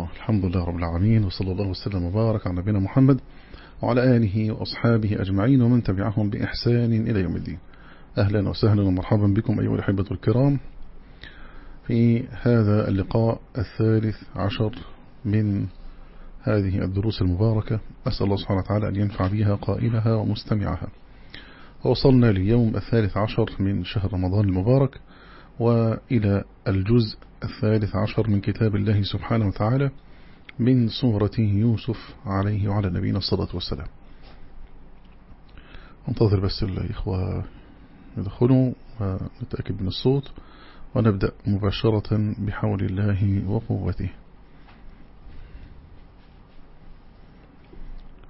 الله. الحمد لله رب العالمين وصلى الله وسلم وبارك على نبينا محمد وعلى آله وأصحابه أجمعين ومن تبعهم بإحسان إلى يوم الدين. أهلا وسهلا ومرحبا بكم أيها الأحبة الكرام في هذا اللقاء الثالث عشر من هذه الدروس المباركة. أسأل الله سبحانه وتعالى أن ينفع بها قائلها ومستمعها. وصلنا لليوم الثالث عشر من شهر رمضان المبارك وإلى الجزء الثالث عشر من كتاب الله سبحانه وتعالى من سورة يوسف عليه وعلى نبينا الصلاة والسلام. انتظر بس الإخوة يدخلوا ونتأكد من الصوت ونبدأ مباشرة بحول الله وقوته.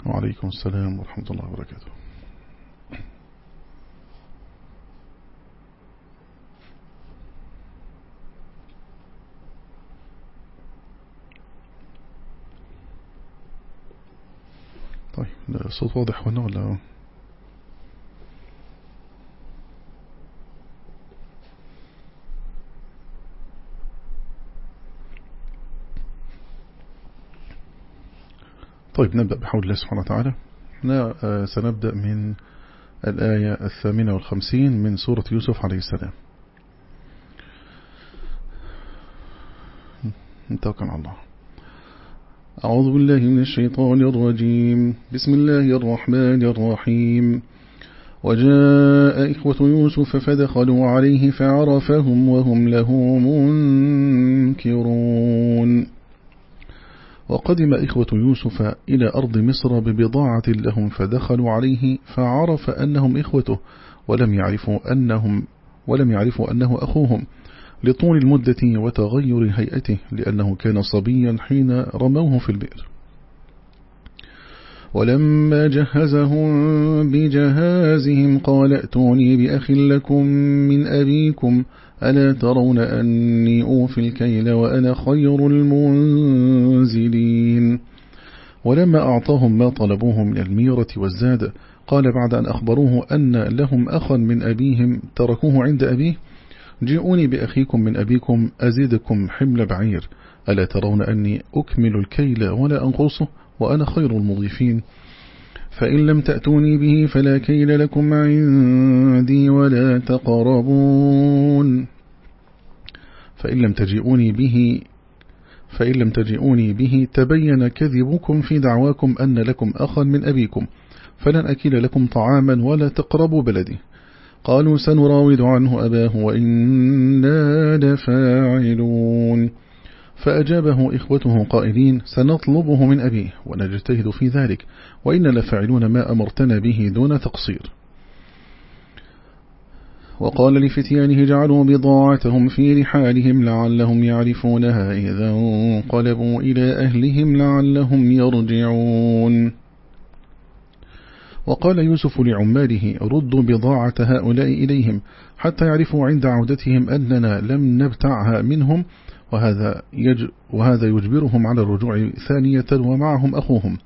وعليكم السلام ورحمة الله وبركاته. طيب الصوت واضح هنا ولا؟ طيب نبدأ بحول الله سبحانه وتعالى. سنبدأ من الآية الثامنة والخمسين من سورة يوسف عليه السلام. على الله. أعوذ بالله من الشيطان الرجيم. بسم الله الرحمن الرحيم. وجاء إخوة يوسف فدخلوا عليه فعرفهم وهم له منكرون. وقدم إخوة يوسف إلى أرض مصر ببضاعة لهم فدخلوا عليه فعرف أنهم إخوته ولم يعرفوا أنهم ولم يعرفوا أنه أخوهم. لطول المدة وتغير هيئته لأنه كان صبيا حين رموه في البئر. ولما جهزهم بجهازهم قال ائتوني بأخ لكم من أبيكم ألا ترون أني أوفي الكيل وأنا خير المنزلين؟ ولما أعطاهم ما طلبوه من الميرة والزاد قال بعد أن أخبروه أن لهم أخا من أبيهم تركوه عند أبيه جئوني بأخيكم من أبيكم أزيدكم حمل بعير. ألا ترون أني أكمل الكيل ولا أنقصه وأنا خير المضيفين. فإن لم تأتوني به فلا كيل لكم عندي ولا تقربون. فإن لم تجئوني به فإن لم تجئوني به تبين كذبكم في دعواكم أن لكم أخا من أبيكم. فلن أكيل لكم طعاما ولا تقربوا بلدي. قالوا سنراود عنه أباه وإنا لفاعلون. فأجابه إخوته قائلين سنطلبه من أبيه ونجتهد في ذلك وإن لفاعلون ما أمرتنا به دون تقصير. وقال لفتيانه جعلوا بضاعتهم في رحالهم لعلهم يعرفونها إذا انقلبوا إلى أهلهم لعلهم يرجعون. وقال يوسف لعماله ردوا بضاعة هؤلاء إليهم حتى يعرفوا عند عودتهم أننا لم نبتعها منهم وهذا, يج وهذا يجبرهم على الرجوع ثانية ومعهم أخوهم.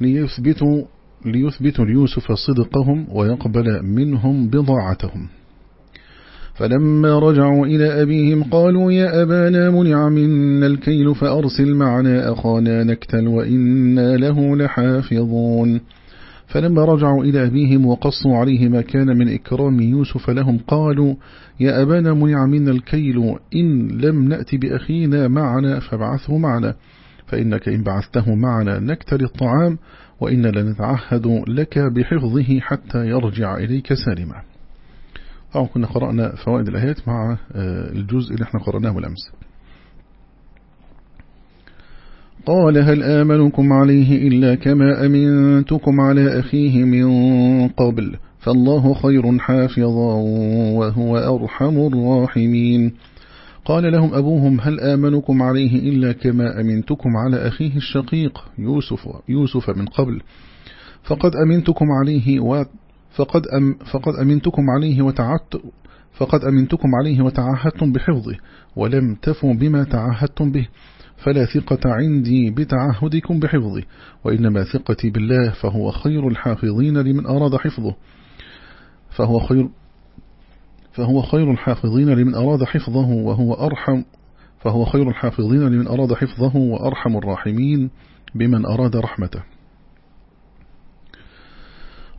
ليثبتوا, ليثبتوا ليوسف صدقهم ويقبل منهم بضاعتهم. فلما رجعوا إلى أبيهم قالوا يا أبانا منع منا الكيل فأرسل معنا أخانا نكتل وإنا له لحافظون. فلما رجعوا إلى أبيهم وقصوا عليه ما كان من إكرام يوسف لهم قالوا يا أبانا منع منا الكيل إن لم نأتي بأخينا معنا فابعثه معنا فإنك إن بعثته معنا نكتل الطعام وإن لنتعهد لك بحفظه حتى يرجع إليك سالما. أو كنا قرأنا فوائد الآيات مع الجزء اللي إحنا قرأناه الأمس. قال هل آمنكم عليه إلا كما أمنتكم على أخيه من قبل فالله خير حافظا وهو أرحم الراحمين. قال لهم أبوهم هل آمنكم عليه إلا كما أمنتكم على أخيه الشقيق يوسف, يوسف من قبل. فقد أمنتكم عليه و فقد, أم فقد أمنتكم عليه وتعدت فقد أمنتكم عليه وتعهدتم بحفظه ولم تفوا بما تعهدتم به. فلا ثقة عندي بتعهدكم بحفظه وإنما ثقتي بالله فهو خير الحافظين لمن أراد حفظه. فهو خير فهو خير الحافظين لمن أراد حفظه وهو أرحم فهو خير الحافظين لمن أراد حفظه وأرحم الراحمين بمن أراد رحمته.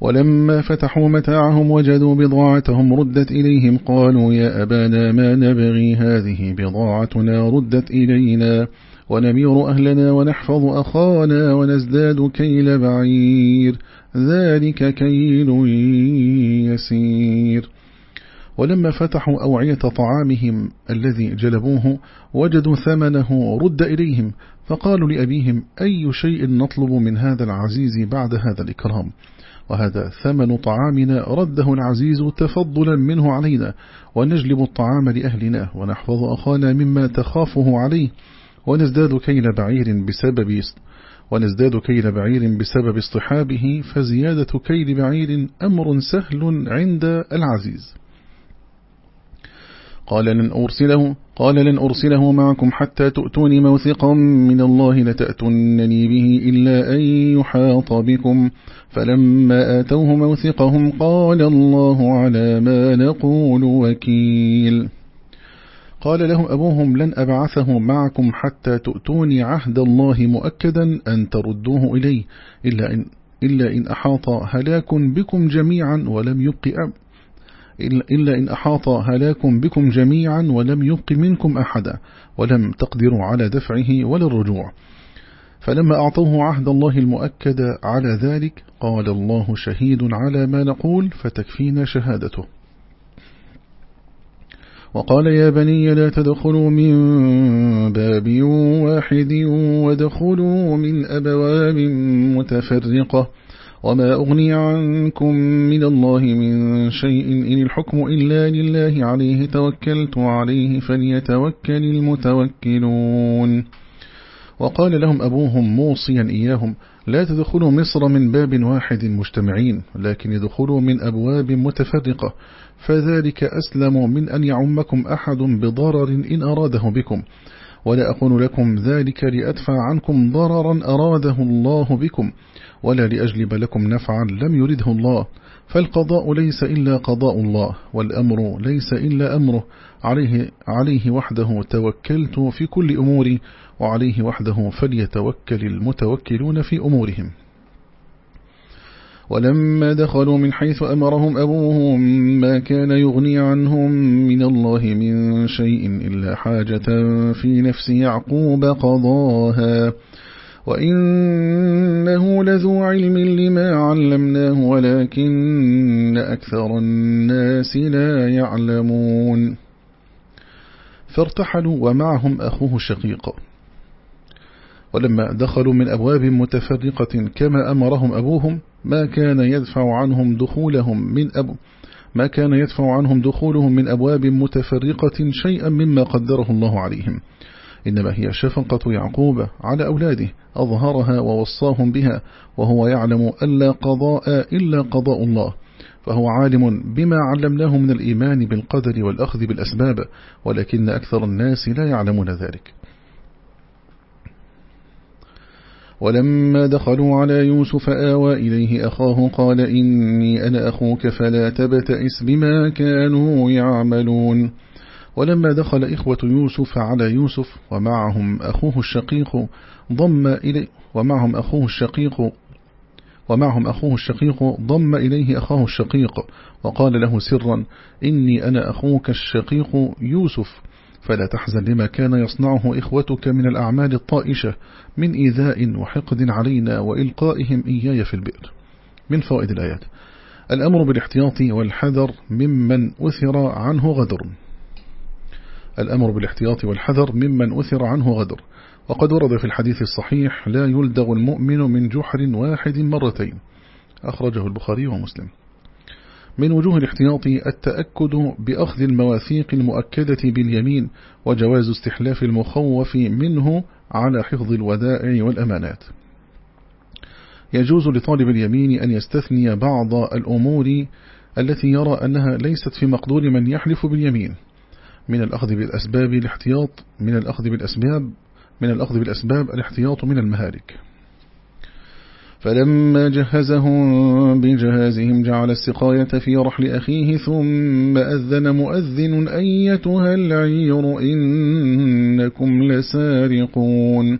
ولما فتحوا متاعهم وجدوا بضاعتهم ردت إليهم قالوا يا أبانا ما نبغي هذه بضاعتنا ردت إلينا. ونمير أهلنا ونحفظ أخانا ونزداد كيل بعير. ذلك كيل يسير. ولما فتحوا أوعية طعامهم الذي جلبوه وجدوا ثمنه رد إليهم فقالوا لأبيهم أي شيء نطلب من هذا العزيز بعد هذا الإكرام؟ وهذا ثمن طعامنا رده العزيز تفضلا منه علينا ونجلب الطعام لأهلنا ونحفظ أخانا مما تخافه عليه. ونزداد كيل بعير بسبب ونزداد كيل بعير بسبب اصطحابه فزيادة كيل بعير أمر سهل عند العزيز. قال لن أرسله قال لن أرسله معكم حتى تؤتوني موثقا من الله لتأتنني به إلا أن يحاط بكم. فلما آتوه موثقهم قال الله على ما نقول وكيل. قال له أبوهم لن أبعثه معكم حتى تؤتوني عهد الله مؤكدا أن تردوه إلي إلا إن, إلا إن أحاط هلاك بكم جميعا ولم يبق إلا إن أحاط هلاك بكم جميعا ولم يبق منكم أحدا ولم تقدروا على دفعه ولا الرجوع. فلما أعطوه عهد الله المؤكد على ذلك قال الله شهيد على ما نقول فتكفينا شهادته. وقال يا بني لا تدخلوا من باب واحد ودخلوا من أبواب متفرقة وما أغني عنكم من الله من شيء إن الحكم إلا لله عليه توكلت عليه فليتوكل المتوكلون. وقال لهم أبوهم موصيا إياهم لا تدخلوا مصر من باب واحد مجتمعين لكن يدخلوا من أبواب متفرقة فذلك أسلم من أن يعمكم أحد بضرر إن أراده بكم. ولا أقول لكم ذلك لأدفع عنكم ضررا أراده الله بكم. ولا لأجلب لكم نفعا لم يرده الله. فالقضاء ليس إلا قضاء الله والأمر ليس إلا أمره. عليه, عليه وحده توكلت في كل أموري وعليه وحده فليتوكل المتوكلون في أمورهم. ولما دخلوا من حيث أمرهم أبوهم ما كان يغني عنهم من الله من شيء إلا حاجة في نفس يعقوب قضاها. وإنه لذو علم لما علمناه ولكن أكثر الناس لا يعلمون. فارتحلوا ومعهم أخوه الشقيق. ولما دخلوا من أبواب متفرقة كما أمرهم أبوهم ما كان يدفع عنهم دخولهم من أبو ما كان يدفع عنهم دخولهم من أبواب متفرقة شيئا مما قدره الله عليهم. إنما هي شفقة يعقوب على أولاده أظهرها ووصاهم بها وهو يعلم ألا قضاء إلا قضاء الله. فهو عالم بما علمناه من الإيمان بالقدر والأخذ بالأسباب ولكن أكثر الناس لا يعلمون ذلك. ولما دخلوا على يوسف آوى إليه أخاه قال إني أنا أخوك فلا تبتئس بما كانوا يعملون. ولما دخل إخوة يوسف على يوسف ومعهم أخوه الشقيق ضم إليه ومعهم أخوه الشقيق ومعهم أخوه الشقيق ضم إليه أخاه الشقيق وقال له سرا إني أنا أخوك الشقيق يوسف. فلا تحزن لما كان يصنعه إخوتك من الأعمال الطائشة من إيذاء وحقد علينا وإلقائهم إياي في البئر. من فوائد الآيات. الأمر بالاحتياط والحذر ممن أثر عنه غدر. الأمر بالاحتياط والحذر ممن أثر عنه غدر. وقد ورد في الحديث الصحيح لا يلدغ المؤمن من جحر واحد مرتين. أخرجه البخاري ومسلم. من وجوه الاحتياط التأكد بأخذ المواثيق المؤكدة باليمين وجواز استحلاف المخوف منه على حفظ الودائع والأمانات. يجوز لطالب اليمين أن يستثني بعض الأمور التي يرى أنها ليست في مقدور من يحلف باليمين. من الأخذ بالأسباب الاحتياط من الأخذ بالأسباب من الأخذ بالأسباب الاحتياط من المهالك. فلما جهزهم بجهازهم جعل السقاية في رحل أخيه ثم أذن مؤذن أيتها العير إنكم لسارقون.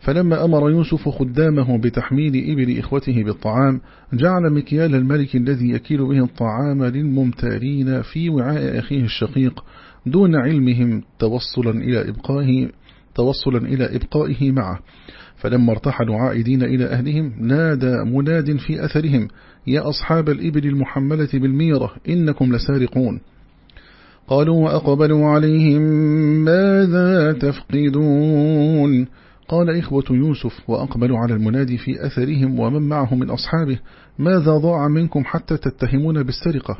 فلما أمر يوسف خدامه بتحميل إبل إخوته بالطعام جعل مكيال الملك الذي يكيل به الطعام للممتارين في وعاء أخيه الشقيق دون علمهم توصلا إلى إبقائه توصلا إلى إبقائه معه. فلما ارتحلوا عائدين إلى أهلهم نادى مناد في أثرهم يا أصحاب الإبل المحملة بالميرة إنكم لسارقون. قالوا وأقبلوا عليهم ماذا تفقدون؟ قال إخوة يوسف وأقبلوا على المنادي في أثرهم ومن معه من أصحابه ماذا ضاع منكم حتى تتهمون بالسرقة؟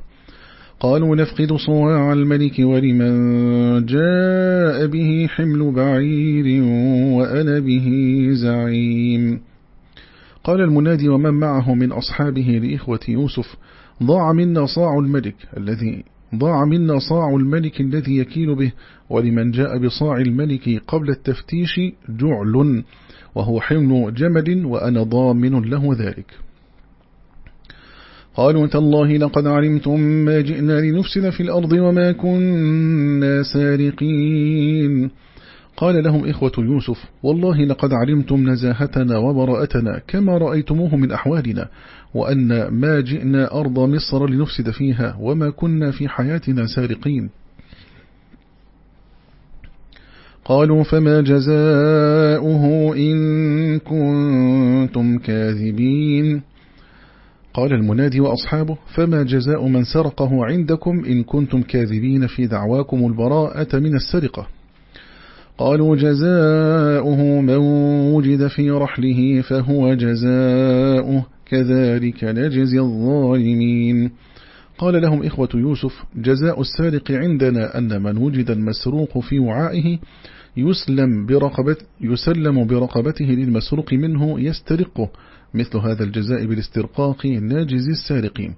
قالوا نفقد صواع الملك ولمن جاء به حمل بعير وأنا به زعيم. قال المنادي ومن معه من أصحابه لإخوة يوسف ضاع منا صاع الملك الذي ضاع منا صاع الملك الذي يكيل به ولمن جاء بصاع الملك قبل التفتيش جعل وهو حمل جمل وأنا ضامن له ذلك. قالوا تالله لقد علمتم ما جئنا لنفسد في الأرض وما كنا سارقين. قال لهم إخوة يوسف والله لقد علمتم نزاهتنا وبراءتنا كما رأيتموه من أحوالنا وأن ما جئنا أرض مصر لنفسد فيها وما كنا في حياتنا سارقين. قالوا فما جزاؤه إن كنتم كاذبين؟ قال المنادي وأصحابه فما جزاء من سرقه عندكم إن كنتم كاذبين في دعواكم البراءة من السرقة. قالوا جزاؤه من وجد في رحله فهو جزاؤه كذلك نجزي الظالمين. قال لهم إخوة يوسف جزاء السارق عندنا أن من وجد المسروق في وعائه يسلم, برقبة يسلم برقبته للمسروق منه يسترقه مثل هذا الجزاء بالاسترقاق ناجز السارقين.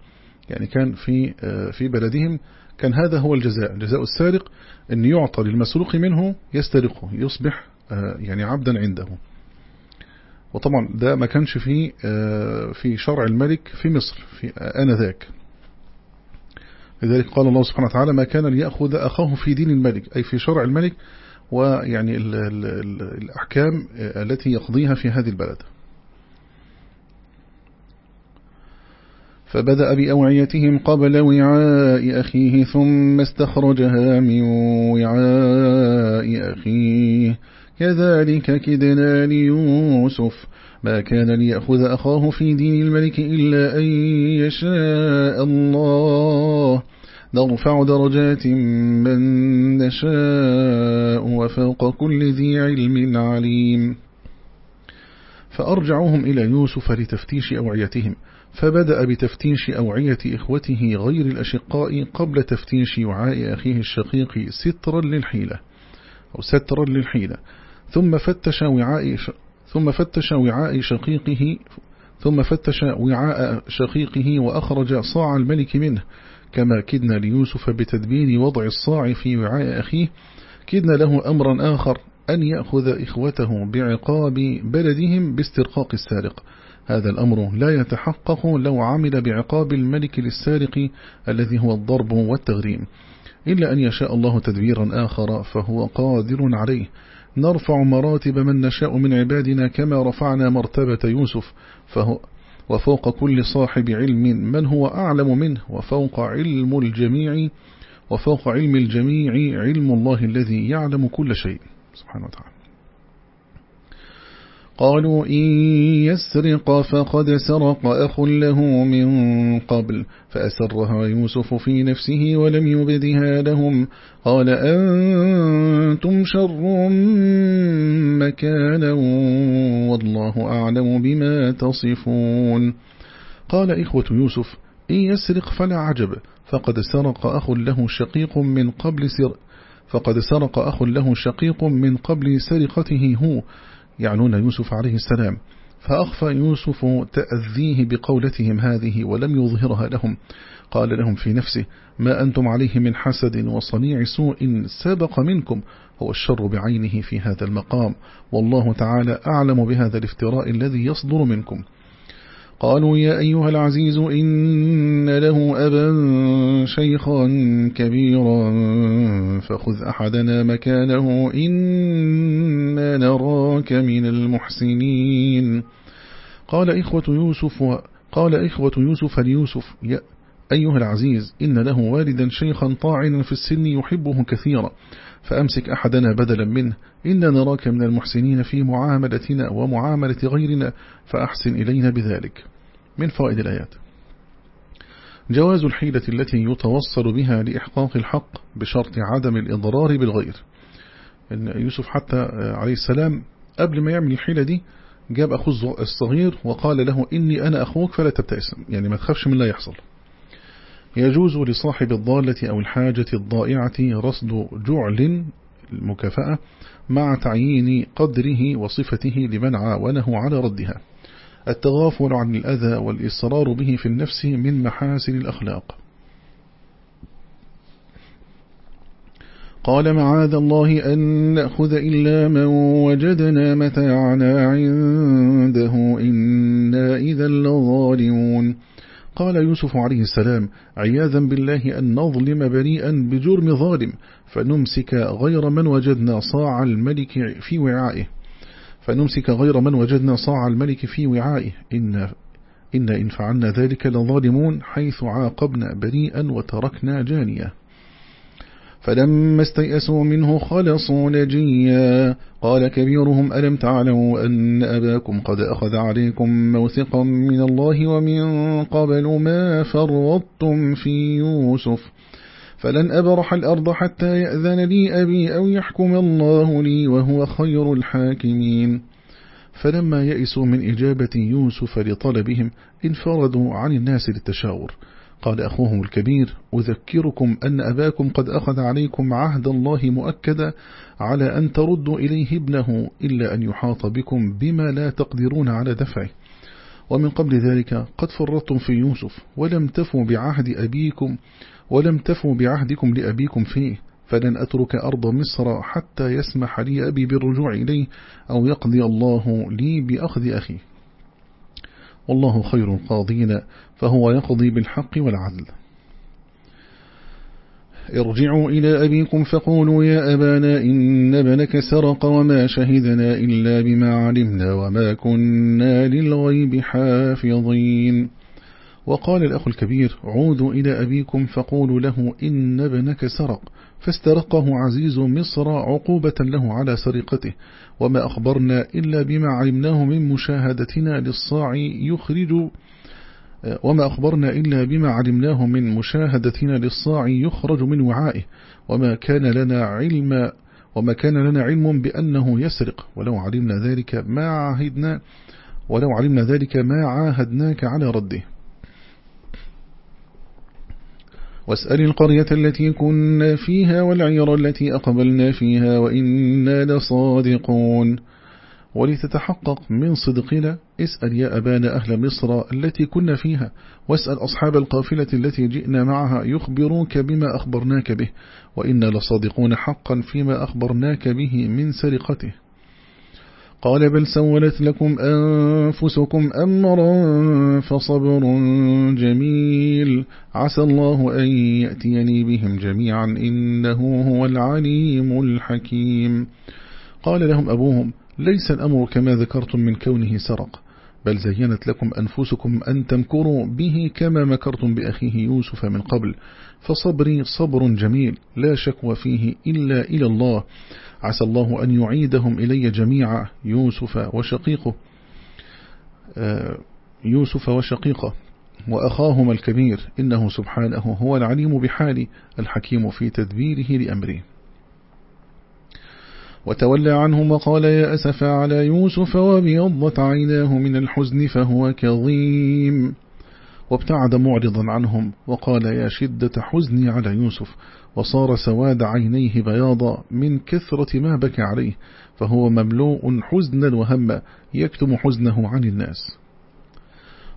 يعني كان في آه، في بلدهم كان هذا هو الجزاء جزاء السارق أن يعطى للمسروق منه يسترقه يصبح آه، يعني عبدا عنده. وطبعا ده ما كانش في آه، في شرع الملك في مصر في آنذاك. لذلك قال الله سبحانه وتعالى ما كان ليأخذ أخاه في دين الملك. أي في شرع الملك ويعني ال ال ال الأحكام التي يقضيها في هذه البلد. فبدأ بأوعيتهم قبل وعاء أخيه ثم استخرجها من وعاء أخيه. كذلك كدنا ليوسف. ما كان ليأخذ أخاه في دين الملك إلا أن يشاء الله. نرفع درجات من نشاء وفوق كل ذي علم عليم. فأرجعوهم إلى يوسف لتفتيش أوعيتهم. فبدأ بتفتيش أوعية إخوته غير الأشقاء قبل تفتيش وعاء أخيه الشقيق سترا للحيلة أو سترا للحيلة. ثم فتش وعاء ثم فتش وعاء شقيقه ثم فتش وعاء شقيقه وأخرج صاع الملك منه. كما كدنا ليوسف بتدبير وضع الصاع في وعاء أخيه كدنا له أمرا آخر أن يأخذ إخوته بعقاب بلدهم باسترقاق السارق. هذا الأمر لا يتحقق لو عمل بعقاب الملك للسارق الذي هو الضرب والتغريم. إلا أن يشاء الله تدبيرا آخر فهو قادر عليه. نرفع مراتب من نشاء من عبادنا كما رفعنا مرتبة يوسف. فهو وفوق كل صاحب علم من هو أعلم منه؟ وفوق علم الجميع وفوق علم الجميع علم الله الذي يعلم كل شيء. سبحانه وتعالى. قالوا إن يسرق فقد سرق أخ له من قبل فأسرها يوسف في نفسه ولم يبدها لهم قال أنتم شر مكانا والله أعلم بما تصفون قال إخوة يوسف إن يسرق فلا عجب فقد سرق أخ له شقيق من قبل سر فقد سرق أخ له شقيق من قبل سرقته هو يعنون يوسف عليه السلام. فأخفى يوسف تأذيه بقولتهم هذه ولم يظهرها لهم. قال لهم في نفسه ما أنتم عليه من حسد وصنيع سوء سبق منكم. هو الشر بعينه في هذا المقام. والله تعالى أعلم بهذا الافتراء الذي يصدر منكم. قالوا يا أيها العزيز إن له أبا شيخا كبيرا فخذ أحدنا مكانه إنا نراك من المحسنين. قال إخوة يوسف قال إخوة يوسف ليوسف يا أيها العزيز إن له والدا شيخا طاعنا في السن يحبه كثيرا. فأمسك أحدنا بدلا منه. إن نراك من المحسنين في معاملتنا ومعاملة غيرنا فأحسن إلينا بذلك. من فوائد الآيات. جواز الحيلة التي يتوصل بها لإحقاق الحق بشرط عدم الإضرار بالغير. إن يوسف حتى عليه السلام قبل ما يعمل الحيلة دي جاب أخوه الصغير وقال له إني أنا أخوك فلا تبتئس. يعني ما تخافش من لا يحصل. يجوز لصاحب الضالة أو الحاجة الضائعة رصد جعل المكافأة مع تعيين قدره وصفته لمن عاونه على ردها. التغافل عن الأذى والإصرار به في النفس من محاسن الأخلاق. قال معاذ الله أن نأخذ إلا من وجدنا متاعنا عنده إنا إذا لظالمون. قال يوسف عليه السلام عياذا بالله أن نظلم بريئا بجرم ظالم فنمسك غير من وجدنا صاع الملك في وعائه. فنمسك غير من وجدنا صاع الملك في وعائه. إن, إن إن فعلنا ذلك لظالمون حيث عاقبنا بريئا وتركنا جانية. فلما استيأسوا منه خلصوا نجيا. قال كبيرهم ألم تعلموا أن أباكم قد أخذ عليكم موثقا من الله ومن قبل ما فرطتم في يوسف؟ فلن أبرح الأرض حتى يأذن لي أبي أو يحكم الله لي وهو خير الحاكمين. فلما يئسوا من إجابة يوسف لطلبهم انفردوا عن الناس للتشاور. قال أخوهم الكبير أذكركم أن أباكم قد أخذ عليكم عهد الله مؤكدا على أن تردوا إليه ابنه إلا أن يحاط بكم بما لا تقدرون على دفعه. ومن قبل ذلك قد فرطتم في يوسف ولم تفوا بعهد أبيكم ولم تفوا بعهدكم لأبيكم فيه فلن أترك أرض مصر حتى يسمح لي أبي بالرجوع إليه أو يقضي الله لي بأخذ أخي. والله خير القاضين. فهو يقضي بالحق والعدل. ارجعوا إلى أبيكم فقولوا يا أبانا إن ابنك سرق وما شهدنا إلا بما علمنا وما كنا للغيب حافظين. وقال الأخ الكبير عودوا إلى أبيكم فقولوا له إن ابنك سرق فاسترقه عزيز مصر عقوبة له على سرقته وما أخبرنا إلا بما علمناه من مشاهدتنا للصاع يخرج وما أخبرنا إلا بما علمناه من مشاهدتنا للصاع يخرج من وعائه وما كان لنا علم وما كان لنا علم بأنه يسرق. ولو علمنا ذلك ما عهدنا ولو علمنا ذلك ما عاهدناك على رده. واسأل القرية التي كنا فيها والعير التي أقبلنا فيها وإنا لصادقون. ولتتحقق من صدقنا اسأل يا أبانا أهل مصر التي كنا فيها واسأل أصحاب القافلة التي جئنا معها يخبروك بما أخبرناك به وإنا لصادقون حقا فيما أخبرناك به من سرقته. قال بل سولت لكم أنفسكم أمرا فصبر جميل عسى الله أن يأتيني بهم جميعا إنه هو العليم الحكيم. قال لهم أبوهم ليس الأمر كما ذكرتم من كونه سرق. بل زينت لكم أنفسكم أن تمكروا به كما مكرتم بأخيه يوسف من قبل فصبري صبر جميل لا شكوى فيه إلا إلى الله. عسى الله أن يعيدهم إلي جميعا يوسف وشقيقه. آه، يوسف وشقيقه وأخاهما الكبير إنه سبحانه هو العليم بحال الحكيم في تدبيره لأمره وتولى عنهم وقال يا أسف على يوسف وبيضت عيناه من الحزن فهو كظيم. وابتعد معرضا عنهم وقال يا شدة حزني على يوسف. وصار سواد عينيه بياضا من كثرة ما بكى عليه. فهو مملوء حزنا وهما يكتم حزنه عن الناس.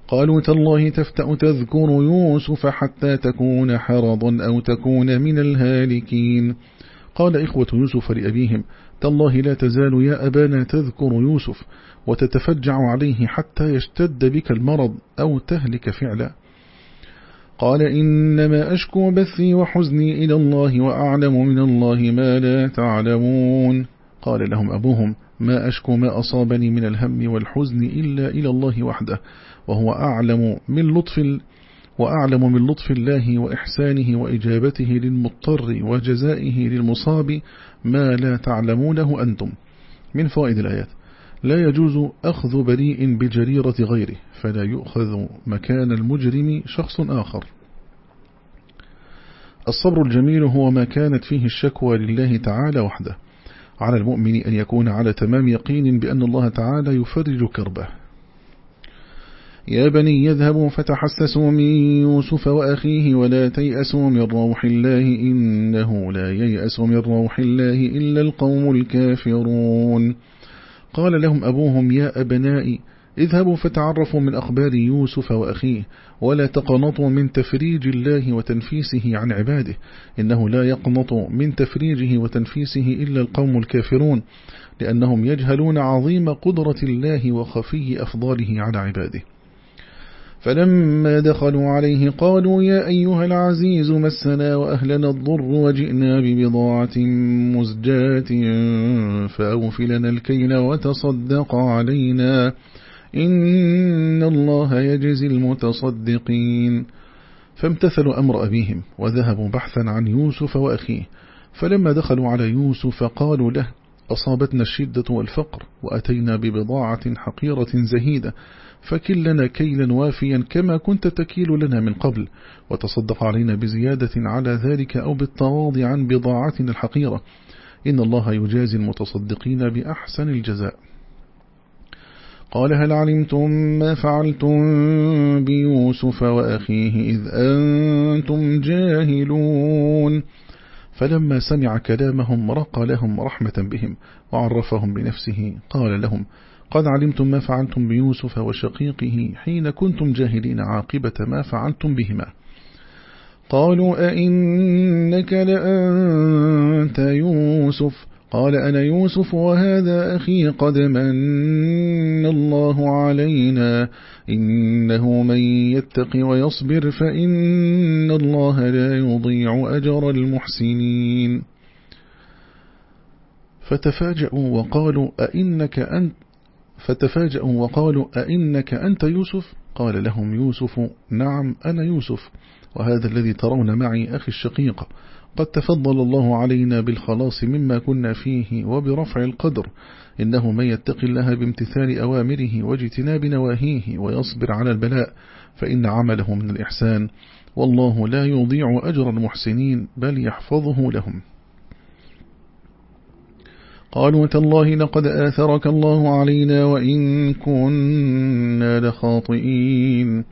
قالوا تالله تفتأ تذكر يوسف حتى تكون حرضا أو تكون من الهالكين. قال إخوة يوسف لأبيهم تالله لا تزال يا أبانا تذكر يوسف وتتفجع عليه حتى يشتد بك المرض أو تهلك فعلا. قال إنما أشكو بثي وحزني إلى الله وأعلم من الله ما لا تعلمون. قال لهم أبوهم ما أشكو ما أصابني من الهم والحزن إلا إلى الله وحده وهو أعلم من لطف وأعلم من لطف الله وإحسانه وإجابته للمضطر وجزائه للمصاب ما لا تعلمونه أنتم. من فوائد الآيات. لا يجوز أخذ بريء بجريرة غيره فلا يؤخذ مكان المجرم شخص آخر. الصبر الجميل هو ما كانت فيه الشكوى لله تعالى وحده. على المؤمن أن يكون على تمام يقين بأن الله تعالى يفرج كربه. يا بني يذهبوا فتحسسوا من يوسف وأخيه ولا تيأسوا من روح الله إنه لا ييأس من روح الله إلا القوم الكافرون. قال لهم أبوهم يا أبنائي اذهبوا فتعرفوا من أخبار يوسف وأخيه ولا تقنطوا من تفريج الله وتنفيسه عن عباده إنه لا يقنط من تفريجه وتنفيسه إلا القوم الكافرون لأنهم يجهلون عظيم قدرة الله وخفي أفضاله على عباده. فلما دخلوا عليه قالوا يا أيها العزيز مسنا وأهلنا الضر وجئنا ببضاعة مزجاة فأوفلنا الكيل وتصدق علينا. إن الله يجزي المتصدقين. فامتثلوا أمر أبيهم وذهبوا بحثا عن يوسف وأخيه. فلما دخلوا على يوسف قالوا له أصابتنا الشدة والفقر وأتينا ببضاعة حقيرة زهيدة. فكل لنا كيلا وافيا كما كنت تكيل لنا من قبل وتصدق علينا بزيادة على ذلك أو بالتواضي عن بضاعتنا الحقيرة. إن الله يجازي المتصدقين بأحسن الجزاء. قال هل علمتم ما فعلتم بيوسف وأخيه إذ أنتم جاهلون؟ فلما سمع كلامهم رقى لهم رحمة بهم وعرفهم بنفسه قال لهم قد علمتم ما فعلتم بيوسف وشقيقه حين كنتم جاهلين عاقبة ما فعلتم بهما. قالوا أئنك لأنت يوسف؟ قال أنا يوسف وهذا أخي قد من الله علينا. إنه من يتق ويصبر فإن الله لا يضيع أجر المحسنين. فتفاجأوا وقالوا أئنك أنت فتفاجأوا وقالوا أئنك أنت يوسف؟ قال لهم يوسف نعم أنا يوسف وهذا الذي ترون معي أخي الشقيق. قد تفضل الله علينا بالخلاص مما كنا فيه وبرفع القدر. إنه من يتق الله بامتثال أوامره واجتناب نواهيه ويصبر على البلاء فإن عمله من الإحسان. والله لا يضيع أجر المحسنين بل يحفظه لهم. قالوا تالله لقد آثرك الله علينا وإن كنا لخاطئين.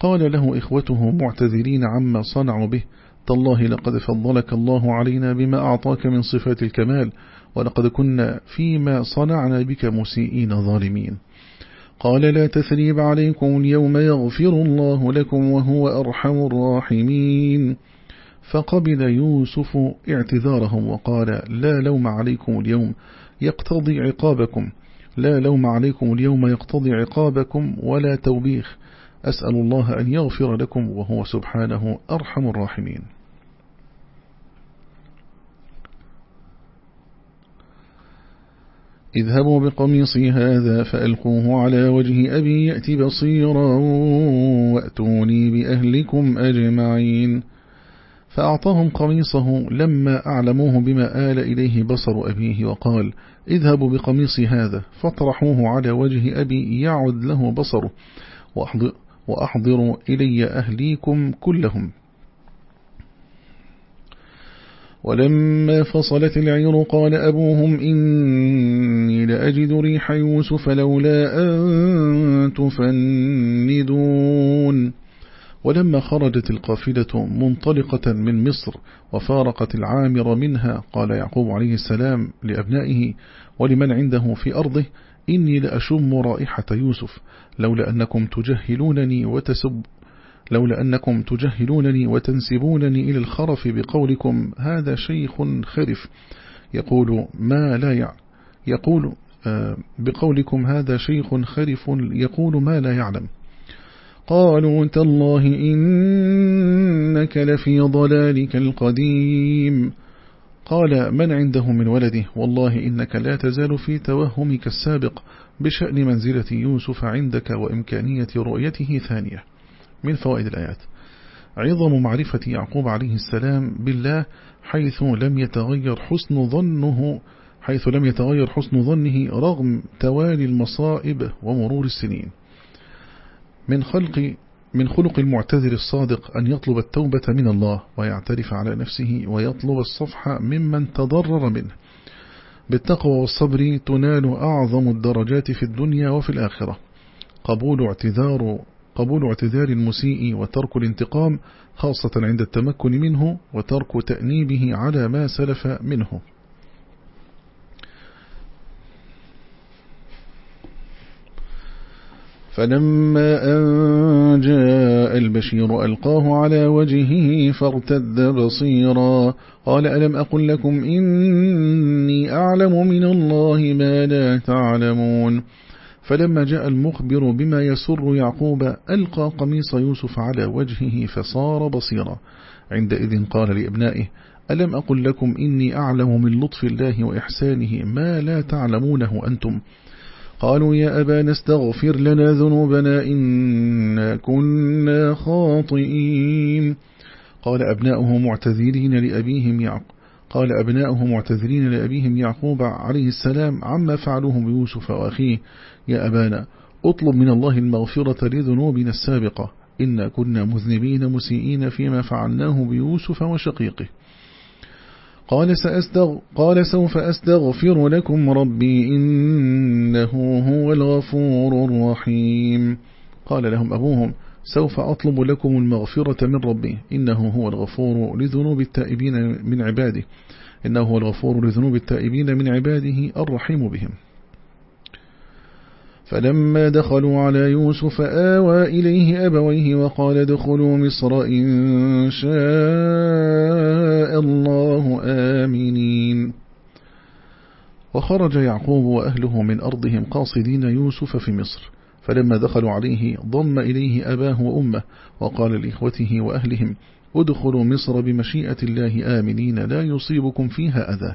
قال له إخوته معتذرين عما صنعوا به تالله لقد فضلك الله علينا بما أعطاك من صفات الكمال ولقد كنا فيما صنعنا بك مسيئين ظالمين. قال لا تثريب عليكم اليوم يغفر الله لكم وهو أرحم الراحمين. فقبل يوسف اعتذارهم وقال لا لوم عليكم اليوم يقتضي عقابكم. لا لوم عليكم اليوم يقتضي عقابكم ولا توبيخ. أسأل الله أن يغفر لكم وهو سبحانه أرحم الراحمين. اذهبوا بقميصي هذا فألقوه على وجه أبي يأتي بصيرا وأتوني بأهلكم أجمعين. فأعطاهم قميصه لما أعلموه بما آل إليه بصر أبيه وقال اذهبوا بقميصي هذا فاطرحوه على وجه أبي يعد له بصره وأحضروا إلي أهليكم كلهم. ولما فصلت العير قال أبوهم إني لأجد ريح يوسف لولا أن تفندون. ولما خرجت القافلة منطلقة من مصر وفارقت العامر منها قال يعقوب عليه السلام لأبنائه ولمن عنده في أرضه؟ إني لأشم رائحة يوسف لولا أنكم تجهلونني وتسب لولا أنكم تجهلونني وتنسبونني إلى الخرف بقولكم هذا شيخ خرف. يقول ما لا يعلم يقول آه، بقولكم هذا شيخ خرف يقول ما لا يعلم. قالوا تالله إنك لفي ضلالك القديم. قال من عنده من ولده؟ والله إنك لا تزال في توهمك السابق بشأن منزلة يوسف عندك وإمكانية رؤيته ثانية. من فوائد الآيات. عظم معرفة يعقوب عليه السلام بالله حيث لم يتغير حسن ظنه حيث لم يتغير حسن ظنه رغم توالي المصائب ومرور السنين. من خلق من خلق المعتذر الصادق أن يطلب التوبة من الله ويعترف على نفسه ويطلب الصفح ممن تضرر منه. بالتقوى والصبر تنال أعظم الدرجات في الدنيا وفي الآخرة. قبول اعتذار قبول اعتذار المسيء وترك الانتقام خاصة عند التمكن منه وترك تأنيبه على ما سلف منه. فلما أن جاء البشير ألقاه على وجهه فارتد بصيرا. قال ألم أقل لكم إني أعلم من الله ما لا تعلمون. فلما جاء المخبر بما يسر يعقوب ألقى قميص يوسف على وجهه فصار بصيرا. عندئذ قال لأبنائه ألم أقل لكم إني أعلم من لطف الله وإحسانه ما لا تعلمونه أنتم. قالوا يا أبانا استغفر لنا ذنوبنا إنا كنا خاطئين. قال أبناؤه معتذرين لأبيهم يعقوب قال أبناؤه معتذرين لأبيهم يعقوب عليه السلام عما فعلوه بيوسف وأخيه. يا أبانا اطلب من الله المغفرة لذنوبنا السابقة. إنا كنا مذنبين مسيئين فيما فعلناه بيوسف وشقيقه. قال, سأستغ... قال سوف أستغفر لكم ربي إنه هو الغفور الرحيم. قال لهم أبوهم سوف أطلب لكم المغفرة من ربي إنه هو الغفور لذنوب التائبين من عباده إنه هو الغفور لذنوب التائبين من عباده الرحيم بهم. فلما دخلوا على يوسف آوى إليه أبويه وقال ادخلوا مصر إن شاء الله آمنين. وخرج يعقوب وأهله من أرضهم قاصدين يوسف في مصر. فلما دخلوا عليه ضم إليه أباه وأمه وقال لإخوته وأهلهم ادخلوا مصر بمشيئة الله آمنين لا يصيبكم فيها أذى.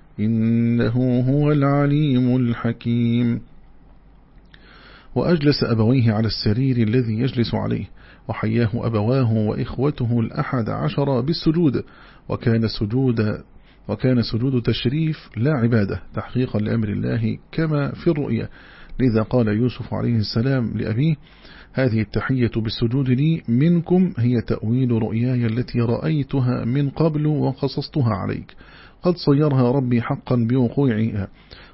إنه هو العليم الحكيم. وأجلس أبويه على السرير الذي يجلس عليه وحياه أبواه وإخوته الأحد عشر بالسجود وكان سجود وكان سجود تشريف لا عبادة تحقيقا لأمر الله كما في الرؤية لذا قال يوسف عليه السلام لأبيه هذه التحية بالسجود لي منكم هي تأويل رؤياي التي رأيتها من قبل وقصصتها عليك. قد صيرها ربي حقا بوقوعها.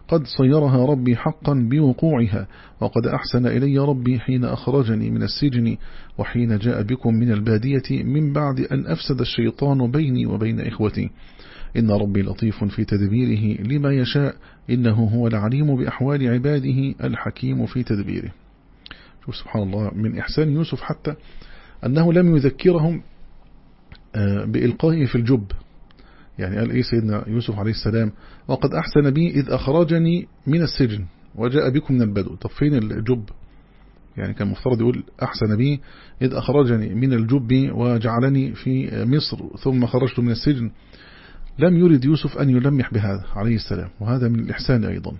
قد صيرها ربي حقا بوقوعها. وقد أحسن إلي ربي حين أخرجني من السجن وحين جاء بكم من البادية من بعد أن أفسد الشيطان بيني وبين إخوتي. إن ربي لطيف في تدبيره لما يشاء إنه هو العليم بأحوال عباده الحكيم في تدبيره. شوف سبحان الله من إحسان يوسف حتى أنه لم يذكرهم آه، بإلقائه في الجب. يعني قال إيه سيدنا يوسف عليه السلام؟ وقد أحسن بي إذ أخرجني من السجن وجاء بكم من البدو. طب فين الجب؟ يعني كان مفترض يقول أحسن بي إذ أخرجني من الجب وجعلني في مصر ثم خرجت من السجن. لم يرد يوسف أن يلمح بهذا عليه السلام. وهذا من الإحسان أيضا.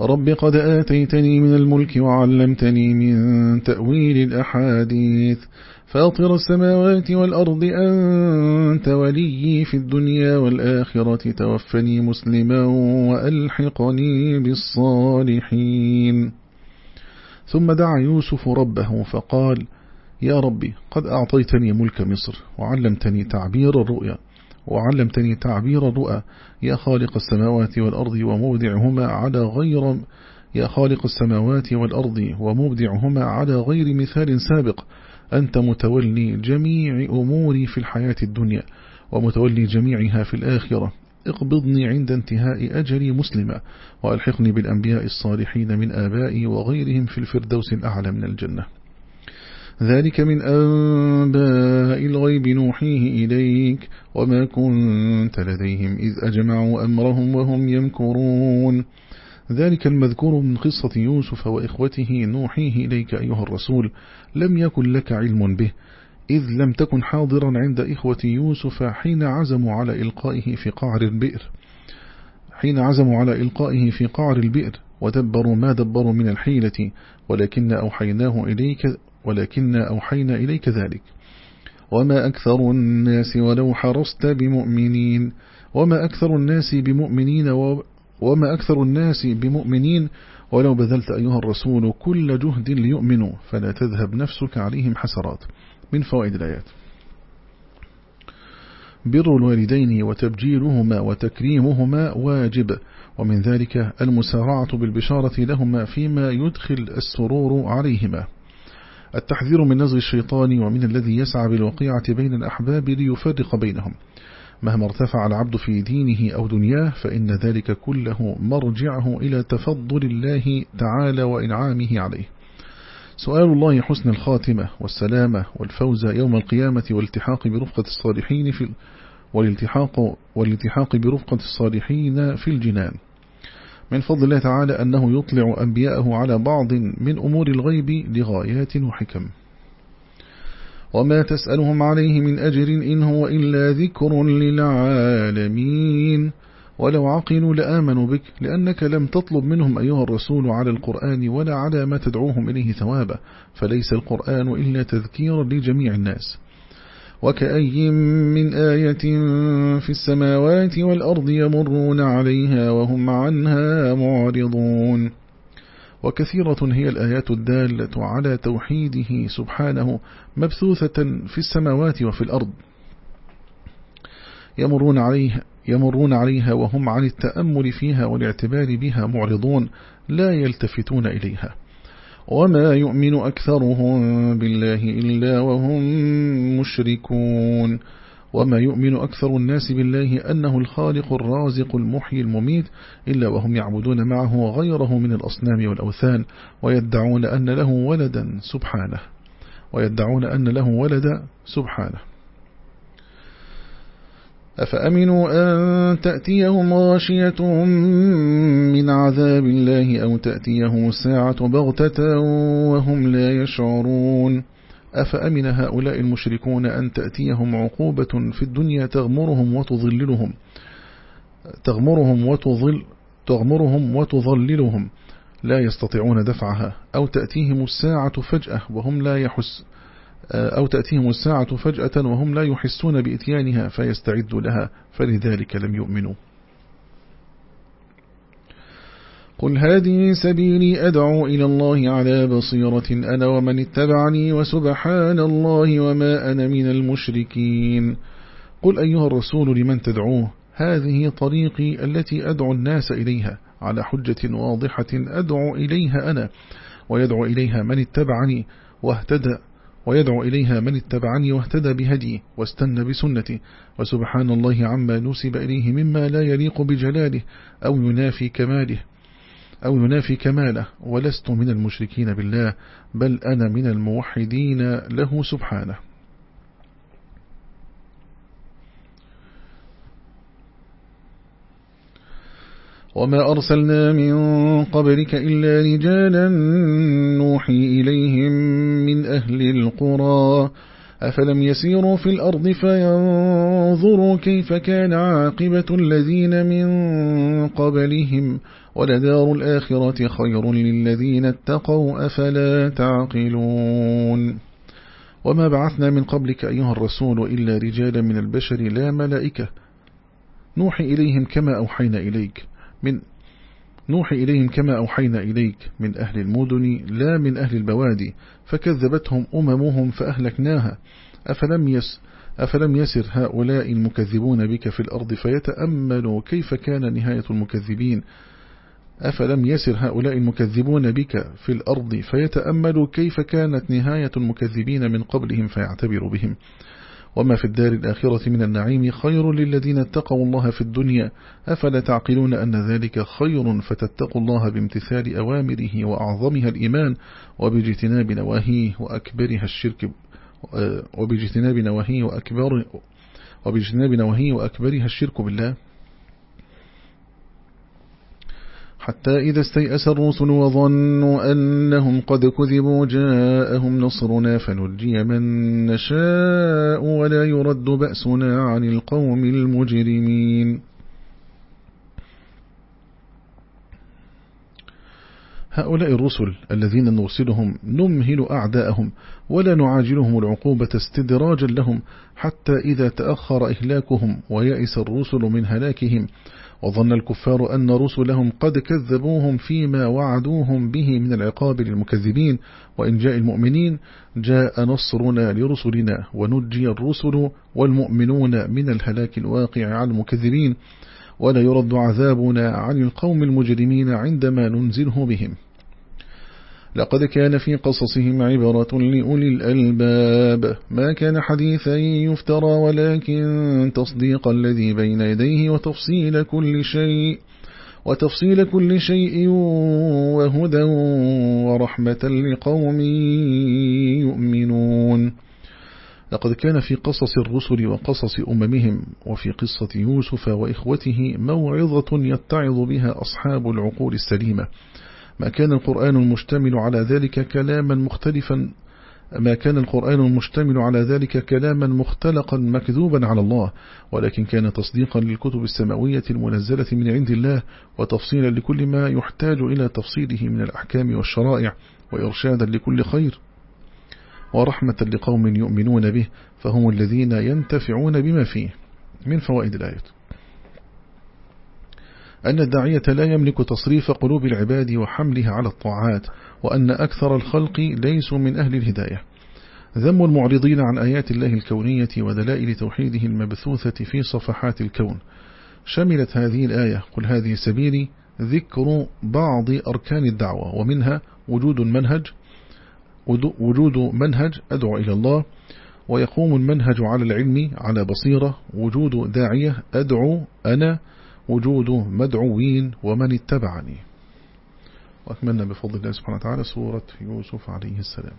رب قد آتيتني من الملك وعلمتني من تأويل الأحاديث. فاطر السماوات والأرض أنت ولي في الدنيا والآخرة. توفني مسلما وألحقني بالصالحين. ثم دعا يوسف ربه فقال يا ربي قد أعطيتني ملك مصر وعلمتني تعبير الرؤيا. وعلمتني تعبير الرؤى. يا خالق السماوات والأرض ومبدعهما على غير يا خالق السماوات والأرض ومبدعهما على غير مثال سابق. أنت متولي جميع أموري في الحياة الدنيا ومتولي جميعها في الآخرة. اقبضني عند انتهاء أجلي مسلما وألحقني بالأنبياء الصالحين من آبائي وغيرهم في الفردوس الأعلى من الجنة. ذلك من أنباء الغيب نوحيه إليك وما كنت لديهم إذ أجمعوا أمرهم وهم يمكرون. ذلك المذكور من قصة يوسف وإخوته نوحيه إليك أيها الرسول لم يكن لك علم به إذ لم تكن حاضرا عند إخوة يوسف حين عزموا على إلقائه في قعر البئر. حين عزموا على إلقائه في قعر البئر ودبروا ما دبروا من الحيلة ولكن أوحيناه إليك ولكن أوحينا إليك ذلك. وما أكثر الناس ولو حرصت بمؤمنين وما أكثر الناس بمؤمنين وما أكثر الناس بمؤمنين ولو بذلت أيها الرسول كل جهد ليؤمنوا فلا تذهب نفسك عليهم حسرات. من فوائد الآيات. بر الوالدين وتبجيلهما وتكريمهما واجب ومن ذلك المسارعة بالبشارة لهما فيما يدخل السرور عليهما. التحذير من نزغ الشيطان ومن الذي يسعى بالوقيعة بين الأحباب ليفرق بينهم. مهما ارتفع العبد في دينه أو دنياه فإن ذلك كله مرجعه إلى تفضل الله تعالى وإنعامه عليه. سؤال الله حسن الخاتمة والسلامة والفوز يوم القيامة والالتحاق برفقة الصالحين في والالتحاق, والالتحاق برفقة الصالحين في الجنان. من فضل الله تعالى أنه يطلع أنبياءه على بعض من أمور الغيب لغايات وحكم. وما تسألهم عليه من أجر إن هو إلا ذكر للعالمين. ولو عقلوا لآمنوا بك لأنك لم تطلب منهم أيها الرسول على القرآن ولا على ما تدعوهم إليه ثوابا. فليس القرآن إلا تذكير لجميع الناس. وكأي من آية في السماوات والأرض يمرون عليها وهم عنها معرضون. وكثيرة هي الآيات الدالة على توحيده سبحانه مبثوثة في السماوات وفي الأرض. يمرون عليها يمرون عليها وهم عن التأمل فيها والاعتبار بها معرضون لا يلتفتون إليها. وما يؤمن أكثرهم بالله إلا وهم مشركون. وما يؤمن أكثر الناس بالله أنه الخالق الرازق المحيي المميت إلا وهم يعبدون معه غيره من الأصنام والأوثان ويدعون أن له ولدا سبحانه. ويدعون أن له ولدا سبحانه. أفأمنوا أن تأتيهم غاشية من عذاب الله أو تأتيهم الساعة بغتة وهم لا يشعرون؟ أفأمن هؤلاء المشركون أن تأتيهم عقوبة في الدنيا تغمرهم وتظللهم؟ تغمرهم وتظل تغمرهم وتظللهم. لا يستطيعون دفعها. أو تأتيهم الساعة فجأة وهم لا يحس أو تأتيهم الساعة فجأة وهم لا يحسون بإتيانها فيستعدوا لها فلذلك لم يؤمنوا. قل هذه سبيلي أدعو إلى الله على بصيرة أنا ومن اتبعني وسبحان الله وما أنا من المشركين. قل أيها الرسول لمن تدعوه؟ هذه طريقي التي أدعو الناس إليها. على حجة واضحة أدعو إليها أنا ويدعو إليها من اتبعني واهتدى ويدعو إليها من اتبعني واهتدى بهدي واستنى بسنتي. وسبحان الله عما نسب إليه مما لا يليق بجلاله أو ينافي كماله أو ينافي كماله. ولست من المشركين بالله بل أنا من الموحدين له سبحانه. وما أرسلنا من قبلك إلا رجالا نوحي إليهم من أهل القرى أفلم يسيروا في الأرض فينظروا كيف كان عاقبة الذين من قبلهم ولدار الآخرة خير للذين اتقوا أفلا تعقلون وما بعثنا من قبلك أيها الرسول إلا رجالا من البشر لا ملائكة نوحي إليهم كما أوحينا إليك من نوحي إليهم كما أوحينا إليك من أهل المدن لا من أهل البوادي فكذبتهم أممهم فأهلكناها. أفلم, يس أفلم يسر هؤلاء المكذبون بك في الأرض فيتأملوا كيف كان نهاية المكذبين؟ أفلم يسر هؤلاء المكذبون بك في الأرض فيتأملوا كيف كانت نهاية المكذبين من قبلهم فيعتبر بهم؟ وما في الدار الآخرة من النعيم خير للذين اتقوا الله في الدنيا. أفلا تعقلون أن ذلك خير فتتقوا الله بامتثال أوامره وأعظمها الإيمان وباجتناب نواهيه وأكبرها الشرك وباجتناب نواهيه وأكبر وباجتناب نواهيه وأكبرها الشرك بالله. حتى إذا استيأس الرسل وظنوا أنهم قد كذبوا جاءهم نصرنا فنجي من نشاء ولا يرد بأسنا عن القوم المجرمين. هؤلاء الرسل الذين نرسلهم نمهل أعداءهم ولا نعاجلهم العقوبة استدراجا لهم حتى إذا تأخر إهلاكهم ويأس الرسل من هلاكهم وظن الكفار أن رسلهم قد كذبوهم فيما وعدوهم به من العقاب للمكذبين وإن جاء المؤمنين. جاء نصرنا لرسلنا ونجي الرسل والمؤمنون من الهلاك الواقع على المكذبين. ولا يرد عذابنا عن القوم المجرمين عندما ننزله بهم. لقد كان في قصصهم عبرة لأولي الألباب. ما كان حديثا يفترى ولكن تصديق الذي بين يديه وتفصيل كل شيء وتفصيل كل شيء وهدى ورحمة لقوم يؤمنون. لقد كان في قصص الرسل وقصص أممهم وفي قصة يوسف وإخوته موعظة يتعظ بها أصحاب العقول السليمة. ما كان القرآن المشتمل على ذلك كلاما مختلفا ما كان القرآن المشتمل على ذلك كلاما مختلقا مكذوبا على الله ولكن كان تصديقا للكتب السماوية المنزلة من عند الله وتفصيلا لكل ما يحتاج إلى تفصيله من الأحكام والشرائع وإرشادا لكل خير ورحمة لقوم يؤمنون به فهم الذين ينتفعون بما فيه من فوائد الآية أن الداعية لا يملك تصريف قلوب العباد وحملها على الطاعات وأن أكثر الخلق ليسوا من أهل الهداية. ذم المعرضين عن آيات الله الكونية ودلائل توحيده المبثوثة في صفحات الكون. شملت هذه الآية قل هذه سبيلي ذكر بعض أركان الدعوة ومنها وجود المنهج وجود منهج أدعو إلى الله ويقوم المنهج على العلم على بصيرة وجود داعية أدعو أنا وجود مدعوين ومن اتبعني. وأكملنا بفضل الله سبحانه وتعالى سورة يوسف عليه السلام.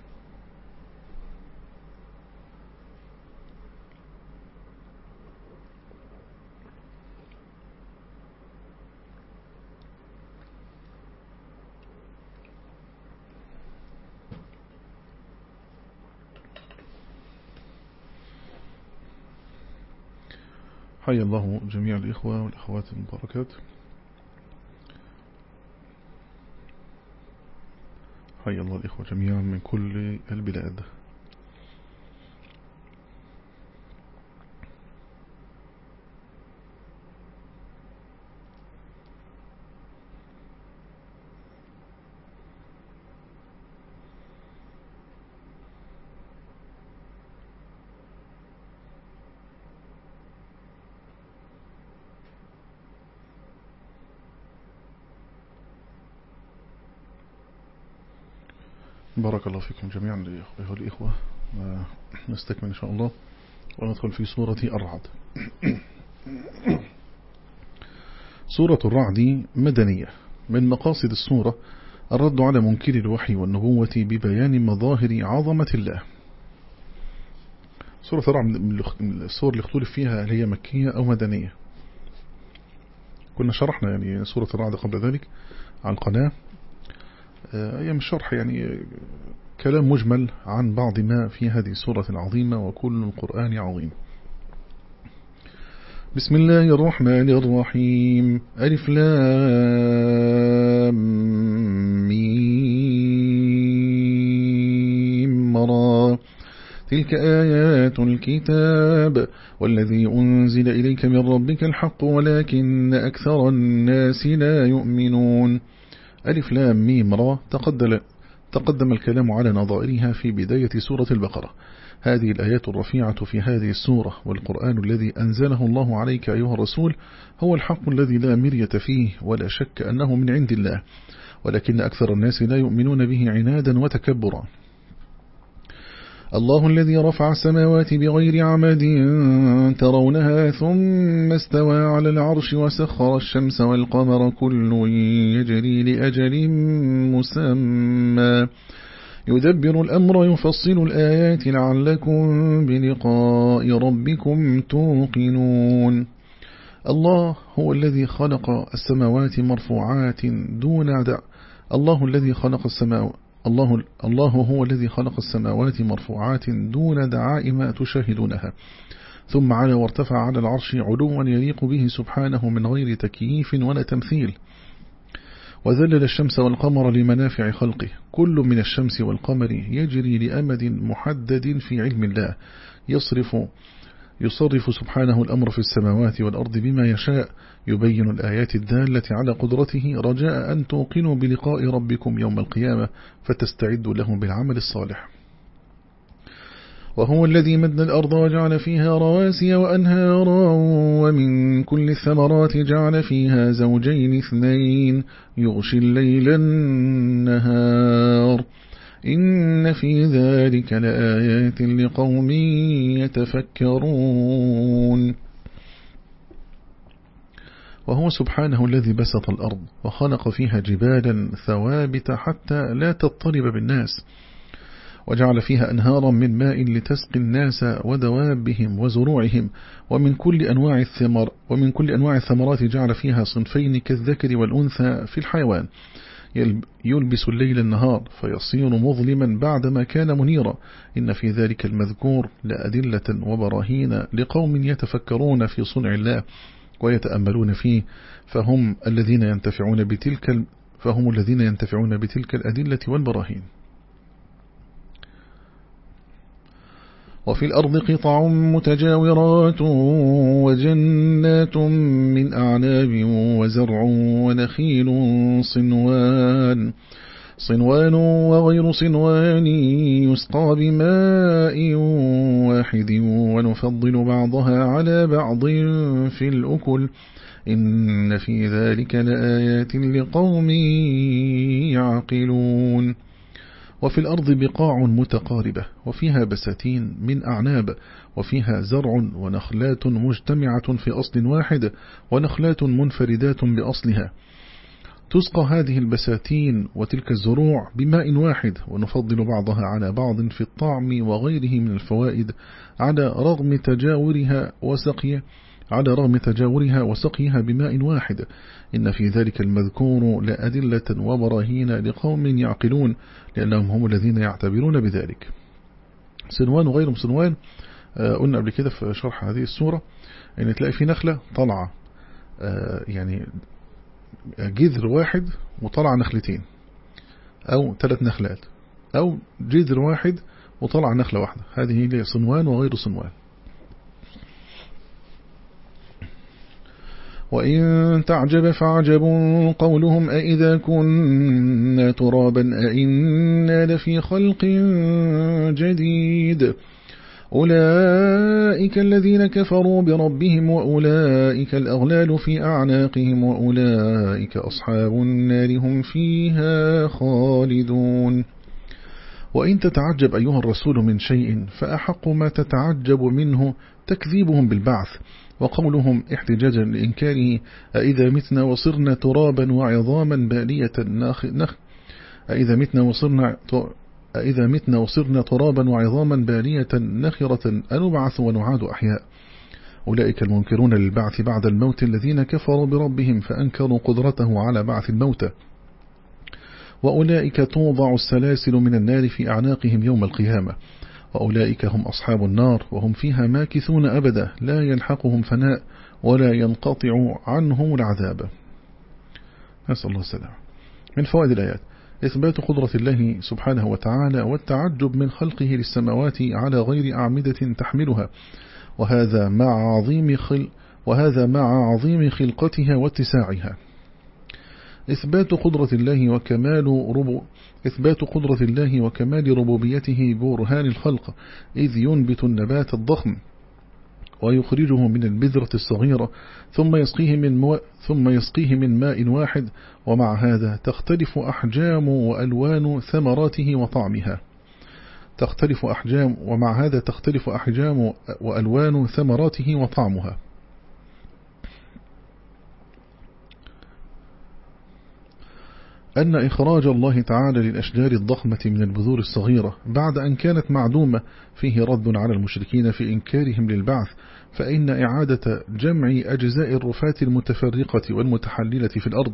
حي الله جميع الإخوة والأخوات المباركات. حي الله الإخوة جميعا من كل البلاد. بارك الله فيكم جميعا أيها الإخوة. نستكمل إن شاء الله وندخل في سورة الرعد. سورة الرعد مدنية. من مقاصد السورة الرد على منكر الوحي والنبوة ببيان مظاهر عظمة الله. سورة الرعد من السور اللي اختلف فيها هل هي مكية أو مدنية؟ كنا شرحنا يعني سورة الرعد قبل ذلك على القناة. آه، أيام الشرح يعني كلام مجمل عن بعض ما في هذه السورة العظيمة وكل القرآن عظيم. بسم الله الرحمن الرحيم. ألف لام تلك آيات الكتاب والذي أنزل إليك من ربك الحق ولكن أكثر الناس لا يؤمنون. ألف لام ميم را تقدم, تقدم الكلام على نظائرها في بداية سورة البقرة. هذه الآيات الرفيعة في هذه السورة والقرآن الذي أنزله الله عليك أيها الرسول هو الحق الذي لا مرية فيه ولا شك أنه من عند الله. ولكن أكثر الناس لا يؤمنون به عنادا وتكبرا. الله الذي رفع السماوات بغير عمد ترونها ثم استوى على العرش وسخر الشمس والقمر كل يجري لأجل مسمى. يدبر الأمر يفصل الآيات لعلكم بلقاء ربكم توقنون. الله هو الذي خلق السماوات مرفوعات دون دع الله الذي خلق السماوات الله, الله هو الذي خلق السماوات مرفوعات دون دعائم تشاهدونها. ثم على وارتفع على العرش علوا يليق به سبحانه من غير تكييف ولا تمثيل. وذلل الشمس والقمر لمنافع خلقه. كل من الشمس والقمر يجري لأمد محدد في علم الله. يصرف يصرف سبحانه الأمر في السماوات والأرض بما يشاء. يبين الآيات الدالة على قدرته رجاء أن توقنوا بلقاء ربكم يوم القيامة فتستعدوا له بالعمل الصالح. وهو الذي مد الأرض وجعل فيها رواسي وأنهارا ومن كل الثمرات جعل فيها زوجين اثنين يغشي الليل النهار. إن في ذلك لآيات لقوم يتفكرون. وهو سبحانه الذي بسط الأرض وخلق فيها جبالا ثوابت حتى لا تضطرب بالناس وجعل فيها أنهارا من ماء لتسقي الناس ودوابهم وزروعهم ومن كل أنواع الثمر ومن كل أنواع الثمرات جعل فيها صنفين كالذكر والأنثى في الحيوان. يلبس الليل النهار فيصير مظلما بعدما كان منيرا. إن في ذلك المذكور لأدلة وبراهين لقوم يتفكرون في صنع الله. ويتأملون فيه فهم الذين ينتفعون بتلك فهم الذين ينتفعون بتلك الأدلة والبراهين. وفي الأرض قطع متجاورات وجنات من أعناب وزرع ونخيل صنوان صنوان وغير صنوان يسقى بماء واحد ونفضل بعضها على بعض في الأكل. إن في ذلك لآيات لقوم يعقلون. وفي الأرض بقاع متقاربة وفيها بساتين من أعناب وفيها زرع ونخلات مجتمعة في أصل واحد ونخلات منفردات بأصلها. تسقى هذه البساتين وتلك الزروع بماء واحد ونفضل بعضها على بعض في الطعم وغيره من الفوائد على رغم تجاورها وسقيها على رغم تجاورها وسقيها بماء واحد. إن في ذلك المذكور لأدلة وبراهين لقوم يعقلون لأنهم هم الذين يعتبرون بذلك. سنوان وغير سنوان آه، قلنا قبل كده في شرح هذه السورة أن تلاقي في نخلة طلع آه، يعني جذر واحد وطلع نخلتين أو ثلاث نخلات أو جذر واحد وطلع نخلة واحدة. هذه صنوان وغير صنوان. وإن تعجب فعجب قولهم أئذا كنا ترابا أئنا لفي خلق جديد. أولئك الذين كفروا بربهم وأولئك الأغلال في أعناقهم وأولئك أصحاب النار هم فيها خالدون. وإن تتعجب أيها الرسول من شيء فأحق ما تتعجب منه تكذيبهم بالبعث وقولهم احتجاجا لإنكاره أئذا متنا وصرنا ترابا وعظاما بالية نخ أئذا متنا وصرنا أئذا متنا وصرنا ترابا وعظاما بالية نخرة أنبعث ونعاد أحياء. أولئك المنكرون للبعث بعد الموت الذين كفروا بربهم فأنكروا قدرته على بعث الموتى وأولئك توضع السلاسل من النار في أعناقهم يوم القيامة. وأولئك هم أصحاب النار وهم فيها ماكثون أبدا. لا يلحقهم فناء ولا ينقطع عنهم العذاب. نسأل الله السلام من فوائد الآيات. إثبات قدرة الله سبحانه وتعالى والتعجب من خلقه للسماوات على غير أعمدة تحملها. وهذا مع عظيم خل وهذا مع عظيم خلقتها واتساعها. إثبات قدرة الله وكمال ربو إثبات قدرة الله وكمال ربوبيته برهان الخلق إذ ينبت النبات الضخم. ويخرجه من البذرة الصغيرة ثم يسقيه من مو... ثم يسقيه من ماء واحد ومع هذا تختلف أحجام وألوان ثمراته وطعمها. تختلف أحجام ومع هذا تختلف أحجام وألوان ثمراته وطعمها. أن إخراج الله تعالى للأشجار الضخمة من البذور الصغيرة بعد أن كانت معدومة فيه رد على المشركين في إنكارهم للبعث فإن إعادة جمع أجزاء الرفات المتفرقة والمتحللة في الأرض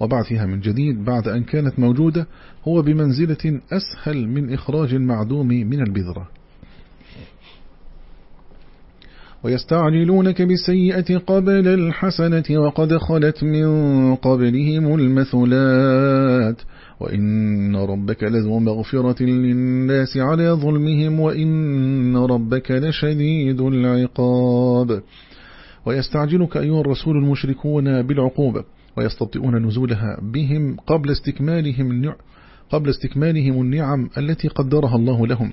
وبعثها من جديد بعد أن كانت موجودة هو بمنزلة أسهل من إخراج المعدوم من البذرة. ويستعجلونك بالسيئة قبل الحسنة وقد خلت من قبلهم المثلات. وإن ربك لذو مغفرة للناس على ظلمهم وإن ربك لشديد العقاب. ويستعجلك أيها الرسول المشركون بالعقوبة ويستبطئون نزولها بهم قبل استكمالهم قبل استكمالهم النعم التي قدرها الله لهم.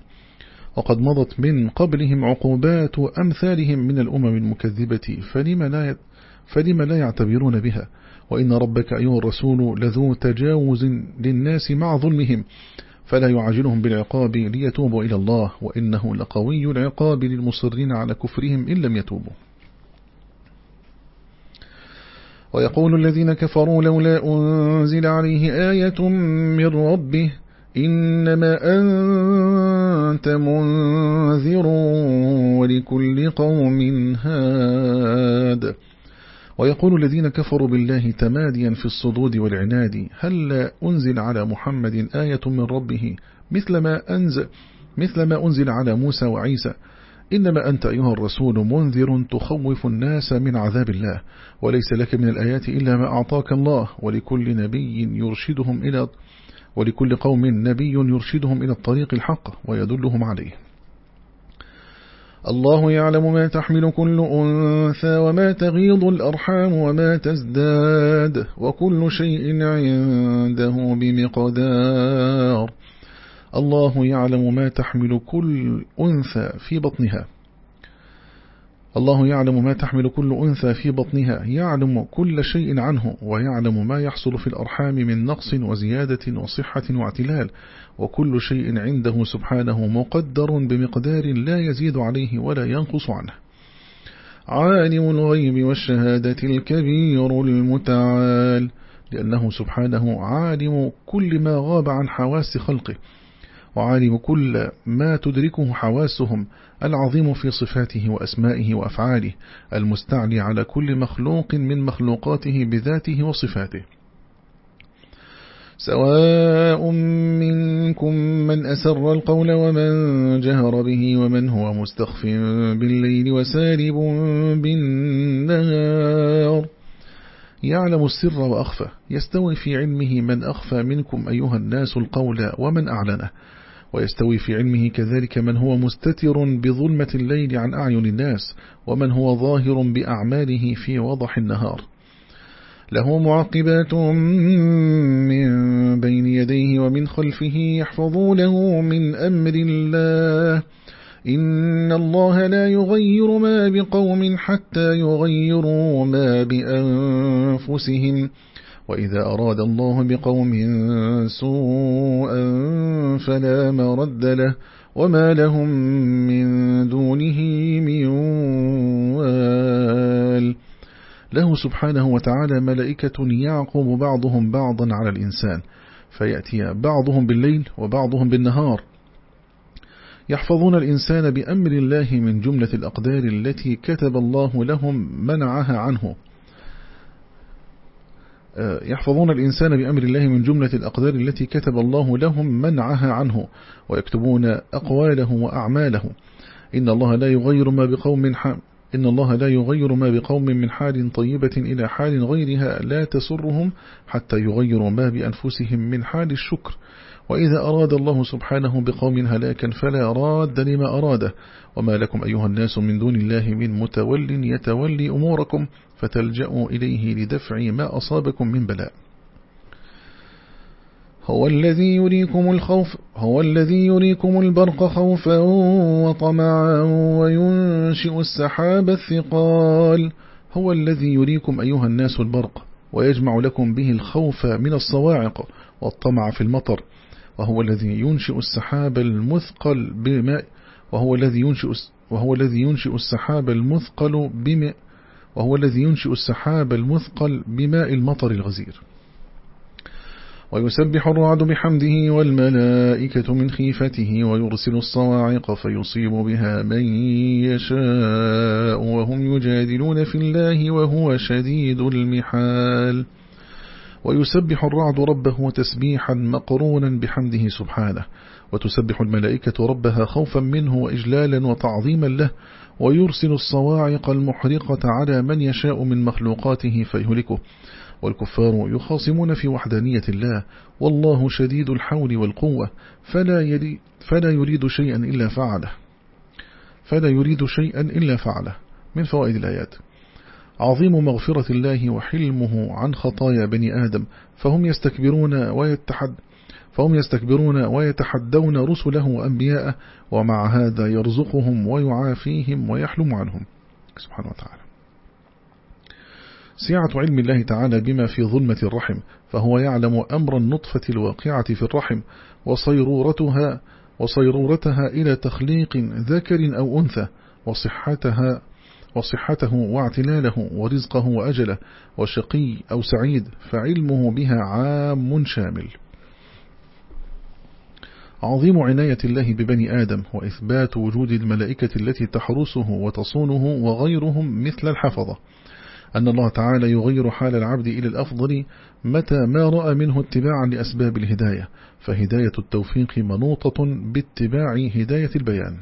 وقد مضت من قبلهم عقوبات أمثالهم من الأمم المكذبة فلم لا, فلم لا يعتبرون بها؟ وإن ربك أيها الرسول لذو تجاوز للناس مع ظلمهم فلا يعجلهم بالعقاب ليتوبوا إلى الله وإنه لقوي العقاب للمصرين على كفرهم إن لم يتوبوا. ويقول الذين كفروا لولا أنزل عليه آية من ربه إنما أنت منذر ولكل قوم هاد. ويقول الذين كفروا بالله تماديا في الصدود والعناد هل أنزل على محمد آية من ربه؟ مثل ما أنزل, مثل ما أنزل على موسى وعيسى. إنما أنت أيها الرسول منذر تخوف الناس من عذاب الله وليس لك من الآيات إلا ما أعطاك الله ولكل نبي يرشدهم إلى ولكل قوم نبي يرشدهم إلى الطريق الحق ويدلهم عليه. الله يعلم ما تحمل كل أنثى وما تغيض الأرحام وما تزداد وكل شيء عنده بمقدار. الله يعلم ما تحمل كل أنثى في بطنها. الله يعلم ما تحمل كل أنثى في بطنها يعلم كل شيء عنه ويعلم ما يحصل في الأرحام من نقص وزيادة وصحة واعتلال وكل شيء عنده سبحانه مقدر بمقدار لا يزيد عليه ولا ينقص عنه. عالم الغيب والشهادة الكبير المتعال لأنه سبحانه عالم كل ما غاب عن حواس خلقه وعالم كل ما تدركه حواسهم العظيم في صفاته وأسمائه وأفعاله المستعلي على كل مخلوق من مخلوقاته بذاته وصفاته. سواء منكم من أسر القول ومن جهر به ومن هو مستخف بالليل وسارب بالنهار. يعلم السر وأخفى يستوي في علمه من أخفى منكم أيها الناس القول ومن أعلنه. ويستوي في علمه كذلك من هو مستتر بظلمة الليل عن أعين الناس ومن هو ظاهر بأعماله في وضح النهار. له معقبات من بين يديه ومن خلفه يحفظونه من أمر الله. إن الله لا يغير ما بقوم حتى يغيروا ما بأنفسهم. وإذا أراد الله بقوم سوءا فلا مرد له وما لهم من دونه من وال. له سبحانه وتعالى ملائكة يعقب بعضهم بعضا على الإنسان فيأتي بعضهم بالليل وبعضهم بالنهار. يحفظون الإنسان بأمر الله من جملة الأقدار التي كتب الله لهم منعها عنه. يحفظون الإنسان بأمر الله من جملة الأقدار التي كتب الله لهم منعها عنه ويكتبون أقواله وأعماله إن الله لا يغير ما بقوم إن الله لا يغير ما بقوم من حال طيبة إلى حال غيرها لا تسرهم حتى يغيروا ما بأنفسهم من حال الشكر. وإذا أراد الله سبحانه بقوم هلاكا فلا راد لما أراده. وما لكم أيها الناس من دون الله من متول يتولي أموركم فتلجأوا إليه لدفع ما أصابكم من بلاء. هو الذي يريكم الخوف هو الذي يريكم البرق خوفا وطمعا وينشئ السحاب الثقال. هو الذي يريكم أيها الناس البرق ويجمع لكم به الخوف من الصواعق والطمع في المطر. وهو الذي ينشئ السحاب المثقل بماء وهو الذي ينشئ وهو الذي ينشئ السحاب المثقل بماء. وهو الذي ينشئ السحاب المثقل بماء المطر الغزير. ويسبح الرعد بحمده والملائكة من خيفته ويرسل الصواعق فيصيب بها من يشاء وهم يجادلون في الله وهو شديد المحال. ويسبح الرعد ربه تسبيحا مقرونا بحمده سبحانه. وتسبح الملائكة ربها خوفا منه وإجلالا وتعظيما له ويرسل الصواعق المحرقة على من يشاء من مخلوقاته فيهلكه. والكفار يخاصمون في وحدانية الله والله شديد الحول والقوة فلا, يري فلا يريد شيئا إلا فعله. فلا يريد شيئا إلا فعله. من فوائد الآيات. عظيم مغفرة الله وحلمه عن خطايا بني آدم فهم يستكبرون ويتحد فهم يستكبرون ويتحدون رسله وأنبياءه ومع هذا يرزقهم ويعافيهم ويحلم عنهم. سبحانه وتعالى. سعة علم الله تعالى بما في ظلمة الرحم فهو يعلم أمر النطفة الواقعة في الرحم وصيرورتها وصيرورتها إلى تخليق ذكر أو أنثى وصحتها وصحته واعتلاله ورزقه وأجله وشقي أو سعيد فعلمه بها عام شامل. عظيم عناية الله ببني آدم وإثبات وجود الملائكة التي تحرسه وتصونه وغيرهم مثل الحفظة. أن الله تعالى يغير حال العبد إلى الأفضل متى ما رأى منه اتباعا لأسباب الهداية فهداية التوفيق منوطة باتباع هداية البيان.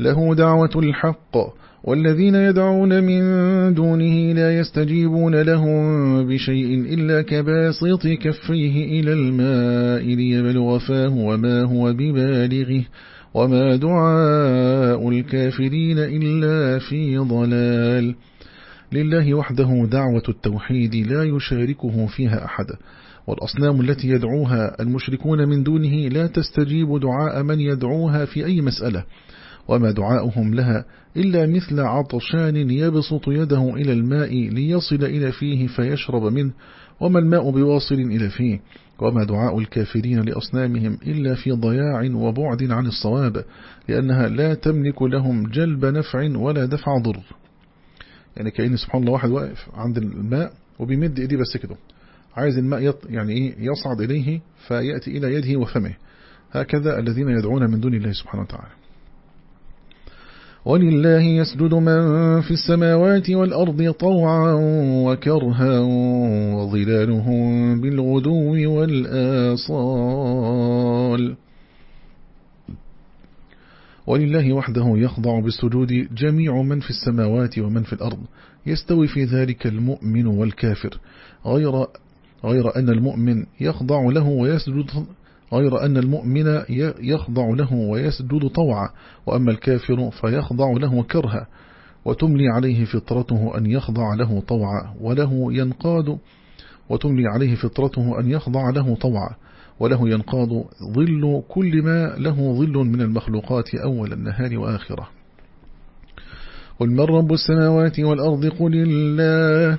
له دعوة الحق والذين يدعون من دونه لا يستجيبون لهم بشيء إلا كباسط كفيه إلى الماء ليبلغ فاه وما هو ببالغه وما دعاء الكافرين إلا في ضلال. لله وحده دعوة التوحيد لا يشاركه فيها أحد والأصنام التي يدعوها المشركون من دونه لا تستجيب دعاء من يدعوها في أي مسألة. وما دعاؤهم لها إلا مثل عطشان يبسط يده إلى الماء ليصل إلى فيه فيشرب منه وما الماء بواصل إلى فيه وما دعاء الكافرين لأصنامهم إلا في ضياع وبعد عن الصواب لأنها لا تملك لهم جلب نفع ولا دفع ضر. يعني كأن سبحان الله واحد واقف عند الماء وبيمد إيديه بس كده عايز الماء يعني إيه يصعد إليه فيأتي إلى يده وفمه. هكذا الذين يدعون من دون الله سبحانه وتعالى. ولله يسجد من في السماوات والأرض طوعا وكرها وظلالهم بالغدو والآصال. ولله وحده يخضع بالسجود جميع من في السماوات ومن في الأرض. يستوي في ذلك المؤمن والكافر. غير غير أن المؤمن يخضع له ويسجد غير أن المؤمن يخضع له ويسجد طوعا وأما الكافر فيخضع له كرها وتملي عليه فطرته أن يخضع له طوعا وله ينقاد وتملي عليه فطرته أن يخضع له طوعا وله ينقاد ظل كل ما له ظل من المخلوقات أول النهار وآخرة. قل من رب السماوات والأرض قل الله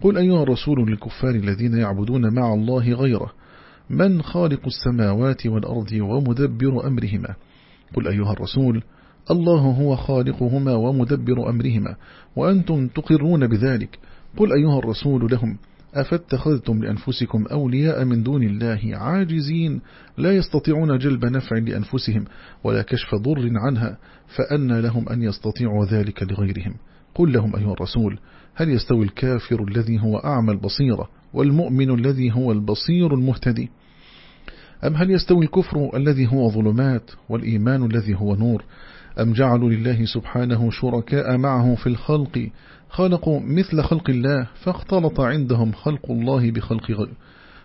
قل أيها الرسول للكفار الذين يعبدون مع الله غيره من خالق السماوات والأرض ومدبر أمرهما؟ قل أيها الرسول الله هو خالقهما ومدبر أمرهما وأنتم تقرون بذلك. قل أيها الرسول لهم أفاتخذتم لأنفسكم أولياء من دون الله عاجزين لا يستطيعون جلب نفع لأنفسهم ولا كشف ضر عنها فأن لهم أن يستطيعوا ذلك لغيرهم. قل لهم أيها الرسول هل يستوي الكافر الذي هو أعمى البصيرة والمؤمن الذي هو البصير المهتدي؟ أم هل يستوي الكفر الذي هو ظلمات والإيمان الذي هو نور؟ أم جعلوا لله سبحانه شركاء معه في الخلق خلقوا مثل خلق الله فاختلط عندهم خلق الله بخلق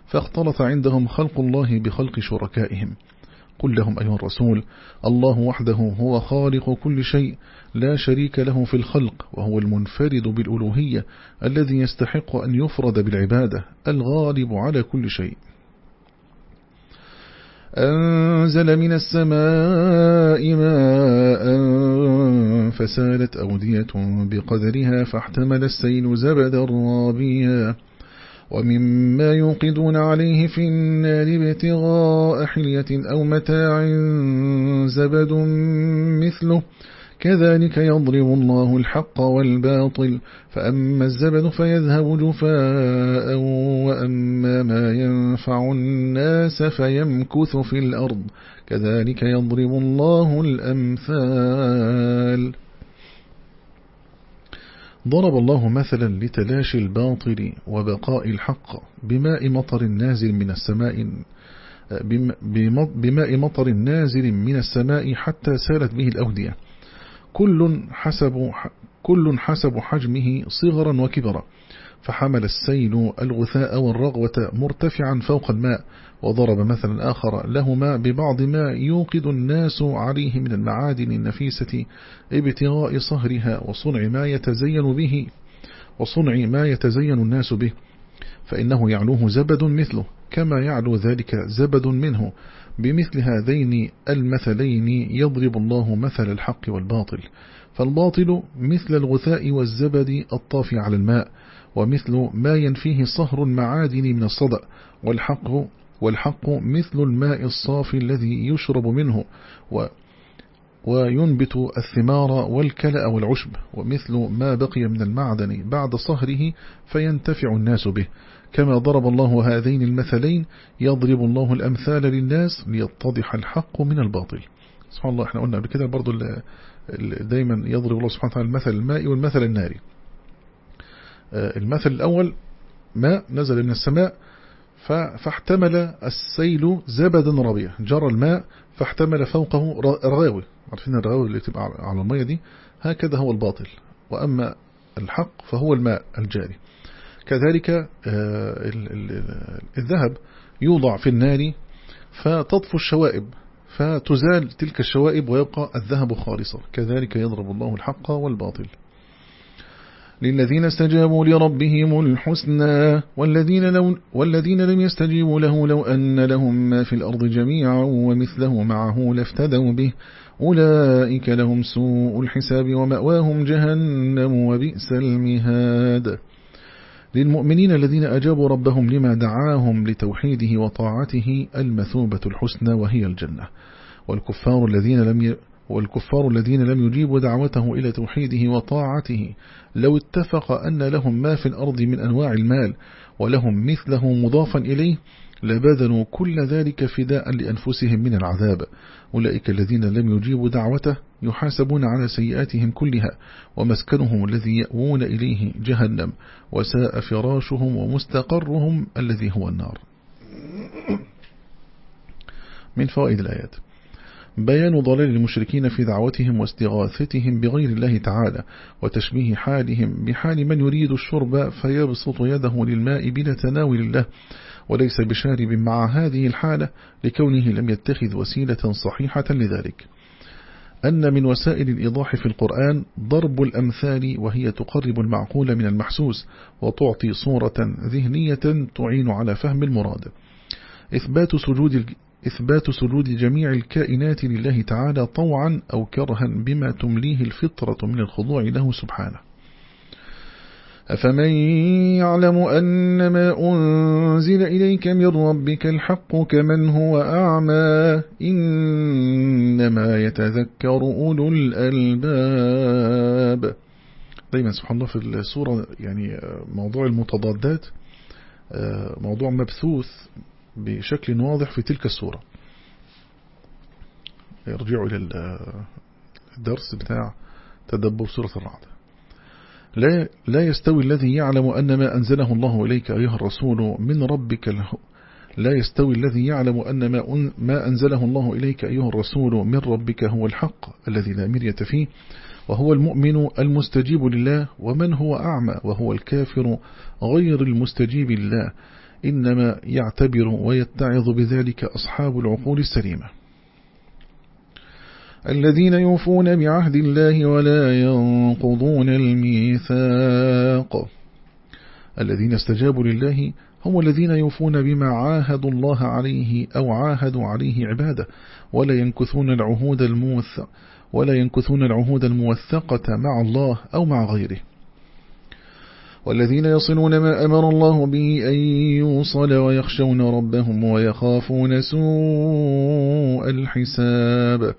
فاختلط عندهم خلق الله بخلق شركائهم. قل لهم أيها الرسول الله وحده هو خالق كل شيء لا شريك له في الخلق وهو المنفرد بالألوهية الذي يستحق أن يفرد بالعبادة الغالب على كل شيء. أنزل من السماء ماء فسالت أودية بقدرها فاحتمل السيل زبدا رابيا. ومما يوقدون عليه في النار ابتغاء حلية أو متاع زبد مثله. كذلك يضرب الله الحق والباطل فأما الزبد فيذهب جفاء وأما ما ينفع الناس فيمكث في الأرض كذلك يضرب الله الأمثال. ضرب الله مثلا لتلاشي الباطل وبقاء الحق بماء مطر نازل من السماء بماء مطر نازل من السماء حتى سالت به الأودية. كل حسب كل حسب حجمه صغرا وكبرا. فحمل السيل الغثاء والرغوة مرتفعا فوق الماء وضرب مثلا آخر لهما ببعض ما يوقد الناس عليه من المعادن النفيسة ابتغاء صهرها وصنع ما يتزين به وصنع ما يتزين الناس به. فإنه يعلوه زبد مثله كما يعلو ذلك زبد منه. بمثل هذين المثلين يضرب الله مثل الحق والباطل فالباطل مثل الغثاء والزبد الطافي على الماء ومثل ما ينفيه صهر المعادن من الصدأ والحق والحق مثل الماء الصافي الذي يشرب منه وينبت الثمار والكلأ والعشب ومثل ما بقي من المعدن بعد صهره فينتفع الناس به. كما ضرب الله هذين المثلين يضرب الله الأمثال للناس ليتضح الحق من الباطل. سبحان الله إحنا قلنا قبل كده برضو دايما يضرب الله سبحانه وتعالى المثل المائي والمثل الناري. آه، المثل الأول ماء نزل من السماء فاحتمل السيل زبدا ربيع. جرى الماء فاحتمل فوقه رغاوي. عارفين الرغاوي اللي تبقى على المية دي؟ هكذا هو الباطل. وأما الحق فهو الماء الجاري. كذلك آه، الذهب يوضع في النار فتطفو الشوائب فتزال تلك الشوائب ويبقى الذهب خالصا. كذلك يضرب الله الحق والباطل. للذين استجابوا لربهم الحسنى والذين, لو والذين لم يستجيبوا له لو أن لهم ما في الأرض جميعا ومثله معه لافتدوا به. أولئك لهم سوء الحساب ومأواهم جهنم وبئس المهاد. للمؤمنين الذين أجابوا ربهم لما دعاهم لتوحيده وطاعته المثوبة الحسنى وهي الجنة. والكفار الذين لم والكفار الذين لم يجيبوا دعوته إلى توحيده وطاعته لو اتفق أن لهم ما في الأرض من أنواع المال ولهم مثله مضافا إليه لبذلوا كل ذلك فداء لأنفسهم من العذاب. أولئك الذين لم يجيبوا دعوته يحاسبون على سيئاتهم كلها ومسكنهم الذي يأوون إليه جهنم وساء فراشهم ومستقرهم الذي هو النار. من فوائد الآيات. بيان ضلال المشركين في دعوتهم واستغاثتهم بغير الله تعالى وتشبيه حالهم بحال من يريد الشرب فيبسط يده للماء بلا تناول الله وليس بشارب مع هذه الحالة لكونه لم يتخذ وسيلة صحيحة لذلك. أن من وسائل الإيضاح في القرآن ضرب الأمثال وهي تقرب المعقول من المحسوس وتعطي صورة ذهنية تعين على فهم المراد. إثبات سجود إثبات سجود جميع الكائنات لله تعالى طوعا أو كرها بما تمليه الفطرة من الخضوع له سبحانه. أفمن يعلم أن ما أنزل إليك من ربك الحق كمن هو أعمى إنما يتذكر أولو الألباب. دايما سبحان الله في السورة يعني موضوع المتضادات موضوع مبثوث بشكل واضح في تلك السورة يرجعوا إلى الدرس بتاع تدبر سورة الرعد. لا, لا يستوي الذي يعلم أن ما أنزله الله إليك أيها الرسول من ربك لا يستوي الذي يعلم أن ما, ما أنزله الله إليك أيها الرسول من ربك هو الحق الذي لا مرية فيه وهو المؤمن المستجيب لله ومن هو أعمى وهو الكافر غير المستجيب لله. إنما يعتبر ويتعظ بذلك أصحاب العقول السليمة. الذين يوفون بعهد الله ولا ينقضون الميثاق. الذين استجابوا لله هم الذين يوفون بما عاهدوا الله عليه أو عاهدوا عليه عباده. ولا ينكثون العهود الموث ولا ينكثون العهود الموثقة مع الله أو مع غيره. والذين يصلون ما أمر الله به أن يوصل ويخشون ربهم ويخافون سوء الحساب.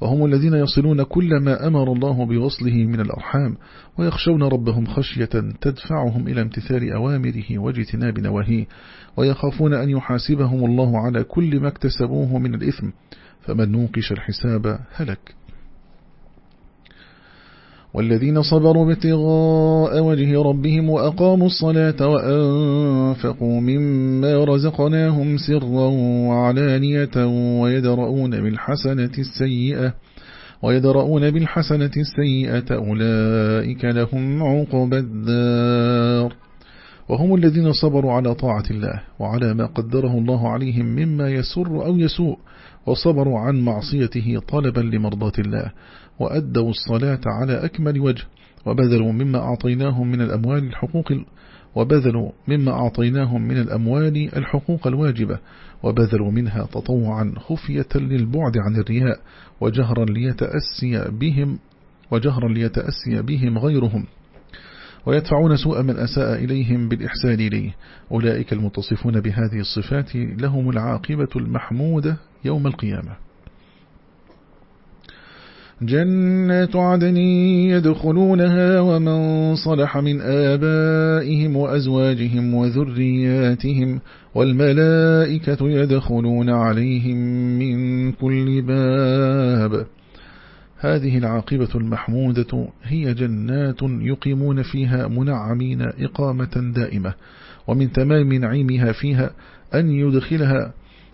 وهم الذين يصلون كل ما أمر الله بوصله من الأرحام ويخشون ربهم خشية تدفعهم إلى امتثال أوامره واجتناب نواهيه ويخافون أن يحاسبهم الله على كل ما اكتسبوه من الإثم فمن نوقش الحساب هلك. والذين صبروا ابتغاء وجه ربهم وأقاموا الصلاة وأنفقوا مما رزقناهم سرا وعلانية ويدرؤون بالحسنة السيئة ويدرؤون بالحسنة السيئة أولئك لهم عقب الدار وهم الذين صبروا على طاعة الله وعلى ما قدره الله عليهم مما يسر أو يسوء وصبروا عن معصيته طلبا لمرضاة الله وأدوا الصلاة على أكمل وجه وبذلوا مما أعطيناهم من الأموال الحقوق وبذلوا مما أعطيناهم من الأموال الحقوق الواجبة وبذلوا منها تطوعا خفية للبعد عن الرياء وجهرا ليتأسي بهم وجهرا ليتأسي بهم غيرهم. ويدفعون سوء من أساء إليهم بالإحسان إليه. أولئك المتصفون بهذه الصفات لهم العاقبة المحمودة يوم القيامة. جنات عدن يدخلونها ومن صلح من آبائهم وأزواجهم وذرياتهم والملائكة يدخلون عليهم من كل باب. هذه العاقبة المحمودة هي جنات يقيمون فيها منعمين إقامة دائمة ومن تمام نعيمها فيها أن يدخلها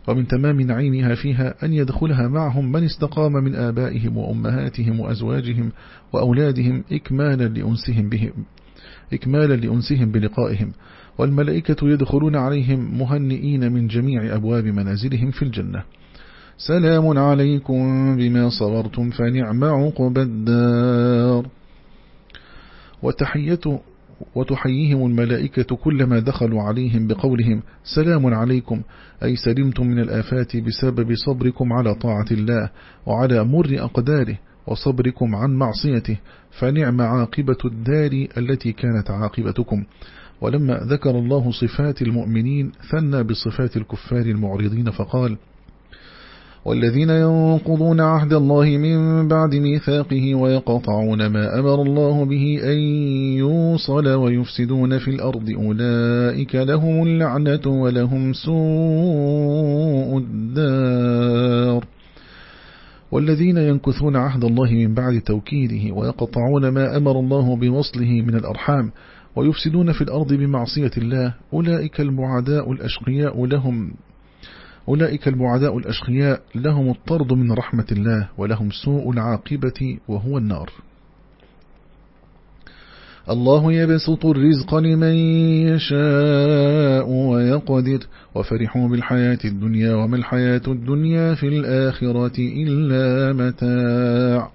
ومن تمام نعيمها فيها أن يدخلها معهم من استقام من آبائهم وأمهاتهم وأزواجهم وأولادهم إكمالا لأنسهم بهم إكمالا لأنسهم بلقائهم. والملائكة يدخلون عليهم مهنئين من جميع أبواب منازلهم في الجنة. سلام عليكم بما صبرتم فنعم عقب الدار. وتحية وتحييهم الملائكة كلما دخلوا عليهم بقولهم سلام عليكم. أي سلمتم من الآفات بسبب صبركم على طاعة الله وعلى مر أقداره وصبركم عن معصيته. فنعم عاقبة الدار التي كانت عاقبتكم. ولما ذكر الله صفات المؤمنين ثنى بصفات الكفار المعرضين فقال والذين ينقضون عهد الله من بعد ميثاقه ويقطعون ما أمر الله به أن يوصل ويفسدون في الأرض أولئك لهم اللعنة ولهم سوء الدار. والذين ينكثون عهد الله من بعد توكيده ويقطعون ما أمر الله بوصله من الأرحام ويفسدون في الأرض بمعصية الله. أولئك المعداء الأشقياء لهم أولئك البعداء الأشقياء لهم الطرد من رحمة الله ولهم سوء العاقبة وهو النار. الله يبسط الرزق لمن يشاء ويقدر وفرحوا بالحياة الدنيا وما الحياة الدنيا في الآخرة إلا متاع.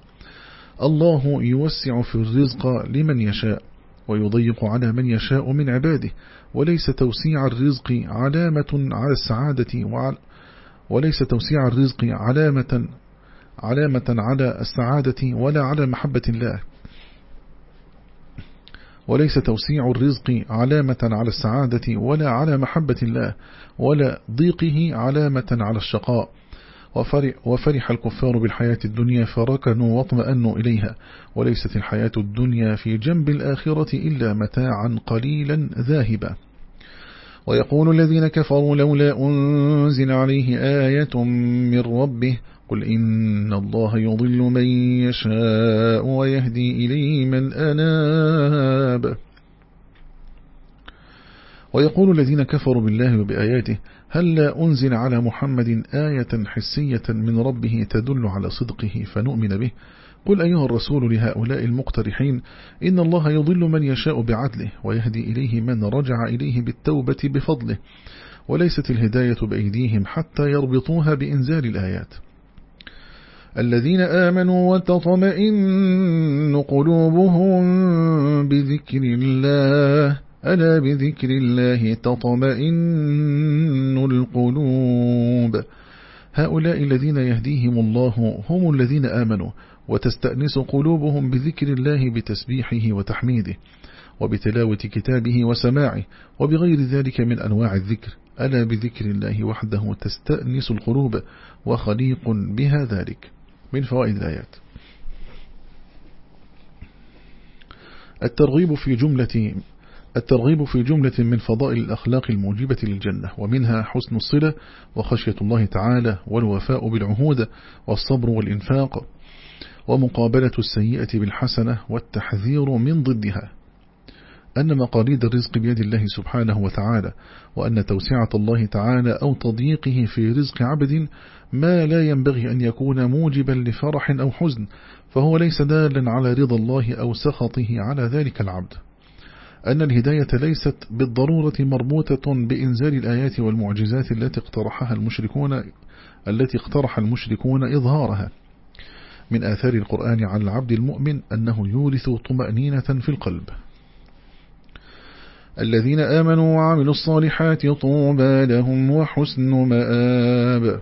الله يوسع في الرزق لمن يشاء ويضيق على من يشاء من عباده وليس توسيع الرزق علامة على السعادة وعلى وليس توسيع الرزق علامة علامة على السعادة ولا على محبة الله. وليس توسيع الرزق علامة على السعادة ولا على محبة الله ولا ضيقه علامة على الشقاء. وفرح الكفار بالحياة الدنيا فركنوا واطمأنوا إليها. وليست الحياة الدنيا في جنب الآخرة إلا متاعا قليلا ذاهبا. ويقول الذين كفروا لولا أنزل عليه آية من ربه قل إن الله يضل من يشاء ويهدي إليه من أناب. ويقول الذين كفروا بالله وبآياته هل لا أنزل على محمد آية حسية من ربه تدل على صدقه فنؤمن به؟ قل أيها الرسول لهؤلاء المقترحين إن الله يضل من يشاء بعدله ويهدي إليه من رجع إليه بالتوبة بفضله وليست الهداية بأيديهم حتى يربطوها بإنزال الآيات. الذين آمنوا وتطمئن قلوبهم بذكر الله ألا بذكر الله تطمئن القلوب. هؤلاء الذين يهديهم الله هم الذين آمنوا وتستأنس قلوبهم بذكر الله بتسبيحه وتحميده وبتلاوة كتابه وسماعه وبغير ذلك من أنواع الذكر. ألا بذكر الله وحده تستأنس القلوب وخليق بها ذلك. من فوائد الآيات. الترغيب في جملة الترغيب في جملة من فضائل الأخلاق الموجبة للجنة ومنها حسن الصلة وخشية الله تعالى والوفاء بالعهود والصبر والإنفاق ومقابلة السيئة بالحسنة والتحذير من ضدها. أن مقاليد الرزق بيد الله سبحانه وتعالى وأن توسعة الله تعالى أو تضييقه في رزق عبد ما لا ينبغي أن يكون موجبا لفرح أو حزن فهو ليس دالا على رضا الله أو سخطه على ذلك العبد. أن الهداية ليست بالضرورة مربوطة بإنزال الآيات والمعجزات التي اقترحها المشركون التي اقترح المشركون إظهارها. من آثار القرآن على العبد المؤمن أنه يورث طمأنينة في القلب. الذين آمنوا وعملوا الصالحات طوبى لهم وحسن مآب.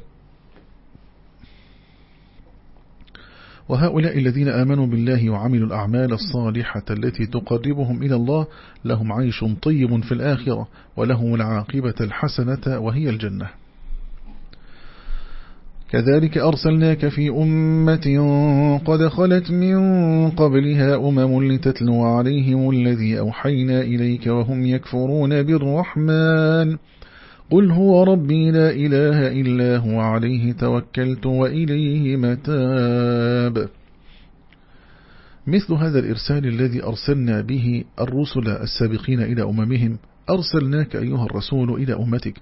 وهؤلاء الذين آمنوا بالله وعملوا الأعمال الصالحة التي تقربهم إلى الله لهم عيش طيب في الآخرة ولهم العاقبة الحسنة وهي الجنة. كذلك أرسلناك في أمة قد خلت من قبلها أمم لتتلو عليهم الذي أوحينا إليك وهم يكفرون بالرحمن. قل هو ربي لا إله إلا هو عليه توكلت وإليه متاب. مثل هذا الإرسال الذي أرسلنا به الرسل السابقين إلى أممهم أرسلناك أيها الرسول إلى أمتك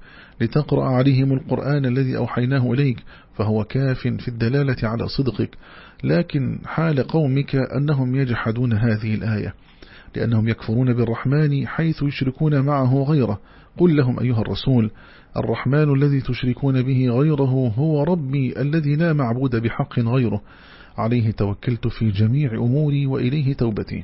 لتقرأ عليهم القرآن الذي أوحيناه إليك فهو كاف في الدلالة على صدقك لكن حال قومك أنهم يجحدون هذه الآية لأنهم يكفرون بالرحمن حيث يشركون معه غيره. قل لهم أيها الرسول الرحمن الذي تشركون به غيره هو ربي الذي لا معبود بحق غيره. عليه توكلت في جميع أموري وإليه توبتي.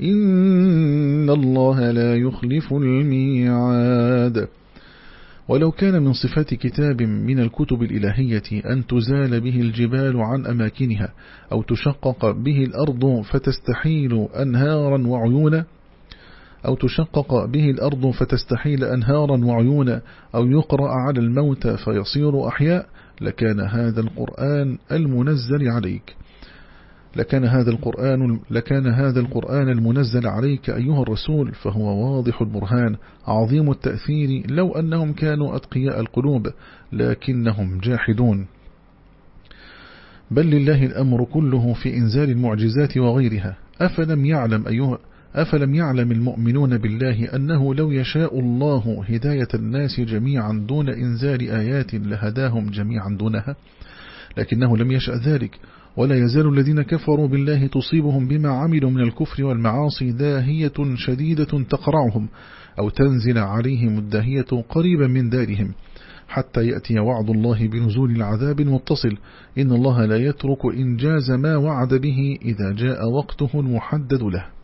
إن الله لا يخلف الميعاد. ولو كان من صفات كتاب من الكتب الإلهية أن تزال به الجبال عن أماكنها أو تشقق به الأرض فتستحيل أنهارا وعيونا أو تشقق به الأرض فتستحيل أنهارا وعيونا أو يقرأ على الموتى فيصير أحياء لكان هذا القرآن المنزل عليك. لكان هذا القرآن لكان هذا القرآن المنزل عليك أيها الرسول فهو واضح البرهان عظيم التأثير لو أنهم كانوا أتقياء القلوب لكنهم جاحدون. بل لله الأمر كله في إنزال المعجزات وغيرها. أفلم يعلم أيها أفلم يعلم المؤمنون بالله أنه لو يشاء الله هداية الناس جميعا دون إنزال آيات لهداهم جميعا دونها؟ لكنه لم يشأ ذلك. ولا يزال الذين كفروا بالله تصيبهم بما عملوا من الكفر والمعاصي داهية شديدة تقرعهم أو تنزل عليهم الداهية قريبا من دارهم. حتى يأتي وعد الله بنزول العذاب المتصل. إن الله لا يترك إنجاز ما وعد به إذا جاء وقته المحدد له.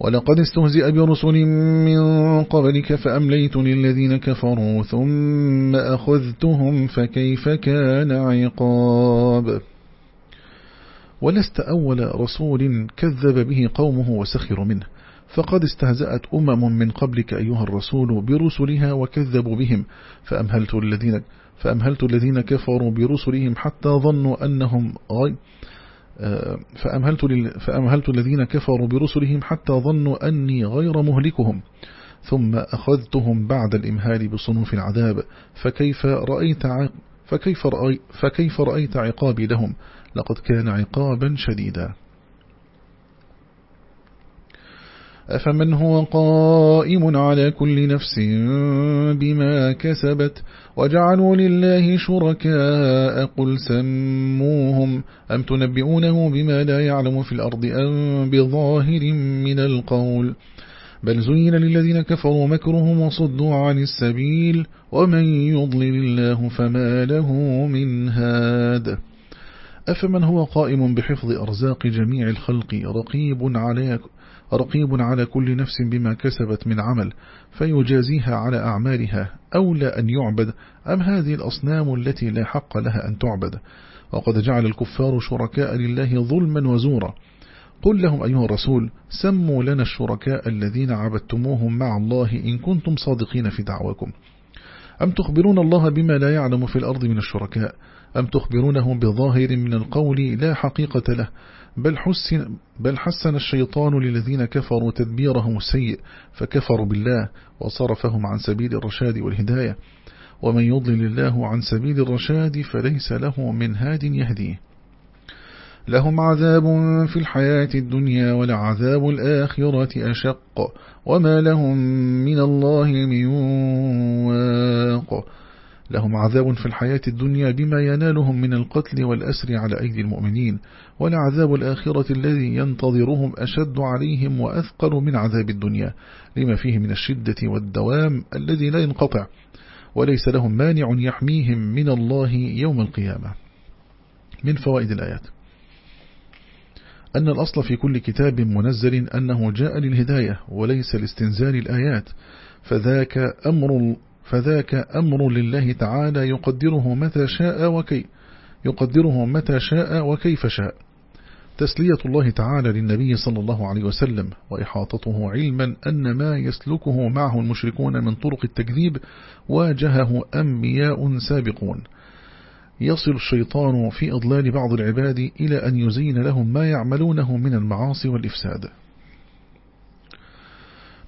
ولقد استهزئ برسل من قبلك فأمليت للذين كفروا ثم أخذتهم فكيف كان عقاب؟ ولست أول رسول كذب به قومه وسخر منه فقد استهزأت أمم من قبلك أيها الرسول برسلها وكذبوا بهم فأمهلت الذين, فأمهلت الذين كفروا برسلهم حتى ظنوا أنهم غير فأمهلت, فأمهلت الذين كفروا برسلهم حتى ظنوا أني غير مهلكهم ثم أخذتهم بعد الإمهال بصنوف العذاب فكيف رأيت, فكيف, رأي فكيف رأيت عقابي لهم؟ لقد كان عقابا شديدا. أفمن هو قائم على كل نفس بما كسبت وجعلوا لله شركاء قل سموهم أم تنبئونه بما لا يعلم في الأرض أم بظاهر من القول بل زين للذين كفروا مكرهم وصدوا عن السبيل ومن يضلل الله فما له من هاد أفمن هو قائم بحفظ أرزاق جميع الخلق رقيب على رقيب على كل نفس بما كسبت من عمل فيجازيها على أعمالها أولى أن يعبد أم هذه الأصنام التي لا حق لها أن تعبد؟ وقد جعل الكفار شركاء لله ظلما وزورا. قل لهم أيها الرسول سموا لنا الشركاء الذين عبدتموهم مع الله إن كنتم صادقين في دعواكم. أم تخبرون الله بما لا يعلم في الأرض من الشركاء؟ أم تخبرونه بظاهر من القول لا حقيقة له؟ بل حسن, بل حسن الشيطان للذين كفروا تدبيرهم السيء فكفروا بالله وصرفهم عن سبيل الرشاد والهداية. ومن يضلل الله عن سبيل الرشاد فليس له من هاد يهديه. لهم عذاب في الحياة الدنيا ولعذاب الآخرة أشق وما لهم من الله من واق. لهم عذاب في الحياة الدنيا بما ينالهم من القتل والأسر على أيدي المؤمنين ولعذاب الآخرة الذي ينتظرهم أشد عليهم وأثقل من عذاب الدنيا لما فيه من الشدة والدوام الذي لا ينقطع وليس لهم مانع يحميهم من الله يوم القيامة. من فوائد الآيات. أن الأصل في كل كتاب منزل أنه جاء للهداية وليس لاستنزال الآيات فذاك أمر فذاك أمر لله تعالى يقدره متى شاء وكي يقدره متى شاء وكيف شاء. تسلية الله تعالى للنبي صلى الله عليه وسلم وإحاطته علما أن ما يسلكه معه المشركون من طرق التكذيب واجهه أنبياء سابقون. يصل الشيطان في أضلال بعض العباد إلى أن يزين لهم ما يعملونه من المعاصي والإفساد.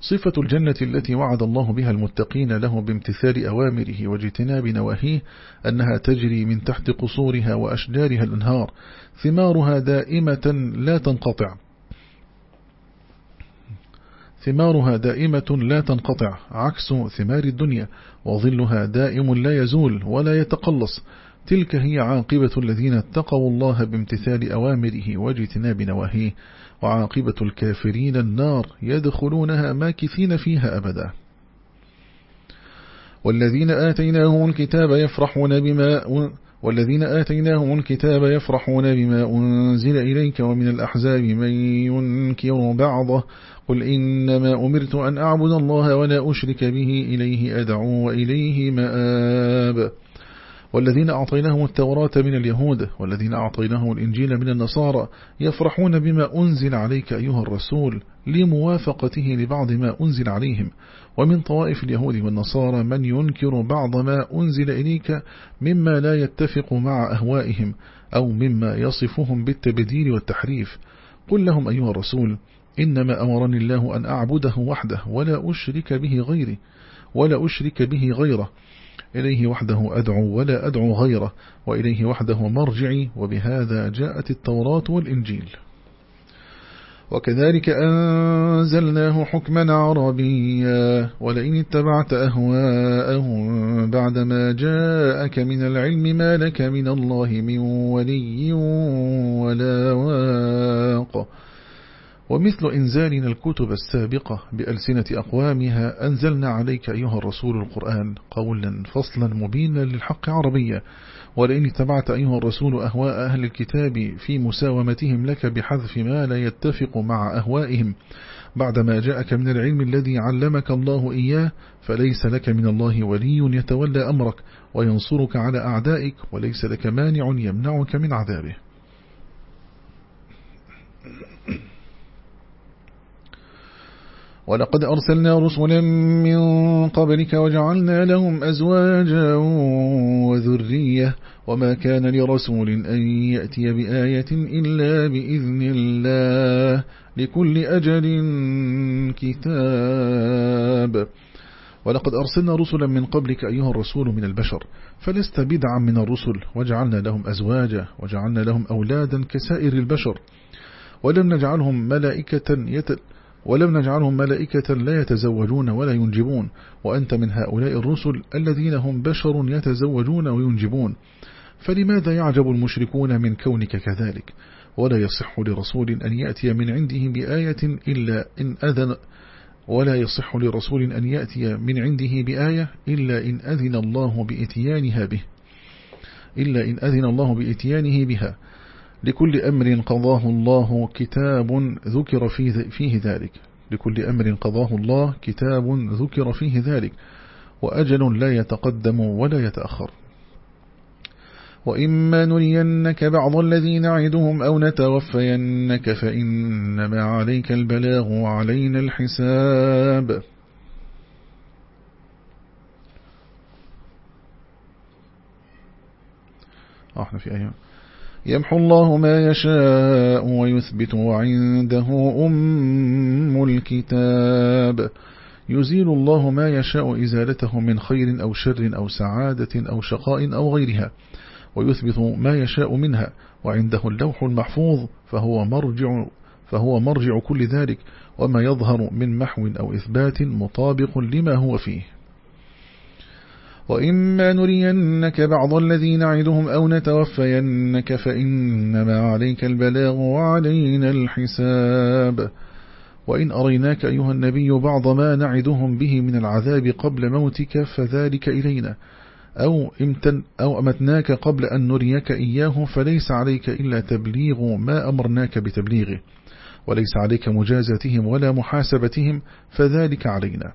صفة الجنة التي وعد الله بها المتقين له بامتثال أوامره واجتناب نواهيه أنها تجري من تحت قصورها وأشجارها الأنهار ثمارها دائمة لا تنقطع. ثمارها دائمة لا تنقطع عكس ثمار الدنيا وظلها دائم لا يزول ولا يتقلص. تلك هي عاقبة الذين اتقوا الله بامتثال أوامره واجتناب نواهيه. وعاقبة الكافرين النار يدخلونها ماكثين فيها أبدا. والذين آتيناهم الكتاب يفرحون بما والذين آتيناهم الكتاب يفرحون بما أنزل إليك ومن الأحزاب من ينكر بعضه. قل إنما أمرت أن أعبد الله ولا أشرك به إليه أدعو وإليه مآب. والذين أعطيناهم التوراة من اليهود والذين أعطيناهم الإنجيل من النصارى يفرحون بما أنزل عليك أيها الرسول لموافقته لبعض ما أنزل عليهم. ومن طوائف اليهود والنصارى من ينكر بعض ما أنزل إليك مما لا يتفق مع أهوائهم أو مما يصفهم بالتبديل والتحريف. قل لهم أيها الرسول إنما أمرني الله أن أعبده وحده ولا أشرك به غيره ولا أشرك به غيره إليه وحده أدعو ولا أدعو غيره وإليه وحده مرجعي وبهذا جاءت التوراة والإنجيل. وكذلك أنزلناه حكما عربيا ولئن اتبعت أهواءهم بعدما جاءك من العلم ما لك من الله من ولي ولا واق. ومثل إنزالنا الكتب السابقة بألسنة أقوامها أنزلنا عليك أيها الرسول القرآن قولا فصلا مبينا للحق عربية. ولئن اتبعت أيها الرسول أهواء أهل الكتاب في مساومتهم لك بحذف ما لا يتفق مع أهوائهم. بعدما جاءك من العلم الذي علمك الله إياه فليس لك من الله ولي يتولى أمرك وينصرك على أعدائك وليس لك مانع يمنعك من عذابه. ولقد أرسلنا رسلا من قبلك وجعلنا لهم أزواجا وذرية وما كان لرسول أن يأتي بآية إلا بإذن الله لكل أجل كتاب. ولقد أرسلنا رسلا من قبلك أيها الرسول من البشر فلست بدعا من الرسل وجعلنا لهم أزواجا وجعلنا لهم أولادا كسائر البشر ولم نجعلهم ملائكة يتل ولم نجعلهم ملائكة لا يتزوجون ولا ينجبون وأنت من هؤلاء الرسل الذين هم بشر يتزوجون وينجبون. فلماذا يعجب المشركون من كونك كذلك؟ ولا يصح لرسول أن يأتي من عنده بآية إلا إن أذن ولا يصح لرسول أن يأتي من عنده بآية إلا إن أذن الله بإتيانها به. إلا إن أذن الله بإتيانه بها. لكل أمر قضاه الله كتاب ذكر فيه ذلك. لكل أمر قضاه الله كتاب ذكر فيه ذلك. وأجل لا يتقدم ولا يتأخر. وإما نرينك بعض الذين نعدهم أو نتوفينك فإنما عليك البلاغ وعلينا الحساب. إحنا في أيام. يمحو الله ما يشاء ويثبت وعنده أم الكتاب. يزيل الله ما يشاء إزالته من خير أو شر أو سعادة أو شقاء أو غيرها ويثبت ما يشاء منها وعنده اللوح المحفوظ فهو مرجع فهو مرجع كل ذلك وما يظهر من محو أو إثبات مطابق لما هو فيه. وإما نرينك بعض الذين نعدهم أو نتوفينك فإنما عليك البلاغ وعلينا الحساب. وإن أريناك أيها النبي بعض ما نعدهم به من العذاب قبل موتك فذلك إلينا. أو, امتن أو أمتناك قبل أن نريك إياه فليس عليك إلا تبليغ ما أمرناك بتبليغه. وليس عليك مجازتهم ولا محاسبتهم فذلك علينا.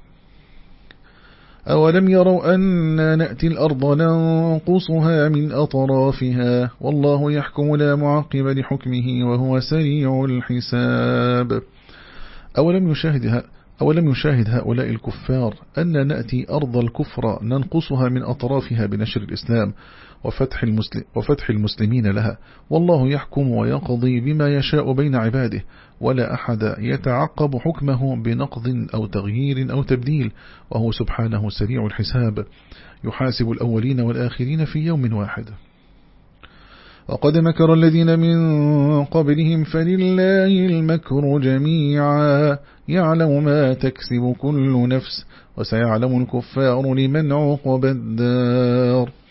أولم يروا أنا نأتي الأرض ننقصها من أطرافها والله يحكم لا معقب لحكمه وهو سريع الحساب. أولم يشاهدها أولم يشاهد هؤلاء الكفار أن نأتي أرض الكفر ننقصها من أطرافها بنشر الإسلام. وفتح, المسلم وفتح المسلمين لها. والله يحكم ويقضي بما يشاء بين عباده ولا أحد يتعقب حكمه بنقض أو تغيير أو تبديل وهو سبحانه سريع الحساب. يحاسب الأولين والآخرين في يوم واحد. وقد مكر الذين من قبلهم فلله المكر جميعا. يعلم ما تكسب كل نفس وسيعلم الكفار لمن عقب الدار.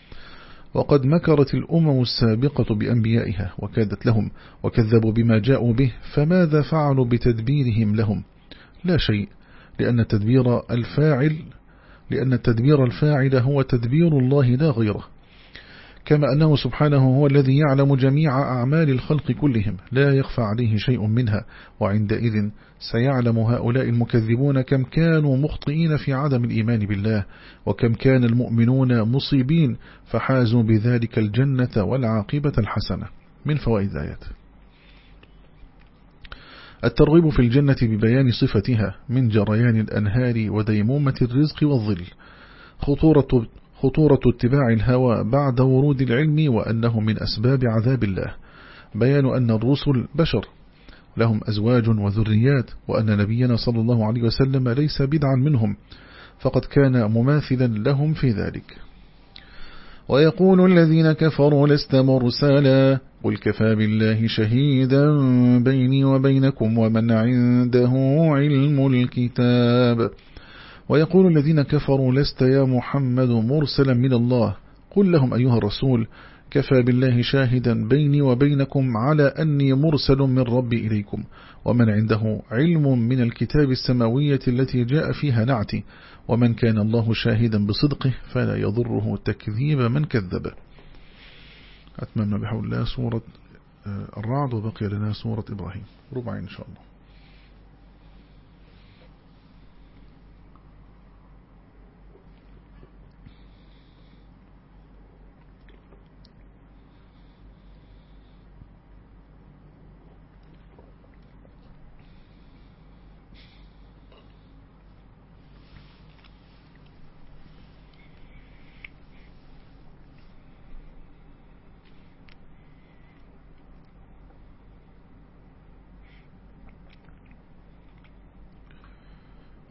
وقد مكرت الأمم السابقة بأنبيائها وكادت لهم وكذبوا بما جاءوا به فماذا فعلوا بتدبيرهم لهم؟ لا شيء لأن التدبير الفاعل لأن التدبير الفاعل هو تدبير الله لا غيره. كما أنه سبحانه هو الذي يعلم جميع أعمال الخلق كلهم لا يخفى عليه شيء منها وعندئذ سيعلم هؤلاء المكذبون كم كانوا مخطئين في عدم الإيمان بالله وكم كان المؤمنون مصيبين فحازوا بذلك الجنة والعاقبة الحسنة. من فوائد آيات الترغيب في الجنة ببيان صفتها من جريان الأنهار وديمومة الرزق والظل. خطورة خطورة اتباع الهوى بعد ورود العلم وأنه من أسباب عذاب الله. بيان أن الرسل بشر. لهم أزواج وذريات وأن نبينا صلى الله عليه وسلم ليس بدعا منهم فقد كان مماثلا لهم في ذلك. ويقول الذين كفروا لست مرسالا قل كفى بالله شهيدا بيني وبينكم ومن عنده علم الكتاب. ويقول الذين كفروا لست يا محمد مرسلا من الله. قل لهم أيها الرسول كفى بالله شاهدا بيني وبينكم على أني مرسل من ربي إليكم ومن عنده علم من الكتاب السماوية التي جاء فيها نعتي ومن كان الله شاهدا بصدقه فلا يضره تكذيب من كذب. أتممنا بحول الله سورة آه، الرعد وبقي لنا سورة إبراهيم. ربع إن شاء الله.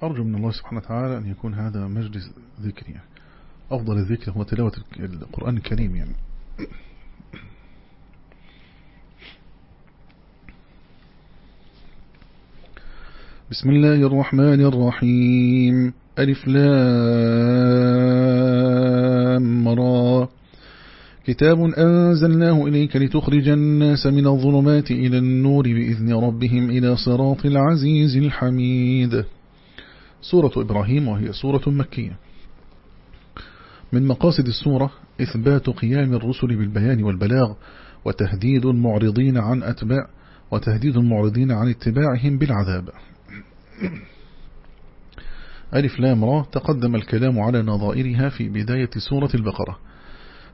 أرجو من الله سبحانه وتعالى أن يكون هذا مجلس ذكر يعني. أفضل الذكر هو تلاوة القرآن الكريم يعني. بسم الله الرحمن الرحيم. ألف لام را. كتاب أنزلناه إليك لتخرج الناس من الظلمات إلى النور بإذن ربهم إلى صراط العزيز الحميد. سورة إبراهيم وهي سورة مكية. من مقاصد السورة إثبات قيام الرسل بالبيان والبلاغ وتهديد المعرضين عن أتباع وتهديد المعرضين عن اتباعهم بالعذاب. ألف لام را تقدم الكلام على نظائرها في بداية سورة البقرة.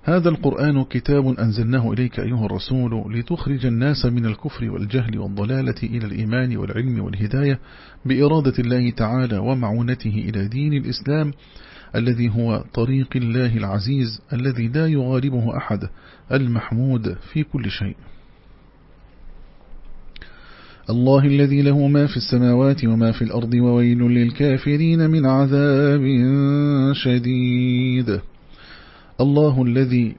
هذا القرآن كتاب أنزلناه إليك أيها الرسول لتخرج الناس من الكفر والجهل والضلالة إلى الإيمان والعلم والهداية بإرادة الله تعالى ومعونته إلى دين الإسلام الذي هو طريق الله العزيز الذي لا يغالبه أحد المحمود في كل شيء. الله الذي له ما في السماوات وما في الأرض وويل للكافرين من عذاب شديد. الله الذي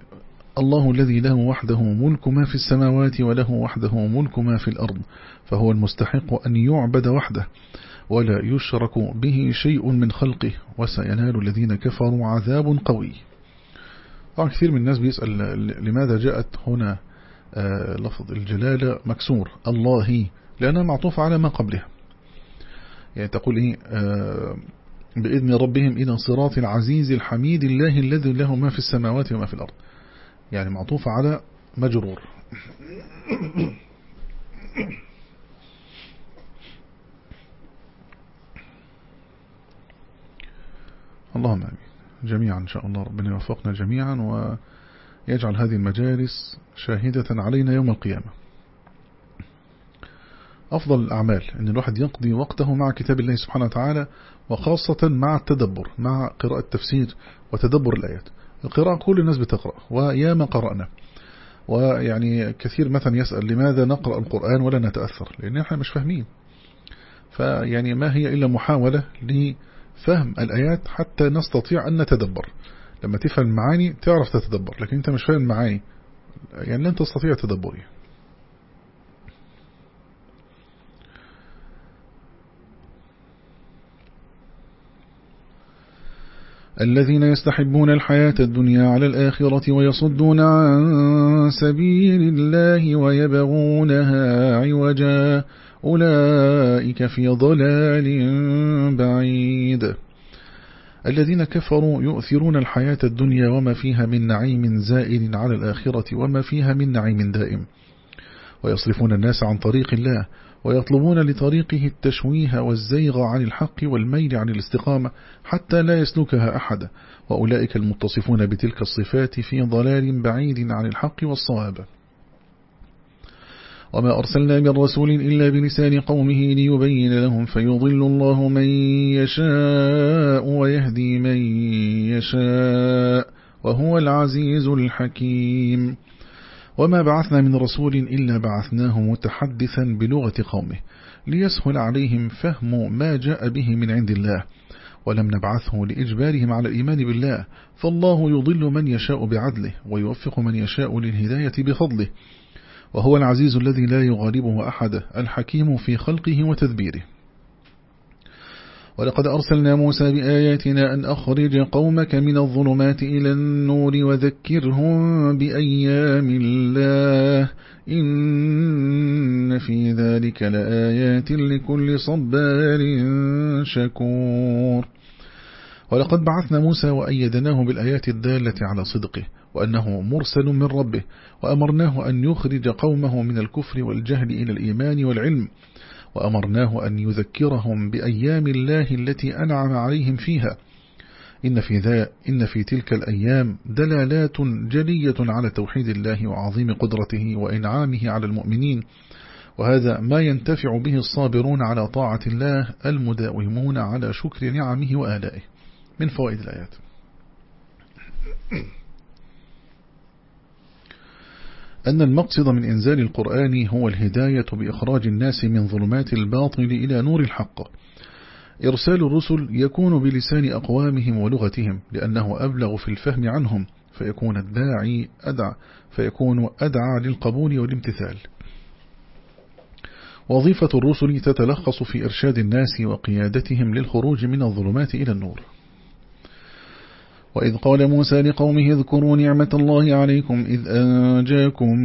الله الذي له وحده ملك ما في السماوات وله وحده ملك ما في الأرض فهو المستحق أن يعبد وحده ولا يشرك به شيء من خلقه وسينال الذين كفروا عذاب قوي. طبعا كثير من الناس بيسأل لماذا جاءت هنا آه، لفظ الجلالة مكسور الله لأنها معطوفة على ما قبلها. يعني تقول إيه آه، بإذن ربهم إلى صراط العزيز الحميد الله الذي له ما في السماوات وما في الأرض. يعني معطوف على مجرور. اللهم أمين. جميعا إن شاء الله ربنا يوفقنا جميعا ويجعل هذه المجالس شاهدة علينا يوم القيامة. أفضل الأعمال أن الواحد يقضي وقته مع كتاب الله سبحانه وتعالى وخاصة مع التدبر مع قراءة التفسير وتدبر الآيات. القراءة كل الناس بتقرأ وياما قرأنا. ويعني كثير مثلا يسأل لماذا نقرأ القرآن ولا نتأثر؟ لأن إحنا مش فاهمين. فيعني ما هي إلا محاولة لفهم الآيات حتى نستطيع أن نتدبر. لما تفهم المعاني تعرف تتدبر لكن أنت مش فاهم المعاني يعني لن تستطيع تدبرها. الذين يستحبون الحياة الدنيا على الآخرة ويصدون عن سبيل الله ويبغونها عوجا. أولئك في ضلال بعيد. الذين كفروا يؤثرون الحياة الدنيا وما فيها من نعيم زائل على الآخرة وما فيها من نعيم دائم. ويصرفون الناس عن طريق الله ويطلبون لطريقه التشويه والزيغ عن الحق والميل عن الاستقامة حتى لا يسلكها أحد. وأولئك المتصفون بتلك الصفات في ضلال بعيد عن الحق والصواب. وما أرسلنا من رسول إلا بلسان قومه ليبين لهم فيضل الله من يشاء ويهدي من يشاء وهو العزيز الحكيم. وما بعثنا من رسول إلا بعثناه متحدثا بلغة قومه ليسهل عليهم فهم ما جاء به من عند الله. ولم نبعثه لإجبارهم على الإيمان بالله فالله يضل من يشاء بعدله ويوفق من يشاء للهداية بفضله. وهو العزيز الذي لا يغالبه أحد الحكيم في خلقه وتدبيره. ولقد أرسلنا موسى بآياتنا أن أخرج قومك من الظلمات إلى النور وذكرهم بأيام الله. إن في ذلك لآيات لكل صبار شكور. ولقد بعثنا موسى وأيدناه بالآيات الدالة على صدقه وأنه مرسل من ربه وأمرناه أن يخرج قومه من الكفر والجهل إلى الإيمان والعلم. وأمرناه أن يذكرهم بأيام الله التي أنعم عليهم فيها. إن في, ذا إن في تلك الأيام دلالات جلية على توحيد الله وعظيم قدرته وإنعامه على المؤمنين. وهذا ما ينتفع به الصابرون على طاعة الله المداومون على شكر نعمه وآلائه. من فوائد الآيات. أن المقصد من إنزال القرآن هو الهداية بإخراج الناس من ظلمات الباطل إلى نور الحق. إرسال الرسل يكون بلسان أقوامهم ولغتهم لأنه أبلغ في الفهم عنهم فيكون الداعي أدعى فيكون أدعى للقبول والامتثال. وظيفة الرسل تتلخص في إرشاد الناس وقيادتهم للخروج من الظلمات إلى النور. وإذ قال موسى لقومه اذكروا نعمة الله عليكم إذ أنجاكم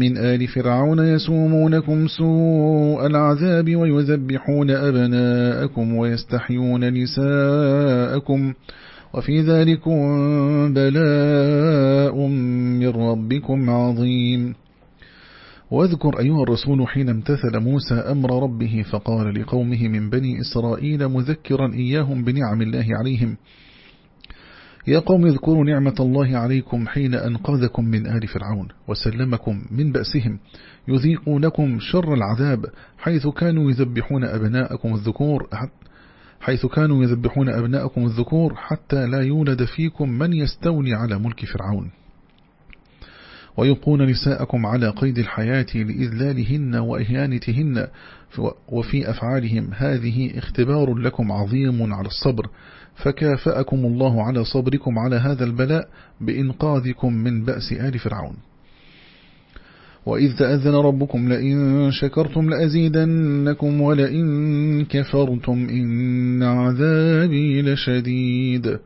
من آل فرعون يسومونكم سوء العذاب ويذبحون أبناءكم ويستحيون نساءكم وفي ذلك بلاء من ربكم عظيم. واذكر أيها الرسول حين امتثل موسى أمر ربه فقال لقومه من بني إسرائيل مذكرا إياهم بنعم الله عليهم يا قوم اذكروا نعمة الله عليكم حين أنقذكم من آل فرعون وسلمكم من بأسهم. يذيقونكم شر العذاب حيث كانوا يذبحون أبناءكم الذكور حيث كانوا يذبحون أبناءكم الذكور حتى لا يولد فيكم من يستولي على ملك فرعون. ويبقون نساءكم على قيد الحياة لإذلالهن وإهانتهن وفي أفعالهم. هذه اختبار لكم عظيم على الصبر. فكافأكم الله على صبركم على هذا البلاء بإنقاذكم من بأس آل فرعون. وإذ تأذن ربكم لئن شكرتم لأزيدنكم ولئن كفرتم إن عذابي لشديد.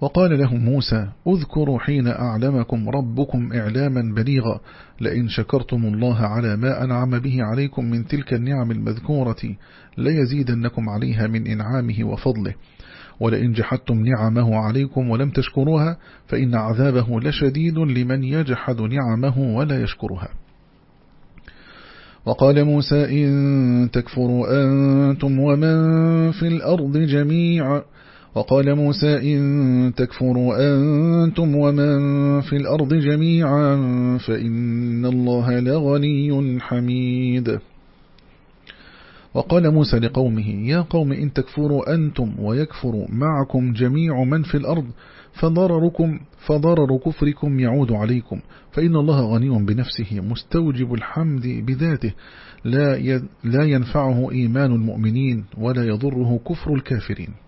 وقال لهم موسى اذكروا حين أعلمكم ربكم إعلاما بليغا لئن شكرتم الله على ما أنعم به عليكم من تلك النعم المذكورة ليزيدنكم عليها من إنعامه وفضله. ولئن جحدتم نعمه عليكم ولم تشكروها فإن عذابه لشديد لمن يجحد نعمه ولا يشكرها. وقال موسى إن تكفروا أنتم ومن في الأرض جميعا وقال موسى إن تكفروا أنتم ومن في الأرض جميعا فإن الله لغني حميد. وقال موسى لقومه يا قوم إن تكفروا أنتم ويكفر معكم جميع من في الأرض فضرركم فضرر كفركم يعود عليكم فإن الله غني بنفسه مستوجب الحمد بذاته لا لا ينفعه إيمان المؤمنين ولا يضره كفر الكافرين.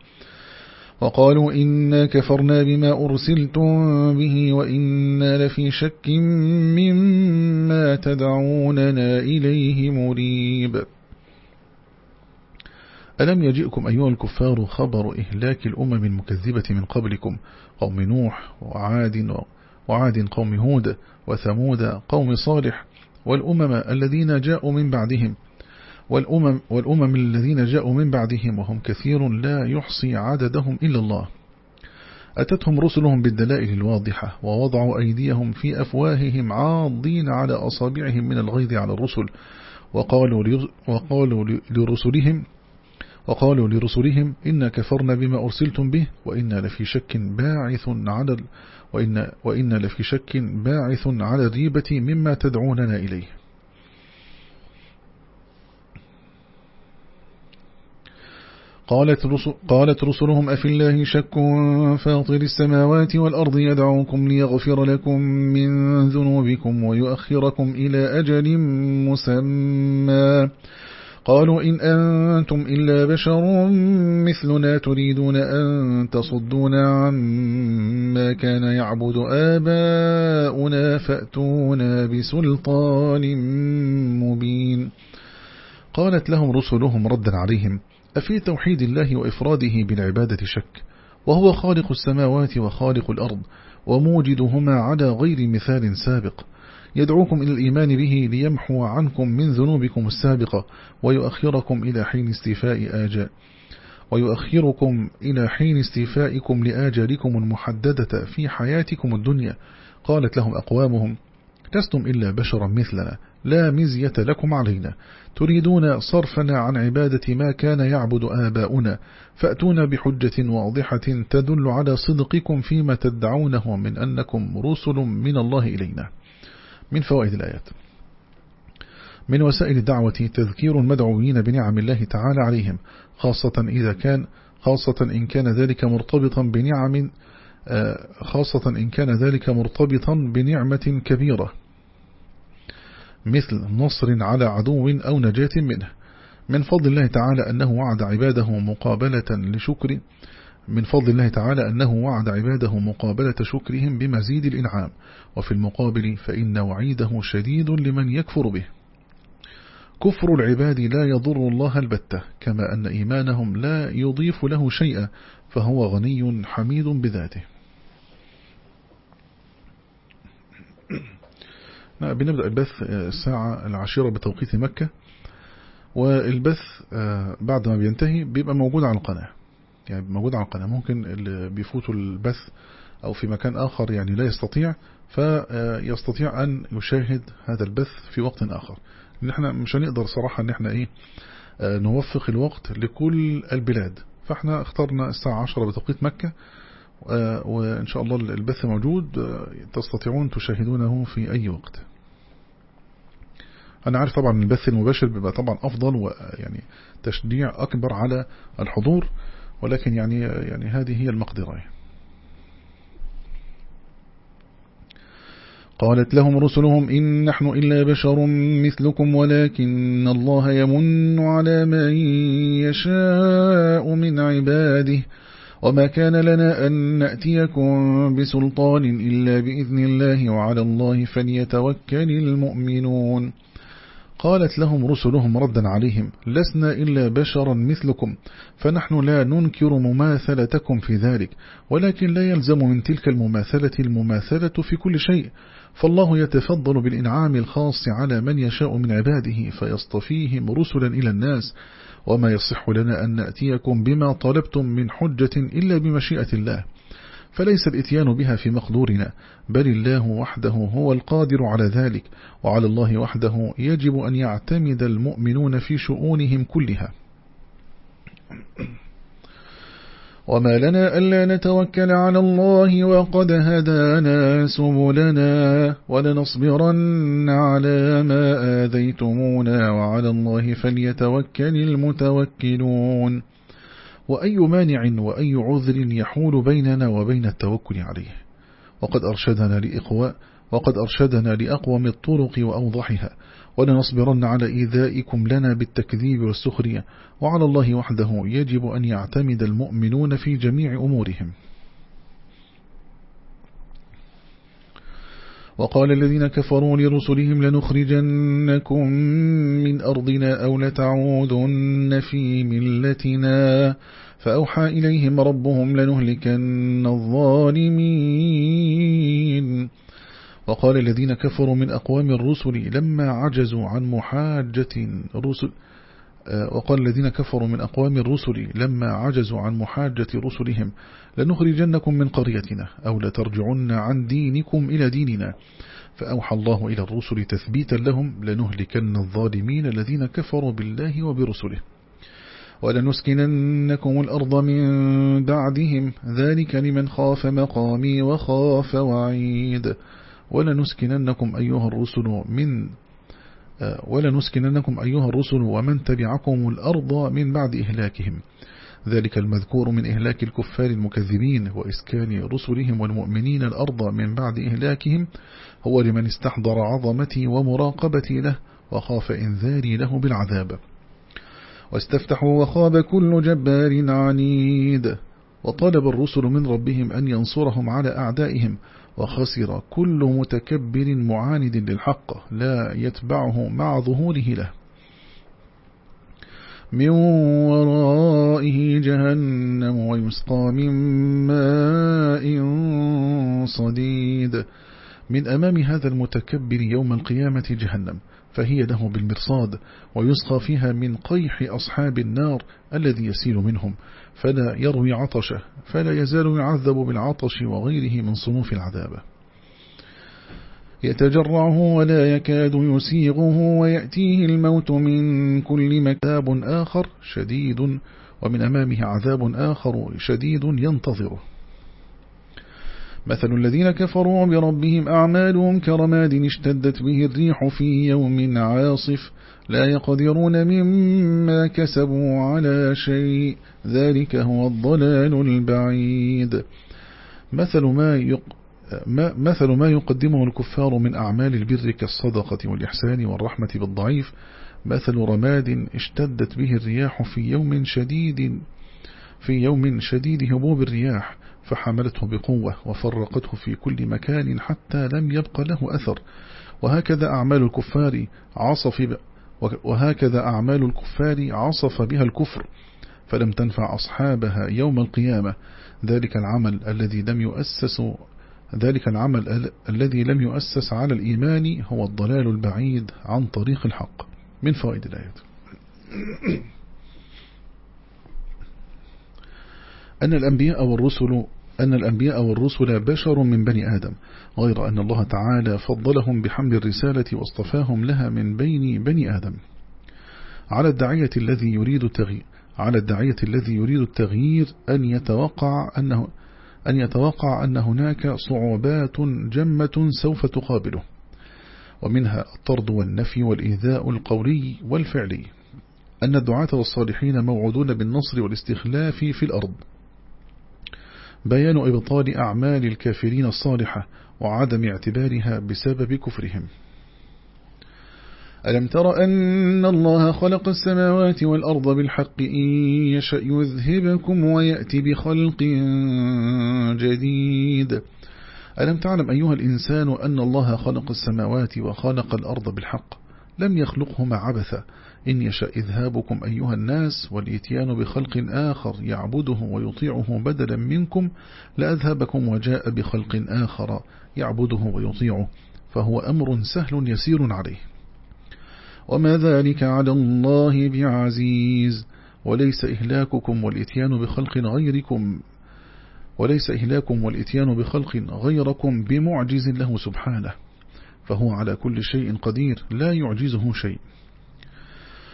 وقالوا إنا كفرنا بما أرسلتم به وإنا لفي شك مما تدعوننا إليه مريب. ألم يجئكم أيها الكفار خبر إهلاك الأمم المكذبة من قبلكم قوم نوح وعاد وعاد قوم هود وثمود قوم صالح والأمم الذين جاءوا من بعدهم والأمم, والأمم الذين جاءوا من بعدهم وهم كثير لا يحصي عددهم إلا الله. أتتهم رسلهم بالدلائل الواضحة ووضعوا أيديهم في أفواههم عاضين على أصابعهم من الغيظ على الرسل. وقالوا, وقالوا لرسلهم وقالوا لرسلهم إن كفرنا بما أرسلتم به وإنا لفي شك باعث على وإن, وإن لفي شك باعث على الريبة مما تدعوننا إليه. قالت, رسل قالت رسلهم أفي الله شك فاطر السماوات والأرض يدعوكم ليغفر لكم من ذنوبكم ويؤخركم إلى أجل مسمى. قالوا إن أنتم إلا بشر مثلنا تريدون أن تصدونا عما كان يعبد آباؤنا فأتونا بسلطان مبين. قالت لهم رسلهم ردا عليهم. أفي توحيد الله وإفراده بالعبادة شك؟ وهو خالق السماوات وخالق الأرض وموجدهما على غير مثال سابق. يدعوكم إلى الإيمان به ليمحو عنكم من ذنوبكم السابقة ويؤخركم إلى حين استيفاء آجال ويؤخركم إلى حين استيفائكم لآجالكم المحددة في حياتكم الدنيا. قالت لهم أقوامهم لستم إلا بشرا مثلنا لا مزية لكم علينا. تريدون صرفنا عن عبادة ما كان يعبد آباؤنا فأتونا بحجة واضحة تدل على صدقكم فيما تدعونه من أنكم رسل من الله إلينا. من فوائد الآيات. من وسائل الدعوة تذكير المدعوين بنعم الله تعالى عليهم خاصة إذا كان خاصة إن كان ذلك مرتبطا بنعم آه، خاصة إن كان ذلك مرتبطا بنعمة كبيرة. مثل نصر على عدو أو نجاة منه. من فضل الله تعالى أنه وعد عباده مقابلة لشكر من فضل الله تعالى أنه وعد عباده مقابلة شكرهم بمزيد الإنعام. وفي المقابل فإن وعيده شديد لمن يكفر به. كفر العباد لا يضر الله البتة كما أن إيمانهم لا يضيف له شيئا فهو غني حميد بذاته. بنبدأ البث الساعة العاشرة بتوقيت مكة. والبث آه، بعد ما بينتهي بيبقى موجود على القناة. يعني موجود على القناة. ممكن اللي بيفوتوا البث أو في مكان آخر يعني لا يستطيع فيستطيع أن يشاهد هذا البث في وقت آخر. إن إحنا مش هنقدر صراحة إن إحنا إيه آه، نوفق الوقت لكل البلاد. فإحنا اخترنا الساعة 10 بتوقيت مكة. آه، وإن شاء الله البث موجود. آه، تستطيعون تشاهدونه في أي وقت. أنا عارف طبعا البث المباشر بيبقى طبعا أفضل ويعني تشجيع أكبر على الحضور ولكن يعني يعني هذه هي المقدرة. قالت لهم رسلهم إن نحن إلا بشر مثلكم ولكن الله يمن على من يشاء من عباده. وما كان لنا أن نأتيكم بسلطان إلا بإذن الله وعلى الله فليتوكل المؤمنون. قالت لهم رسلهم ردا عليهم لسنا إلا بشرا مثلكم فنحن لا ننكر مماثلتكم في ذلك ولكن لا يلزم من تلك المماثلة المماثلة في كل شيء فالله يتفضل بالإنعام الخاص على من يشاء من عباده فيصطفيهم رسلا إلى الناس وما يصح لنا أن نأتيكم بما طلبتم من حجة إلا بمشيئة الله. فليس الإتيان بها في مقدورنا بل الله وحده هو القادر على ذلك وعلى الله وحده يجب أن يعتمد المؤمنون في شؤونهم كلها. وما لنا ألا نتوكل على الله وقد هدانا سبلنا ولنصبرن على ما آذيتمونا وعلى الله فليتوكل المتوكلون. وأي مانع وأي عذر يحول بيننا وبين التوكل عليه. وقد أرشدنا لإقواء وقد أرشدنا لأقوم الطرق وأوضحها. ولنصبرن على إيذائكم لنا بالتكذيب والسخرية. وعلى الله وحده يجب أن يعتمد المؤمنون في جميع أمورهم. وقال الذين كفروا لرسلهم لنخرجنكم من أرضنا أو لتعودن في ملتنا. فأوحى إليهم ربهم لنهلكن الظالمين. وقال الذين كفروا من أقوام الرسل لما عجزوا عن محاجة آه، وقال الذين كفروا من أقوام الرسل لما عجزوا عن محاجة رسلهم لنخرجنكم من قريتنا أو لترجعن عن دينكم إلى ديننا. فأوحى الله إلى الرسل تثبيتا لهم لنهلكن الظالمين الذين كفروا بالله وبرسله. ولنسكننكم الأرض من بعدهم ذلك لمن خاف مقامي وخاف وعيد. ولنسكننكم أيها الرسل من ولنسكننكم أيها الرسل ومن تبعكم الأرض من بعد إهلاكهم. ذلك المذكور من إهلاك الكفار المكذبين وإسكان رسلهم والمؤمنين الأرض من بعد إهلاكهم. هو لمن استحضر عظمتي ومراقبتي له وخاف إنذاري له بالعذاب. واستفتحوا وخاب كل جبار عنيد. وطلب الرسل من ربهم أن ينصرهم على أعدائهم وخسر كل متكبر معاند للحق لا يتبعه مع ظهوره له. من ورائه جهنم ويسقى من ماء صديد. من أمام هذا المتكبر يوم القيامة جهنم فهي له بالمرصاد ويسقى فيها من قيح أصحاب النار الذي يسيل منهم. فلا يروي عطشه فلا يزال يعذب بالعطش وغيره من صنوف العذاب. يتجرعه ولا يكاد يسيغه ويأتيه الموت من كل مكتاب آخر شديد ومن أمامه عذاب آخر شديد ينتظره. مثل الذين كفروا بربهم أعمالهم كرماد اشتدت به الريح في يوم عاصف لا يقدرون مما كسبوا على شيء. ذلك هو الضلال البعيد. مثل ما يق مثل ما يقدمه الكفار من أعمال البر كالصدقة والإحسان والرحمة بالضعيف. مثل رماد اشتدت به الرياح في يوم شديد في يوم شديد هبوب الرياح فحملته بقوة وفرقته في كل مكان حتى لم يبق له أثر. وهكذا أعمال الكفار عصف وهكذا أعمال الكفار عصف بها الكفر فلم تنفع أصحابها يوم القيامة. ذلك العمل الذي لم يؤسس ذلك العمل الذي لم يؤسس على الإيمان هو الضلال البعيد عن طريق الحق. من فوائد الآيات. أن الأنبياء والرسل أن الأنبياء والرسل بشر من بني آدم غير أن الله تعالى فضلهم بحمل الرسالة واصطفاهم لها من بين بني آدم. على الداعية الذي يريد التغيير على الداعية الذي يريد التغيير أن يتوقع أنه أن يتوقع أن هناك صعوبات جمة سوف تقابله ومنها الطرد والنفي والإيذاء القولي والفعلي. أن الدعاة والصالحين موعودون بالنصر والاستخلاف في الأرض. بيان إبطال أعمال الكافرين الصالحة وعدم اعتبارها بسبب كفرهم. ألم تر أن الله خلق السماوات والأرض بالحق إن يشأ يذهبكم ويأتي بخلق جديد. ألم تعلم أيها الإنسان أن الله خلق السماوات وخلق الأرض بالحق؟ لم يخلقهما عبثا. إن يشأ إذهابكم أيها الناس والإتيان بخلق آخر يعبده ويطيعه بدلا منكم لأذهبكم وجاء بخلق آخر يعبده ويطيعه فهو أمر سهل يسير عليه. وما ذلك على الله بعزيز وليس إهلاككم والإتيان بخلق غيركم وليس إهلاكم والإتيان بخلق غيركم بمعجز له سبحانه فهو على كل شيء قدير لا يعجزه شيء.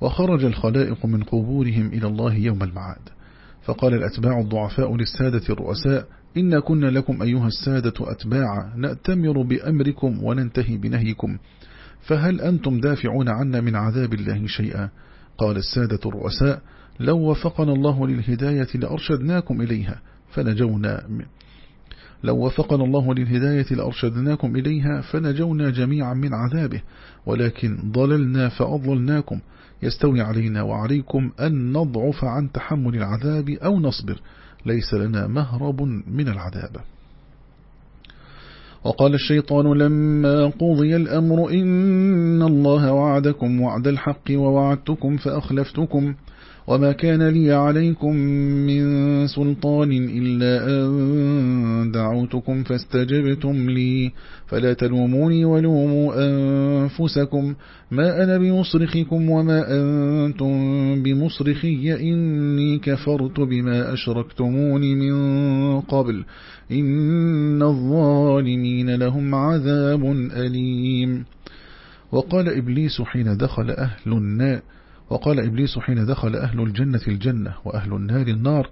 وخرج الخلائق من قبورهم إلى الله يوم المعاد. فقال الأتباع الضعفاء للسادة الرؤساء إن كنا لكم أيها السادة أتباع نأتمر بأمركم وننتهي بنهيكم. فهل أنتم دافعون عنا من عذاب الله شيئا؟ قال السادة الرؤساء لو وفقنا الله للهداية لأرشدناكم إليها فنجونا لو وفقنا الله للهداية لأرشدناكم إليها فنجونا جميعا من عذابه ولكن ضللنا فأضللناكم. يستوي علينا وعليكم أن نضعف عن تحمل العذاب أو نصبر. ليس لنا مهرب من العذاب. وقال الشيطان لما قضي الأمر إن الله وعدكم وعد الحق ووعدتكم فأخلفتكم. وما كان لي عليكم من سلطان إلا أن دعوتكم فاستجبتم لي. فلا تلوموني ولوموا أنفسكم. ما أنا بمصرخكم وما أنتم بمصرخي. إني كفرت بما أشركتمون من قبل. إن الظالمين لهم عذاب أليم. وقال إبليس حين دخل أهل النار. وقال إبليس حين دخل أهل الجنة الجنة وأهل النار النار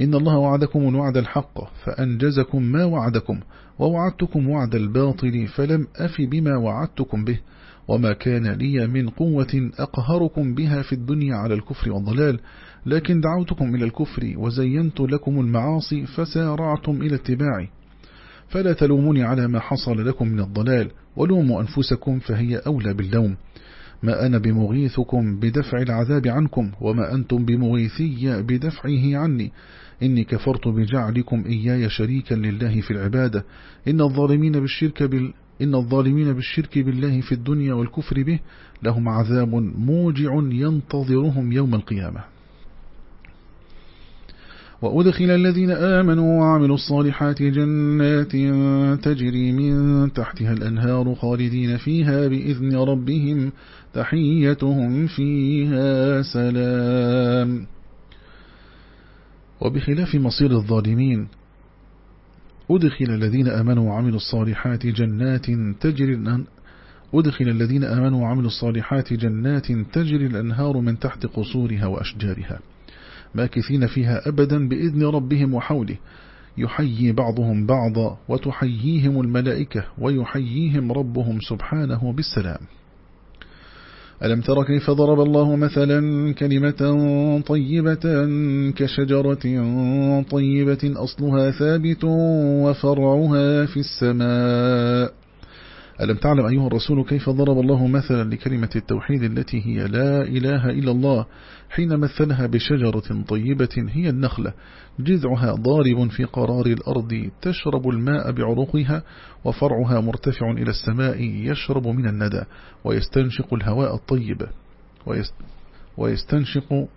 إن الله وعدكم الوعد الحق فأنجزكم ما وعدكم ووعدتكم وعد الباطل فلم أف بما وعدتكم به وما كان لي من قوة أقهركم بها في الدنيا على الكفر والضلال لكن دعوتكم إلى الكفر وزينت لكم المعاصي فسارعتم إلى اتباعي. فلا تلوموني على ما حصل لكم من الضلال ولوموا أنفسكم فهي أولى باللوم. ما أنا بمغيثكم بدفع العذاب عنكم وما أنتم بمغيثي بدفعه عني. إني كفرت بجعلكم إياي شريكا لله في العبادة. إن الظالمين بالشرك بال إن الظالمين بالشرك بالله في الدنيا والكفر به لهم عذاب موجع ينتظرهم يوم القيامة. وأدخل الذين آمنوا وعملوا الصالحات جنات تجري من تحتها الأنهار خالدين فيها بإذن ربهم. تحيتهم فيها سلام. وبخلاف مصير الظالمين أدخل الذين آمنوا وعملوا الصالحات جنات تجري أدخل الذين آمنوا وعملوا الصالحات جنات تجري الأنهار من تحت قصورها وأشجارها ماكثين فيها أبدا بإذن ربهم وحوله. يحيي بعضهم بعضا وتحييهم الملائكة ويحييهم ربهم سبحانه بالسلام. ألم تر كيف ضرب الله مثلا كلمة طيبة كشجرة طيبة أصلها ثابت وفرعها في السماء؟ ألم تعلم أيها الرسول كيف ضرب الله مثلا لكلمة التوحيد التي هي لا إله إلا الله حين مثلها بشجرة طيبة هي النخلة جذعها ضارب في قرار الأرض تشرب الماء بعروقها وفرعها مرتفع إلى السماء يشرب من الندى ويستنشق الهواء الطيب. ويستنشق,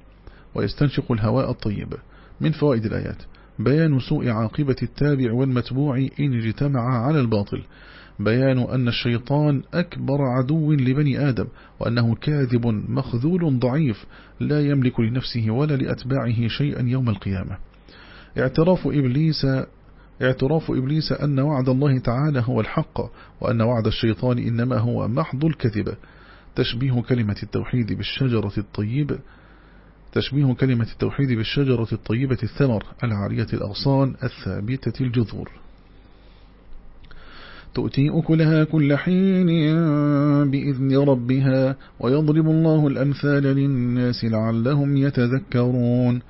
ويستنشق الهواء الطيب. من فوائد الآيات بيان سوء عاقبة التابع والمتبوع إن اجتمع على الباطل. بيان أن الشيطان أكبر عدو لبني آدم وأنه كاذب مخذول ضعيف لا يملك لنفسه ولا لأتباعه شيئا يوم القيامة. اعتراف إبليس اعتراف إبليس أن وعد الله تعالى هو الحق وأن وعد الشيطان إنما هو محض الكذب. تشبيه كلمة التوحيد بالشجرة الطيبة تشبيه كلمة التوحيد بالشجرة الطيبة الثمر العارية الأغصان الثابتة الجذور. تؤتي أكلها كل حين بإذن ربها ويضرب الله الأمثال للناس لعلهم يتذكرون.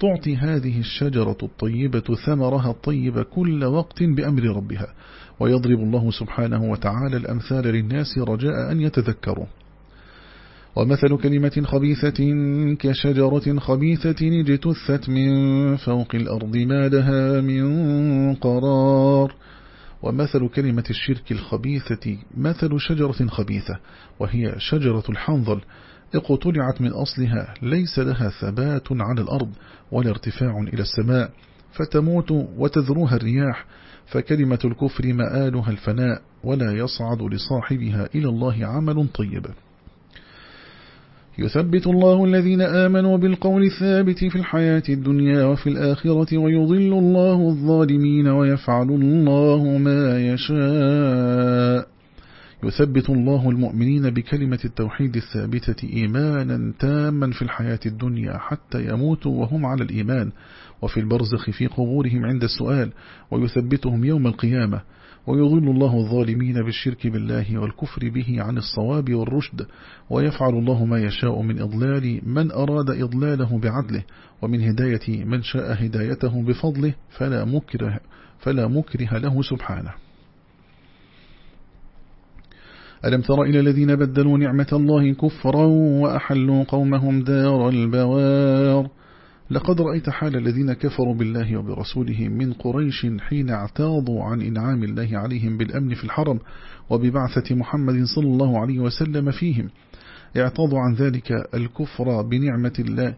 تعطي هذه الشجرة الطيبة ثمرها الطيب كل وقت بأمر ربها ويضرب الله سبحانه وتعالى الأمثال للناس رجاء أن يتذكروا. ومثل كلمة خبيثة كشجرة خبيثة اجتثت من فوق الأرض ما لها من قرار. ومثل كلمة الشرك الخبيثة مثل شجرة خبيثة وهي شجرة الحنظل. اقتلعت من أصلها ليس لها ثبات على الأرض ولا ارتفاع إلى السماء فتموت وتذروها الرياح فكلمة الكفر مآلها الفناء ولا يصعد لصاحبها إلى الله عمل طيب. يثبت الله الذين آمنوا بالقول الثابت في الحياة الدنيا وفي الآخرة ويضل الله الظالمين ويفعل الله ما يشاء. يثبت الله المؤمنين بكلمة التوحيد الثابتة إيمانا تاما في الحياة الدنيا حتى يموتوا وهم على الإيمان وفي البرزخ في قبورهم عند السؤال ويثبتهم يوم القيامة ويضل الله الظالمين بالشرك بالله والكفر به عن الصواب والرشد ويفعل الله ما يشاء من إضلال من أراد إضلاله بعدله ومن هداية من شاء هدايته بفضله فلا مكره, فلا مكره له سبحانه ألم تر إلى الذين بدلوا نعمة الله كفرا وأحلوا قومهم دار البوار؟ لقد رأيت حال الذين كفروا بالله وبرسوله من قريش حين اعتاضوا عن إنعام الله عليهم بالأمن في الحرم وببعثة محمد صلى الله عليه وسلم فيهم. اعتاضوا عن ذلك الكفر بنعمة الله.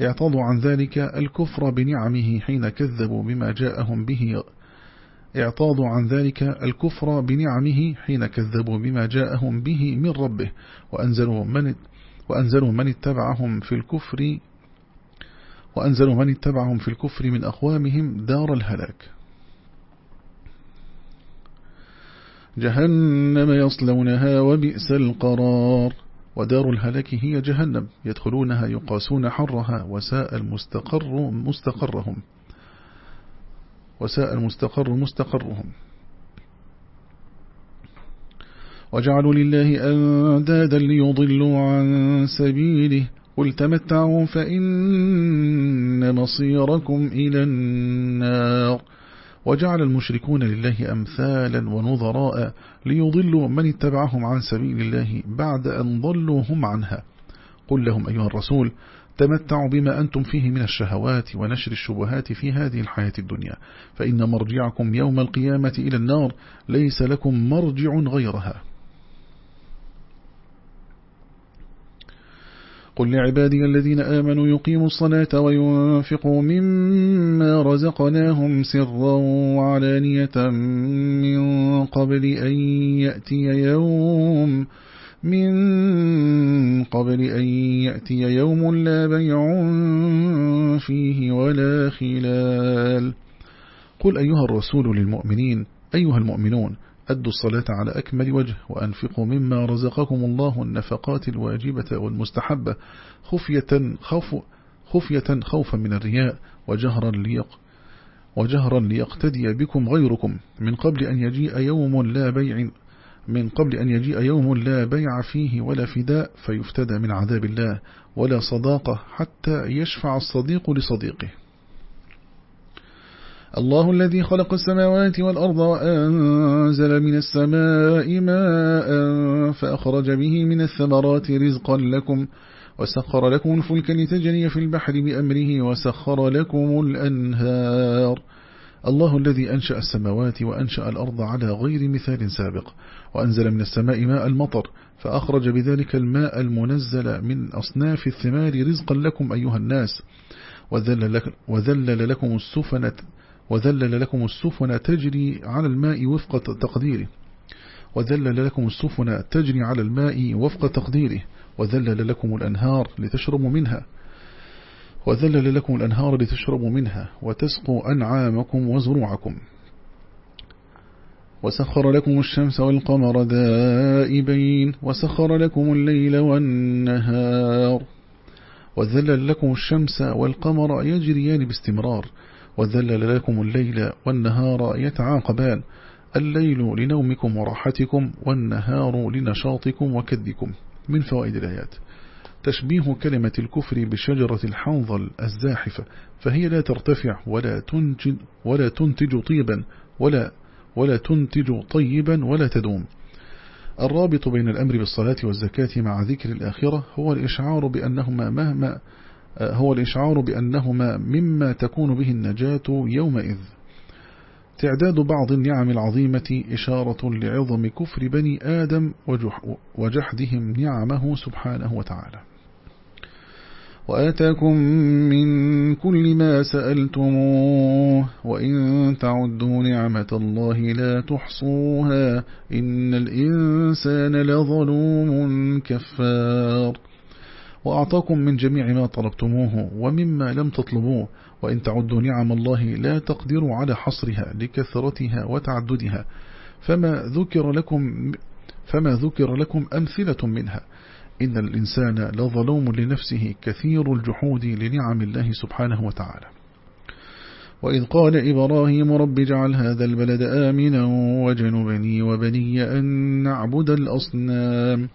اعتاضوا عن ذلك الكفر بنعمه حين كذبوا بما جاءهم به اعتاضوا عن ذلك الكفر بنعمه حين كذبوا بما جاءهم به من ربه وأنزلوا من, وأنزلوا من اتبعهم في الكفر وأنزلوا من اتبعهم في الكفر من أقوامهم دار الهلاك. جهنم يصلونها وبئس القرار. ودار الهلاك هي جهنم يدخلونها يقاسون حرها وساء المستقر مستقرهم. وساء المستقر مستقرهم. وجعلوا لله أندادا ليضلوا عن سبيله. قل تمتعوا فإن مصيركم إلى النار. وجعل المشركون لله أمثالا ونظراء ليضلوا من اتبعهم عن سبيل الله بعد أن ضلوا هم عنها. قل لهم أيها الرسول تمتعوا بما أنتم فيه من الشهوات ونشر الشبهات في هذه الحياة الدنيا فإن مرجعكم يوم القيامة إلى النار ليس لكم مرجع غيرها. قل لعبادي الذين آمنوا يقيموا الصلاة وينفقوا مما رزقناهم سرا وعلانية من قبل أن يأتي يوم من قبل أن يأتي يوم لا بيع فيه ولا خلال. قل أيها الرسول للمؤمنين أيها المؤمنون أدوا الصلاة على أكمل وجه وأنفقوا مما رزقكم الله النفقات الواجبة والمستحبة خفية, خوف خفية خوفا من الرياء وجهرا ليق وجهرا ليقتدي بكم غيركم من قبل أن يجيء يوم لا بيع من قبل أن يجيء يوم لا بيع فيه ولا فداء فيفتدى من عذاب الله ولا صداقة حتى يشفع الصديق لصديقه. الله الذي خلق السماوات والأرض وأنزل من السماء ماء فأخرج به من الثمرات رزقا لكم وسخر لكم الفلك لتجري في البحر بأمره وسخر لكم الأنهار الله الذي أنشأ السماوات وأنشأ الأرض على غير مثال سابق وأنزل من السماء ماء المطر فأخرج بذلك الماء المنزل من أصناف الثمار رزقا لكم أيها الناس. وذلل لكم السفنة وذلل لكم السفن تجري على الماء وفق تقديره. وذلل لكم السفن تجري على الماء وفق تقديره. وذلل لكم الأنهار لتشربوا منها. وذلل لكم الأنهار لتشربوا منها وتسقوا أنعامكم وزروعكم. وسخر لكم الشمس والقمر دائبين. وسخر لكم الليل والنهار. وذلل لكم الشمس والقمر يجريان باستمرار. وذلل لكم الليل والنهار يتعاقبان. الليل لنومكم وراحتكم والنهار لنشاطكم وكدكم من فوائد الآيات؟ تشبيه كلمة الكفر بشجرة الحنظل الزاحفة فهي لا ترتفع ولا تنتج, ولا تنتج طيبا ولا, ولا تنتج طيبا ولا تدوم. الرابط بين الأمر بالصلاة والزكاة مع ذكر الآخرة هو الإشعار بأنهما مهما هو الإشعار بأنهما مما تكون به النجاة يومئذ. تعداد بعض النعم العظيمة إشارة لعظم كفر بني آدم وجحدهم نعمه سبحانه وتعالى. وآتاكم من كل ما سألتموه وإن تعدوا نعمة الله لا تحصوها إن الإنسان لظلوم كفار. وأعطاكم من جميع ما طلبتموه ومما لم تطلبوه وإن تعدوا نعم الله لا تقدروا على حصرها لكثرتها وتعددها فما ذكر لكم فما ذكر لكم أمثلة منها. إن الإنسان لظلوم لنفسه كثير الجحود لنعم الله سبحانه وتعالى. وإذ قال إبراهيم رب جعل هذا البلد آمنا وجنبني وبني أن نعبد الأصنام.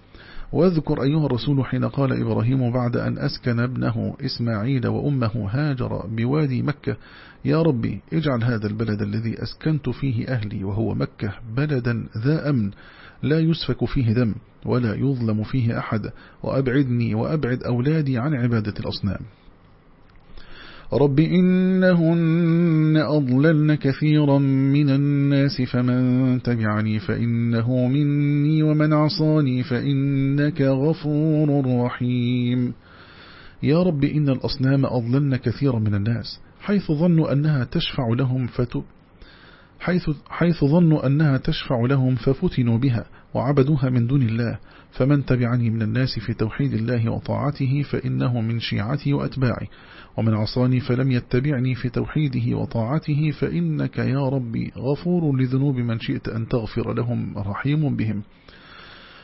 واذكر أيها الرسول حين قال إبراهيم بعد أن أسكن ابنه إسماعيل وأمه هاجر بوادي مكة يا ربي اجعل هذا البلد الذي أسكنت فيه أهلي وهو مكة بلدا ذا أمن لا يسفك فيه دم ولا يظلم فيه أحد وأبعدني وأبعد أولادي عن عبادة الأصنام. رب إنهن أضللن كثيرا من الناس فمن تبعني فإنه مني ومن عصاني فإنك غفور رحيم. يا رب إن الأصنام أضللن كثيرا من الناس حيث ظنوا أنها تشفع لهم فتو حيث, حيث ظنوا أنها تشفع لهم ففتنوا بها وعبدوها من دون الله فمن تبعني من الناس في توحيد الله وطاعته فإنه من شيعتي وأتباعي ومن عصاني فلم يتبعني في توحيده وطاعته فإنك يا ربي غفور لذنوب من شئت أن تغفر لهم رحيم بهم.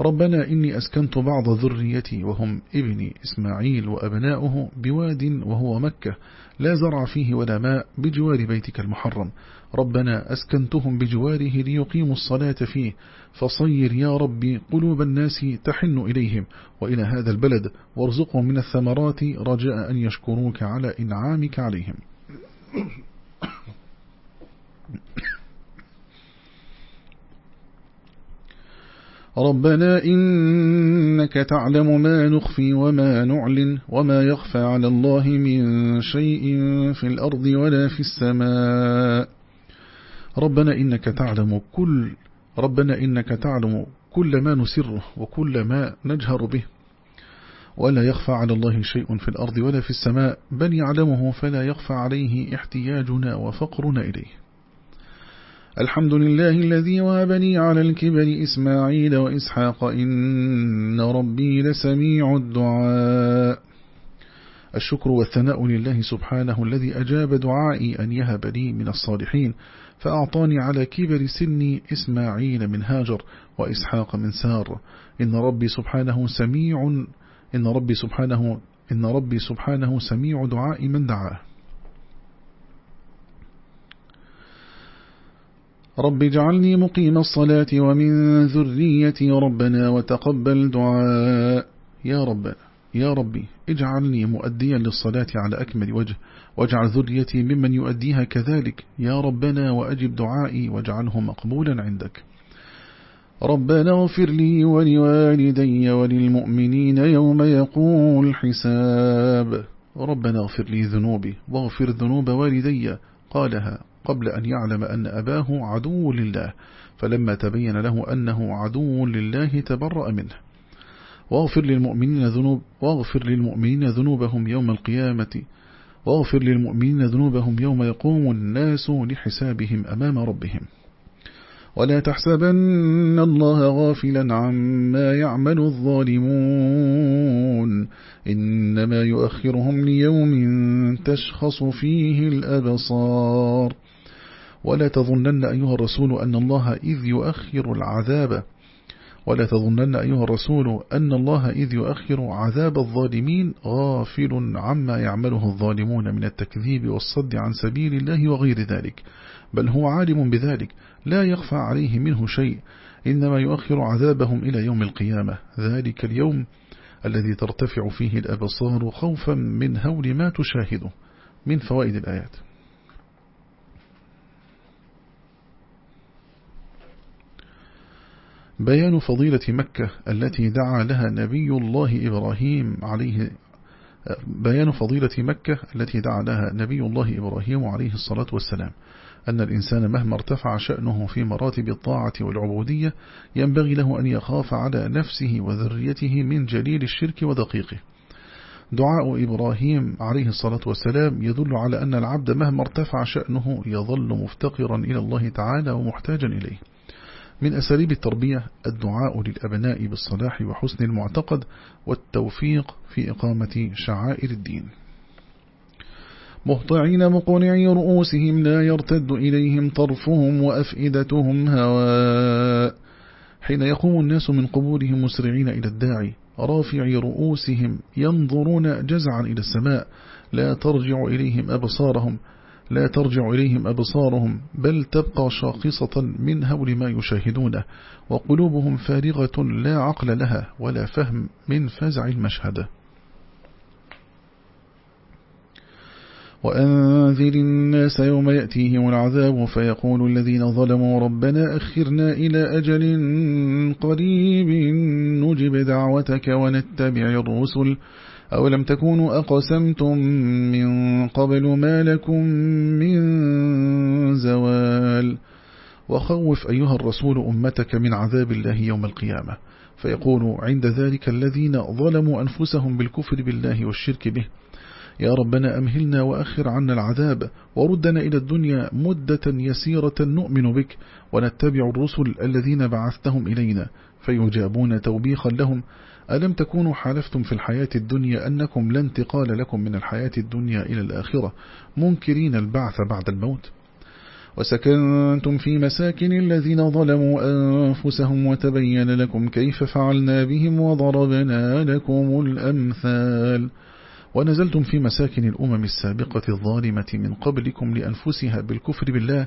ربنا إني أسكنت بعض ذريتي وهم ابني إسماعيل وأبناؤه بواد وهو مكة لا زرع فيه ولا ماء بجوار بيتك المحرم. ربنا أسكنتهم بجواره ليقيموا الصلاة فيه. فصير يا ربي قلوب الناس تحن إليهم وإلى هذا البلد. وارزقهم من الثمرات رجاء أن يشكروك على إنعامك عليهم. ربنا إنك تعلم ما نخفي وما نعلن وما يخفى على الله من شيء في الأرض ولا في السماء. ربنا إنك تعلم كل ربنا إنك تعلم كل ما نسره وكل ما نجهر به. ولا يخفى على الله شيء في الأرض ولا في السماء بل يعلمه فلا يخفى عليه احتياجنا وفقرنا إليه. الحمد لله الذي وهبني على الكبر إسماعيل وإسحاق إن ربي لسميع الدعاء. الشكر والثناء لله سبحانه الذي أجاب دعائي أن يهب لي من الصالحين فأعطاني على كبر سني إسماعيل من هاجر وإسحاق من سار. إن ربي سبحانه سميع إن ربي سبحانه إن ربي سبحانه سميع دعاء من دعاه. رب اجعلني مقيم الصلاة ومن ذريتي ربنا وتقبل دعاء. يا ربنا يا ربي اجعلني مؤديا للصلاة على أكمل وجه واجعل ذريتي ممن يؤديها كذلك. يا ربنا وأجب دعائي واجعله مقبولا عندك. ربنا اغفر لي ولوالدي وللمؤمنين يوم يقوم الحساب. ربنا اغفر لي ذنوبي واغفر ذنوب والدي قالها قبل أن يعلم أن أباه عدو لله فلما تبين له أنه عدو لله تبرأ منه. واغفر للمؤمنين ذنوب واغفر للمؤمنين ذنوبهم يوم القيامة. واغفر للمؤمنين ذنوبهم يوم يقوم الناس لحسابهم أمام ربهم. ولا تحسبن الله غافلا عما يعمل الظالمون. إنما يؤخرهم ليوم تشخص فيه الأبصار. ولا تظنن أيها الرسول أن الله إذ يؤخر العذاب. ولا تظنن أيها الرسول أن الله إذ يؤخر عذاب الظالمين غافل عما يعمله الظالمون من التكذيب والصد عن سبيل الله وغير ذلك. بل هو عالم بذلك لا يخفى عليه منه شيء. إنما يؤخر عذابهم إلى يوم القيامة. ذلك اليوم الذي ترتفع فيه الأبصار خوفا من هول ما تشاهده. من فوائد الآيات. بيان فضيلة مكة التي دعا لها نبي الله إبراهيم عليه بيان فضيلة مكة التي دعا لها نبي الله إبراهيم عليه الصلاة والسلام. أن الإنسان مهما ارتفع شأنه في مراتب الطاعة والعبودية ينبغي له أن يخاف على نفسه وذريته من جليل الشرك ودقيقه. دعاء إبراهيم عليه الصلاة والسلام يدل على أن العبد مهما ارتفع شأنه يظل مفتقرا إلى الله تعالى ومحتاجا إليه. من أساليب التربية الدعاء للأبناء بالصلاح وحسن المعتقد والتوفيق في إقامة شعائر الدين. مهطعين مقنعي رؤوسهم لا يرتد إليهم طرفهم وأفئدتهم هواء. حين يقوم الناس من قبورهم مسرعين إلى الداعي رافعي رؤوسهم ينظرون جزعا إلى السماء لا ترجع إليهم أبصارهم. لا ترجع إليهم أبصارهم بل تبقى شاخصة من هول ما يشاهدونه وقلوبهم فارغة لا عقل لها ولا فهم من فزع المشهد. وأنذر الناس يوم يأتيهم العذاب فيقول الذين ظلموا ربنا أخرنا إلى أجل قريب نجب دعوتك ونتبع الرسل. أولم تكونوا أقسمتم من قبل ما لكم من زوال. وخوف أيها الرسول أمتك من عذاب الله يوم القيامة. فيقول عند ذلك الذين ظلموا أنفسهم بالكفر بالله والشرك به يا ربنا أمهلنا وأخر عنا العذاب وردنا إلى الدنيا مدة يسيرة نؤمن بك ونتبع الرسل الذين بعثتهم إلينا فيجابون توبيخا لهم ألم تكونوا حالفتم في الحياة الدنيا أنكم لا انتقال لكم من الحياة الدنيا إلى الآخرة منكرين البعث بعد الموت؟ وسكنتم في مساكن الذين ظلموا أنفسهم وتبين لكم كيف فعلنا بهم وضربنا لكم الأمثال. ونزلتم في مساكن الأمم السابقة الظالمة من قبلكم لأنفسها بالكفر بالله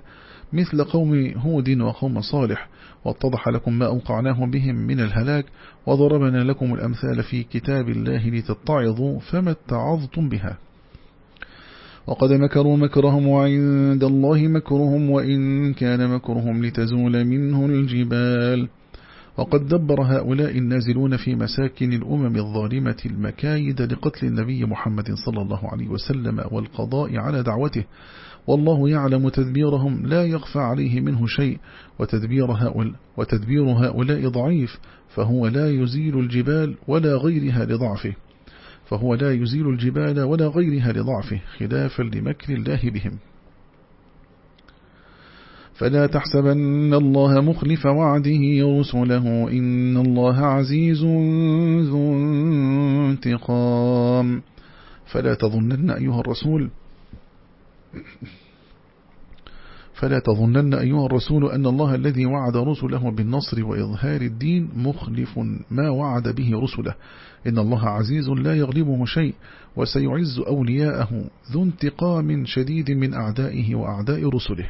مثل قوم هود وقوم صالح واتضح لكم ما أوقعناه بهم من الهلاك وضربنا لكم الأمثال في كتاب الله لتتعظوا فما اتعظتم بها. وقد مكروا مكرهم وعند الله مكرهم وإن كان مكرهم لتزول منه الجبال. وقد دبر هؤلاء النازلون في مساكن الأمم الظالمة المكايد لقتل النبي محمد صلى الله عليه وسلم والقضاء على دعوته والله يعلم تدبيرهم لا يخفى عليه منه شيء وتدبير هؤلاء, وتدبير هؤلاء ضعيف فهو لا يزيل الجبال ولا غيرها لضعفه. فهو لا يزيل الجبال ولا غيرها لضعفه خلافا لمكر الله بهم. فلا تحسبن الله مخلف وعده رسله إن الله عزيز ذو انتقام. فلا تظنن أيها الرسول فلا تظنن أيها الرسول أن الله الذي وعد رسله بالنصر وإظهار الدين مخلف ما وعد به رسله. إن الله عزيز لا يغلبه شيء وسيعز أولياءه ذو انتقام شديد من أعدائه وأعداء رسله.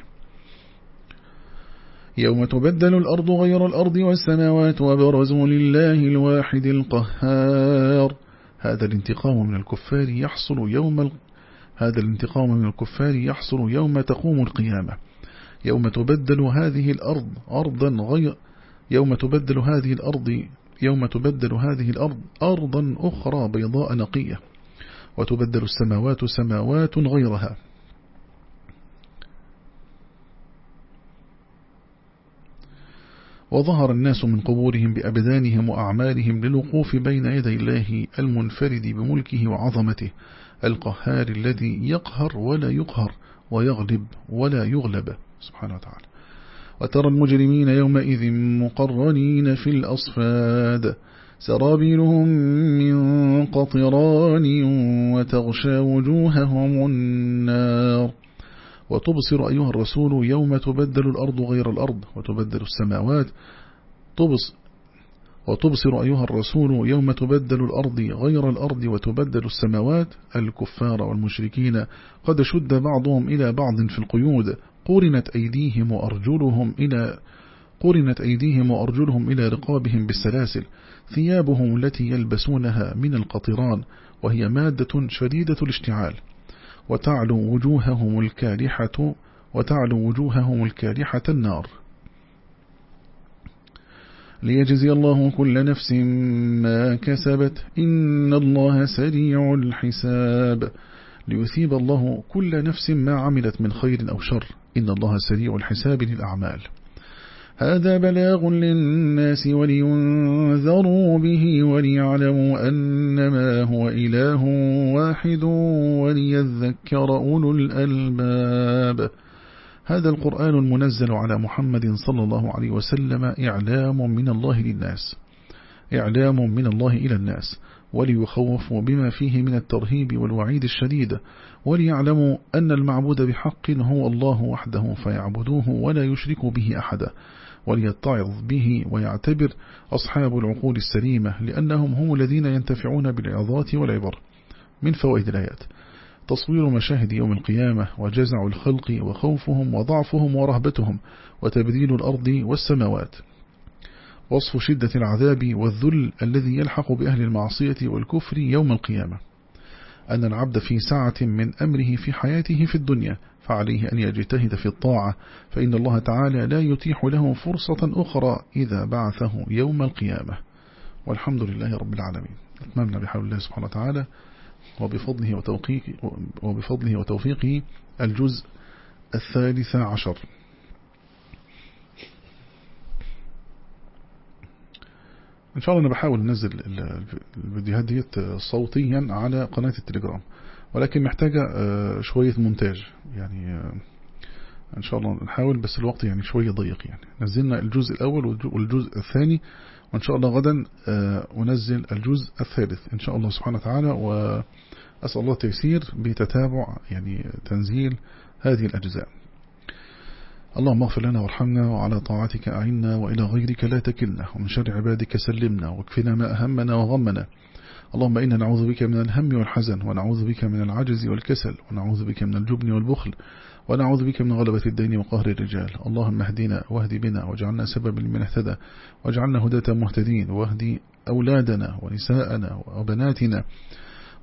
يوم تبدل الأرض غير الأرض والسماوات وبرزوا لله الواحد القهار. هذا الانتقام من الكفار يحصل يوم هذا الانتقام من الكفار يحصل يوم تقوم القيامة. يوم تبدل هذه الأرض أرضا غير يوم تبدل هذه الأرض يوم تبدل هذه الأرض أرضا أخرى بيضاء نقية. وتبدل السماوات سماوات غيرها. وظهر الناس من قبورهم بأبدانهم وأعمالهم للوقوف بين يدي الله المنفرد بملكه وعظمته. القهار الذي يقهر ولا يقهر ويغلب ولا يغلب. سبحانه وتعالى. وترى المجرمين يومئذ مقرنين في الأصفاد. سرابيلهم من قطران وتغشى وجوههم النار. وتبصر أيها الرسول يوم تبدل الأرض غير الأرض وتبدل السماوات. وتبصر أيها الرسول يوم تبدل الأرض غير الأرض وتبدل السماوات الكفار والمشركين قد شد بعضهم إلى بعض في القيود. قرنت أيديهم وأرجلهم إلى قرنت أيديهم وأرجلهم إلى رقابهم بالسلاسل. ثيابهم التي يلبسونها من القطران وهي مادة شديدة الاشتعال. وتعلو وجوههم الكالحة وتعلو وجوههم الكالحة النار. ليجزي الله كل نفس ما كسبت. إن الله سريع الحساب. ليثيب الله كل نفس ما عملت من خير أو شر. إن الله سريع الحساب للأعمال. هذا بلاغ للناس ولينذروا به وليعلموا أنما هو إله واحد وليذكر أولو الألباب. هذا القرآن المنزل على محمد صلى الله عليه وسلم إعلام من الله للناس. إعلام من الله إلى الناس. وليخوفوا بما فيه من الترهيب والوعيد الشديد. وليعلموا أن المعبود بحق هو الله وحده فيعبدوه ولا يشركوا به أحدا. وليتعظ به ويعتبر أصحاب العقول السليمة لأنهم هم الذين ينتفعون بالعظات والعبر من فوائد الآيات. تصوير مشاهد يوم القيامة وجزع الخلق وخوفهم وضعفهم ورهبتهم وتبديل الأرض والسماوات. وصف شدة العذاب والذل الذي يلحق بأهل المعصية والكفر يوم القيامة. أن العبد في ساعة من أمره في حياته في الدنيا فعليه أن يجتهد في الطاعة فإن الله تعالى لا يتيح له فرصة أخرى إذا بعثه يوم القيامة. والحمد لله رب العالمين. أتممنا بحول الله سبحانه وتعالى. وبفضله وتوفيقه, وبفضله وتوفيقه الجزء الثالث عشر. إن شاء الله أنا بحاول ننزل الفيديوهات ديت صوتيا على قناة التليجرام ولكن محتاجة آه، شوية مونتاج. يعني آه، إن شاء الله نحاول بس الوقت يعني شوية ضيق يعني. نزلنا الجزء الأول والجزء الثاني وإن شاء الله غدا آه، أنزل الجزء الثالث إن شاء الله سبحانه وتعالى وأسأل الله تيسير بتتابع يعني تنزيل هذه الأجزاء. اللهم اغفر لنا وارحمنا وعلى طاعتك أعنا وإلى غيرك لا تكلنا ومن شر عبادك سلمنا واكفنا ما أهمنا وغمنا. اللهم إنا نعوذ بك من الهم والحزن ونعوذ بك من العجز والكسل ونعوذ بك من الجبن والبخل ونعوذ بك من غلبة الدين وقهر الرجال. اللهم اهدنا واهد بنا واجعلنا سببا لمن اهتدى واجعلنا هداة مهتدين واهدي أولادنا ونساءنا وبناتنا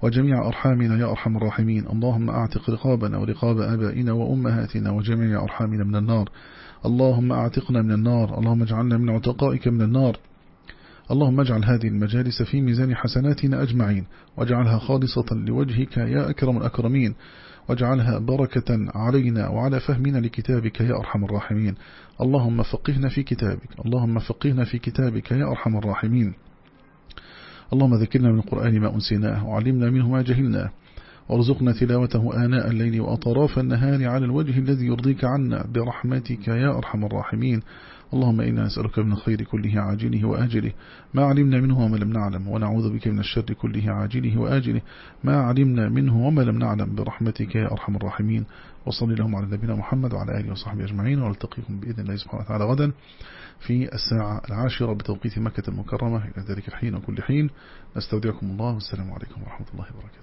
وجميع أرحامنا يا أرحم الراحمين. اللهم أعتق رقابنا ورقاب آبائنا وأمهاتنا وجميع أرحامنا من النار. اللهم أعتقنا من النار. اللهم اجعلنا من عتقائك من النار. اللهم اجعل هذه المجالس في ميزان حسناتنا أجمعين. واجعلها خالصة لوجهك يا أكرم الأكرمين. واجعلها بركة علينا وعلى فهمنا لكتابك يا أرحم الراحمين. اللهم فقهنا في كتابك. اللهم فقهنا في كتابك يا أرحم الراحمين. اللهم ذكرنا من القرآن ما أنسيناه وعلمنا منه ما جهلناه وارزقنا تلاوته آناء الليل وأطراف النهار على الوجه الذي يرضيك عنا برحمتك يا أرحم الراحمين. اللهم إنا نسألك من الخير كله عاجله وآجله. ما علمنا منه وما لم نعلم ونعوذ بك من الشر كله عاجله وآجله. ما علمنا منه وما لم نعلم برحمتك يا أرحم الراحمين. وصلي لهم على نبينا محمد وعلى آله وصحبه أجمعين ونلتقيكم بإذن الله سبحانه وتعالى غدا. في الساعة العاشرة بتوقيت مكة المكرمة. إلى ذلك الحين وكل حين. نستودعكم الله والسلام عليكم ورحمة الله وبركاته.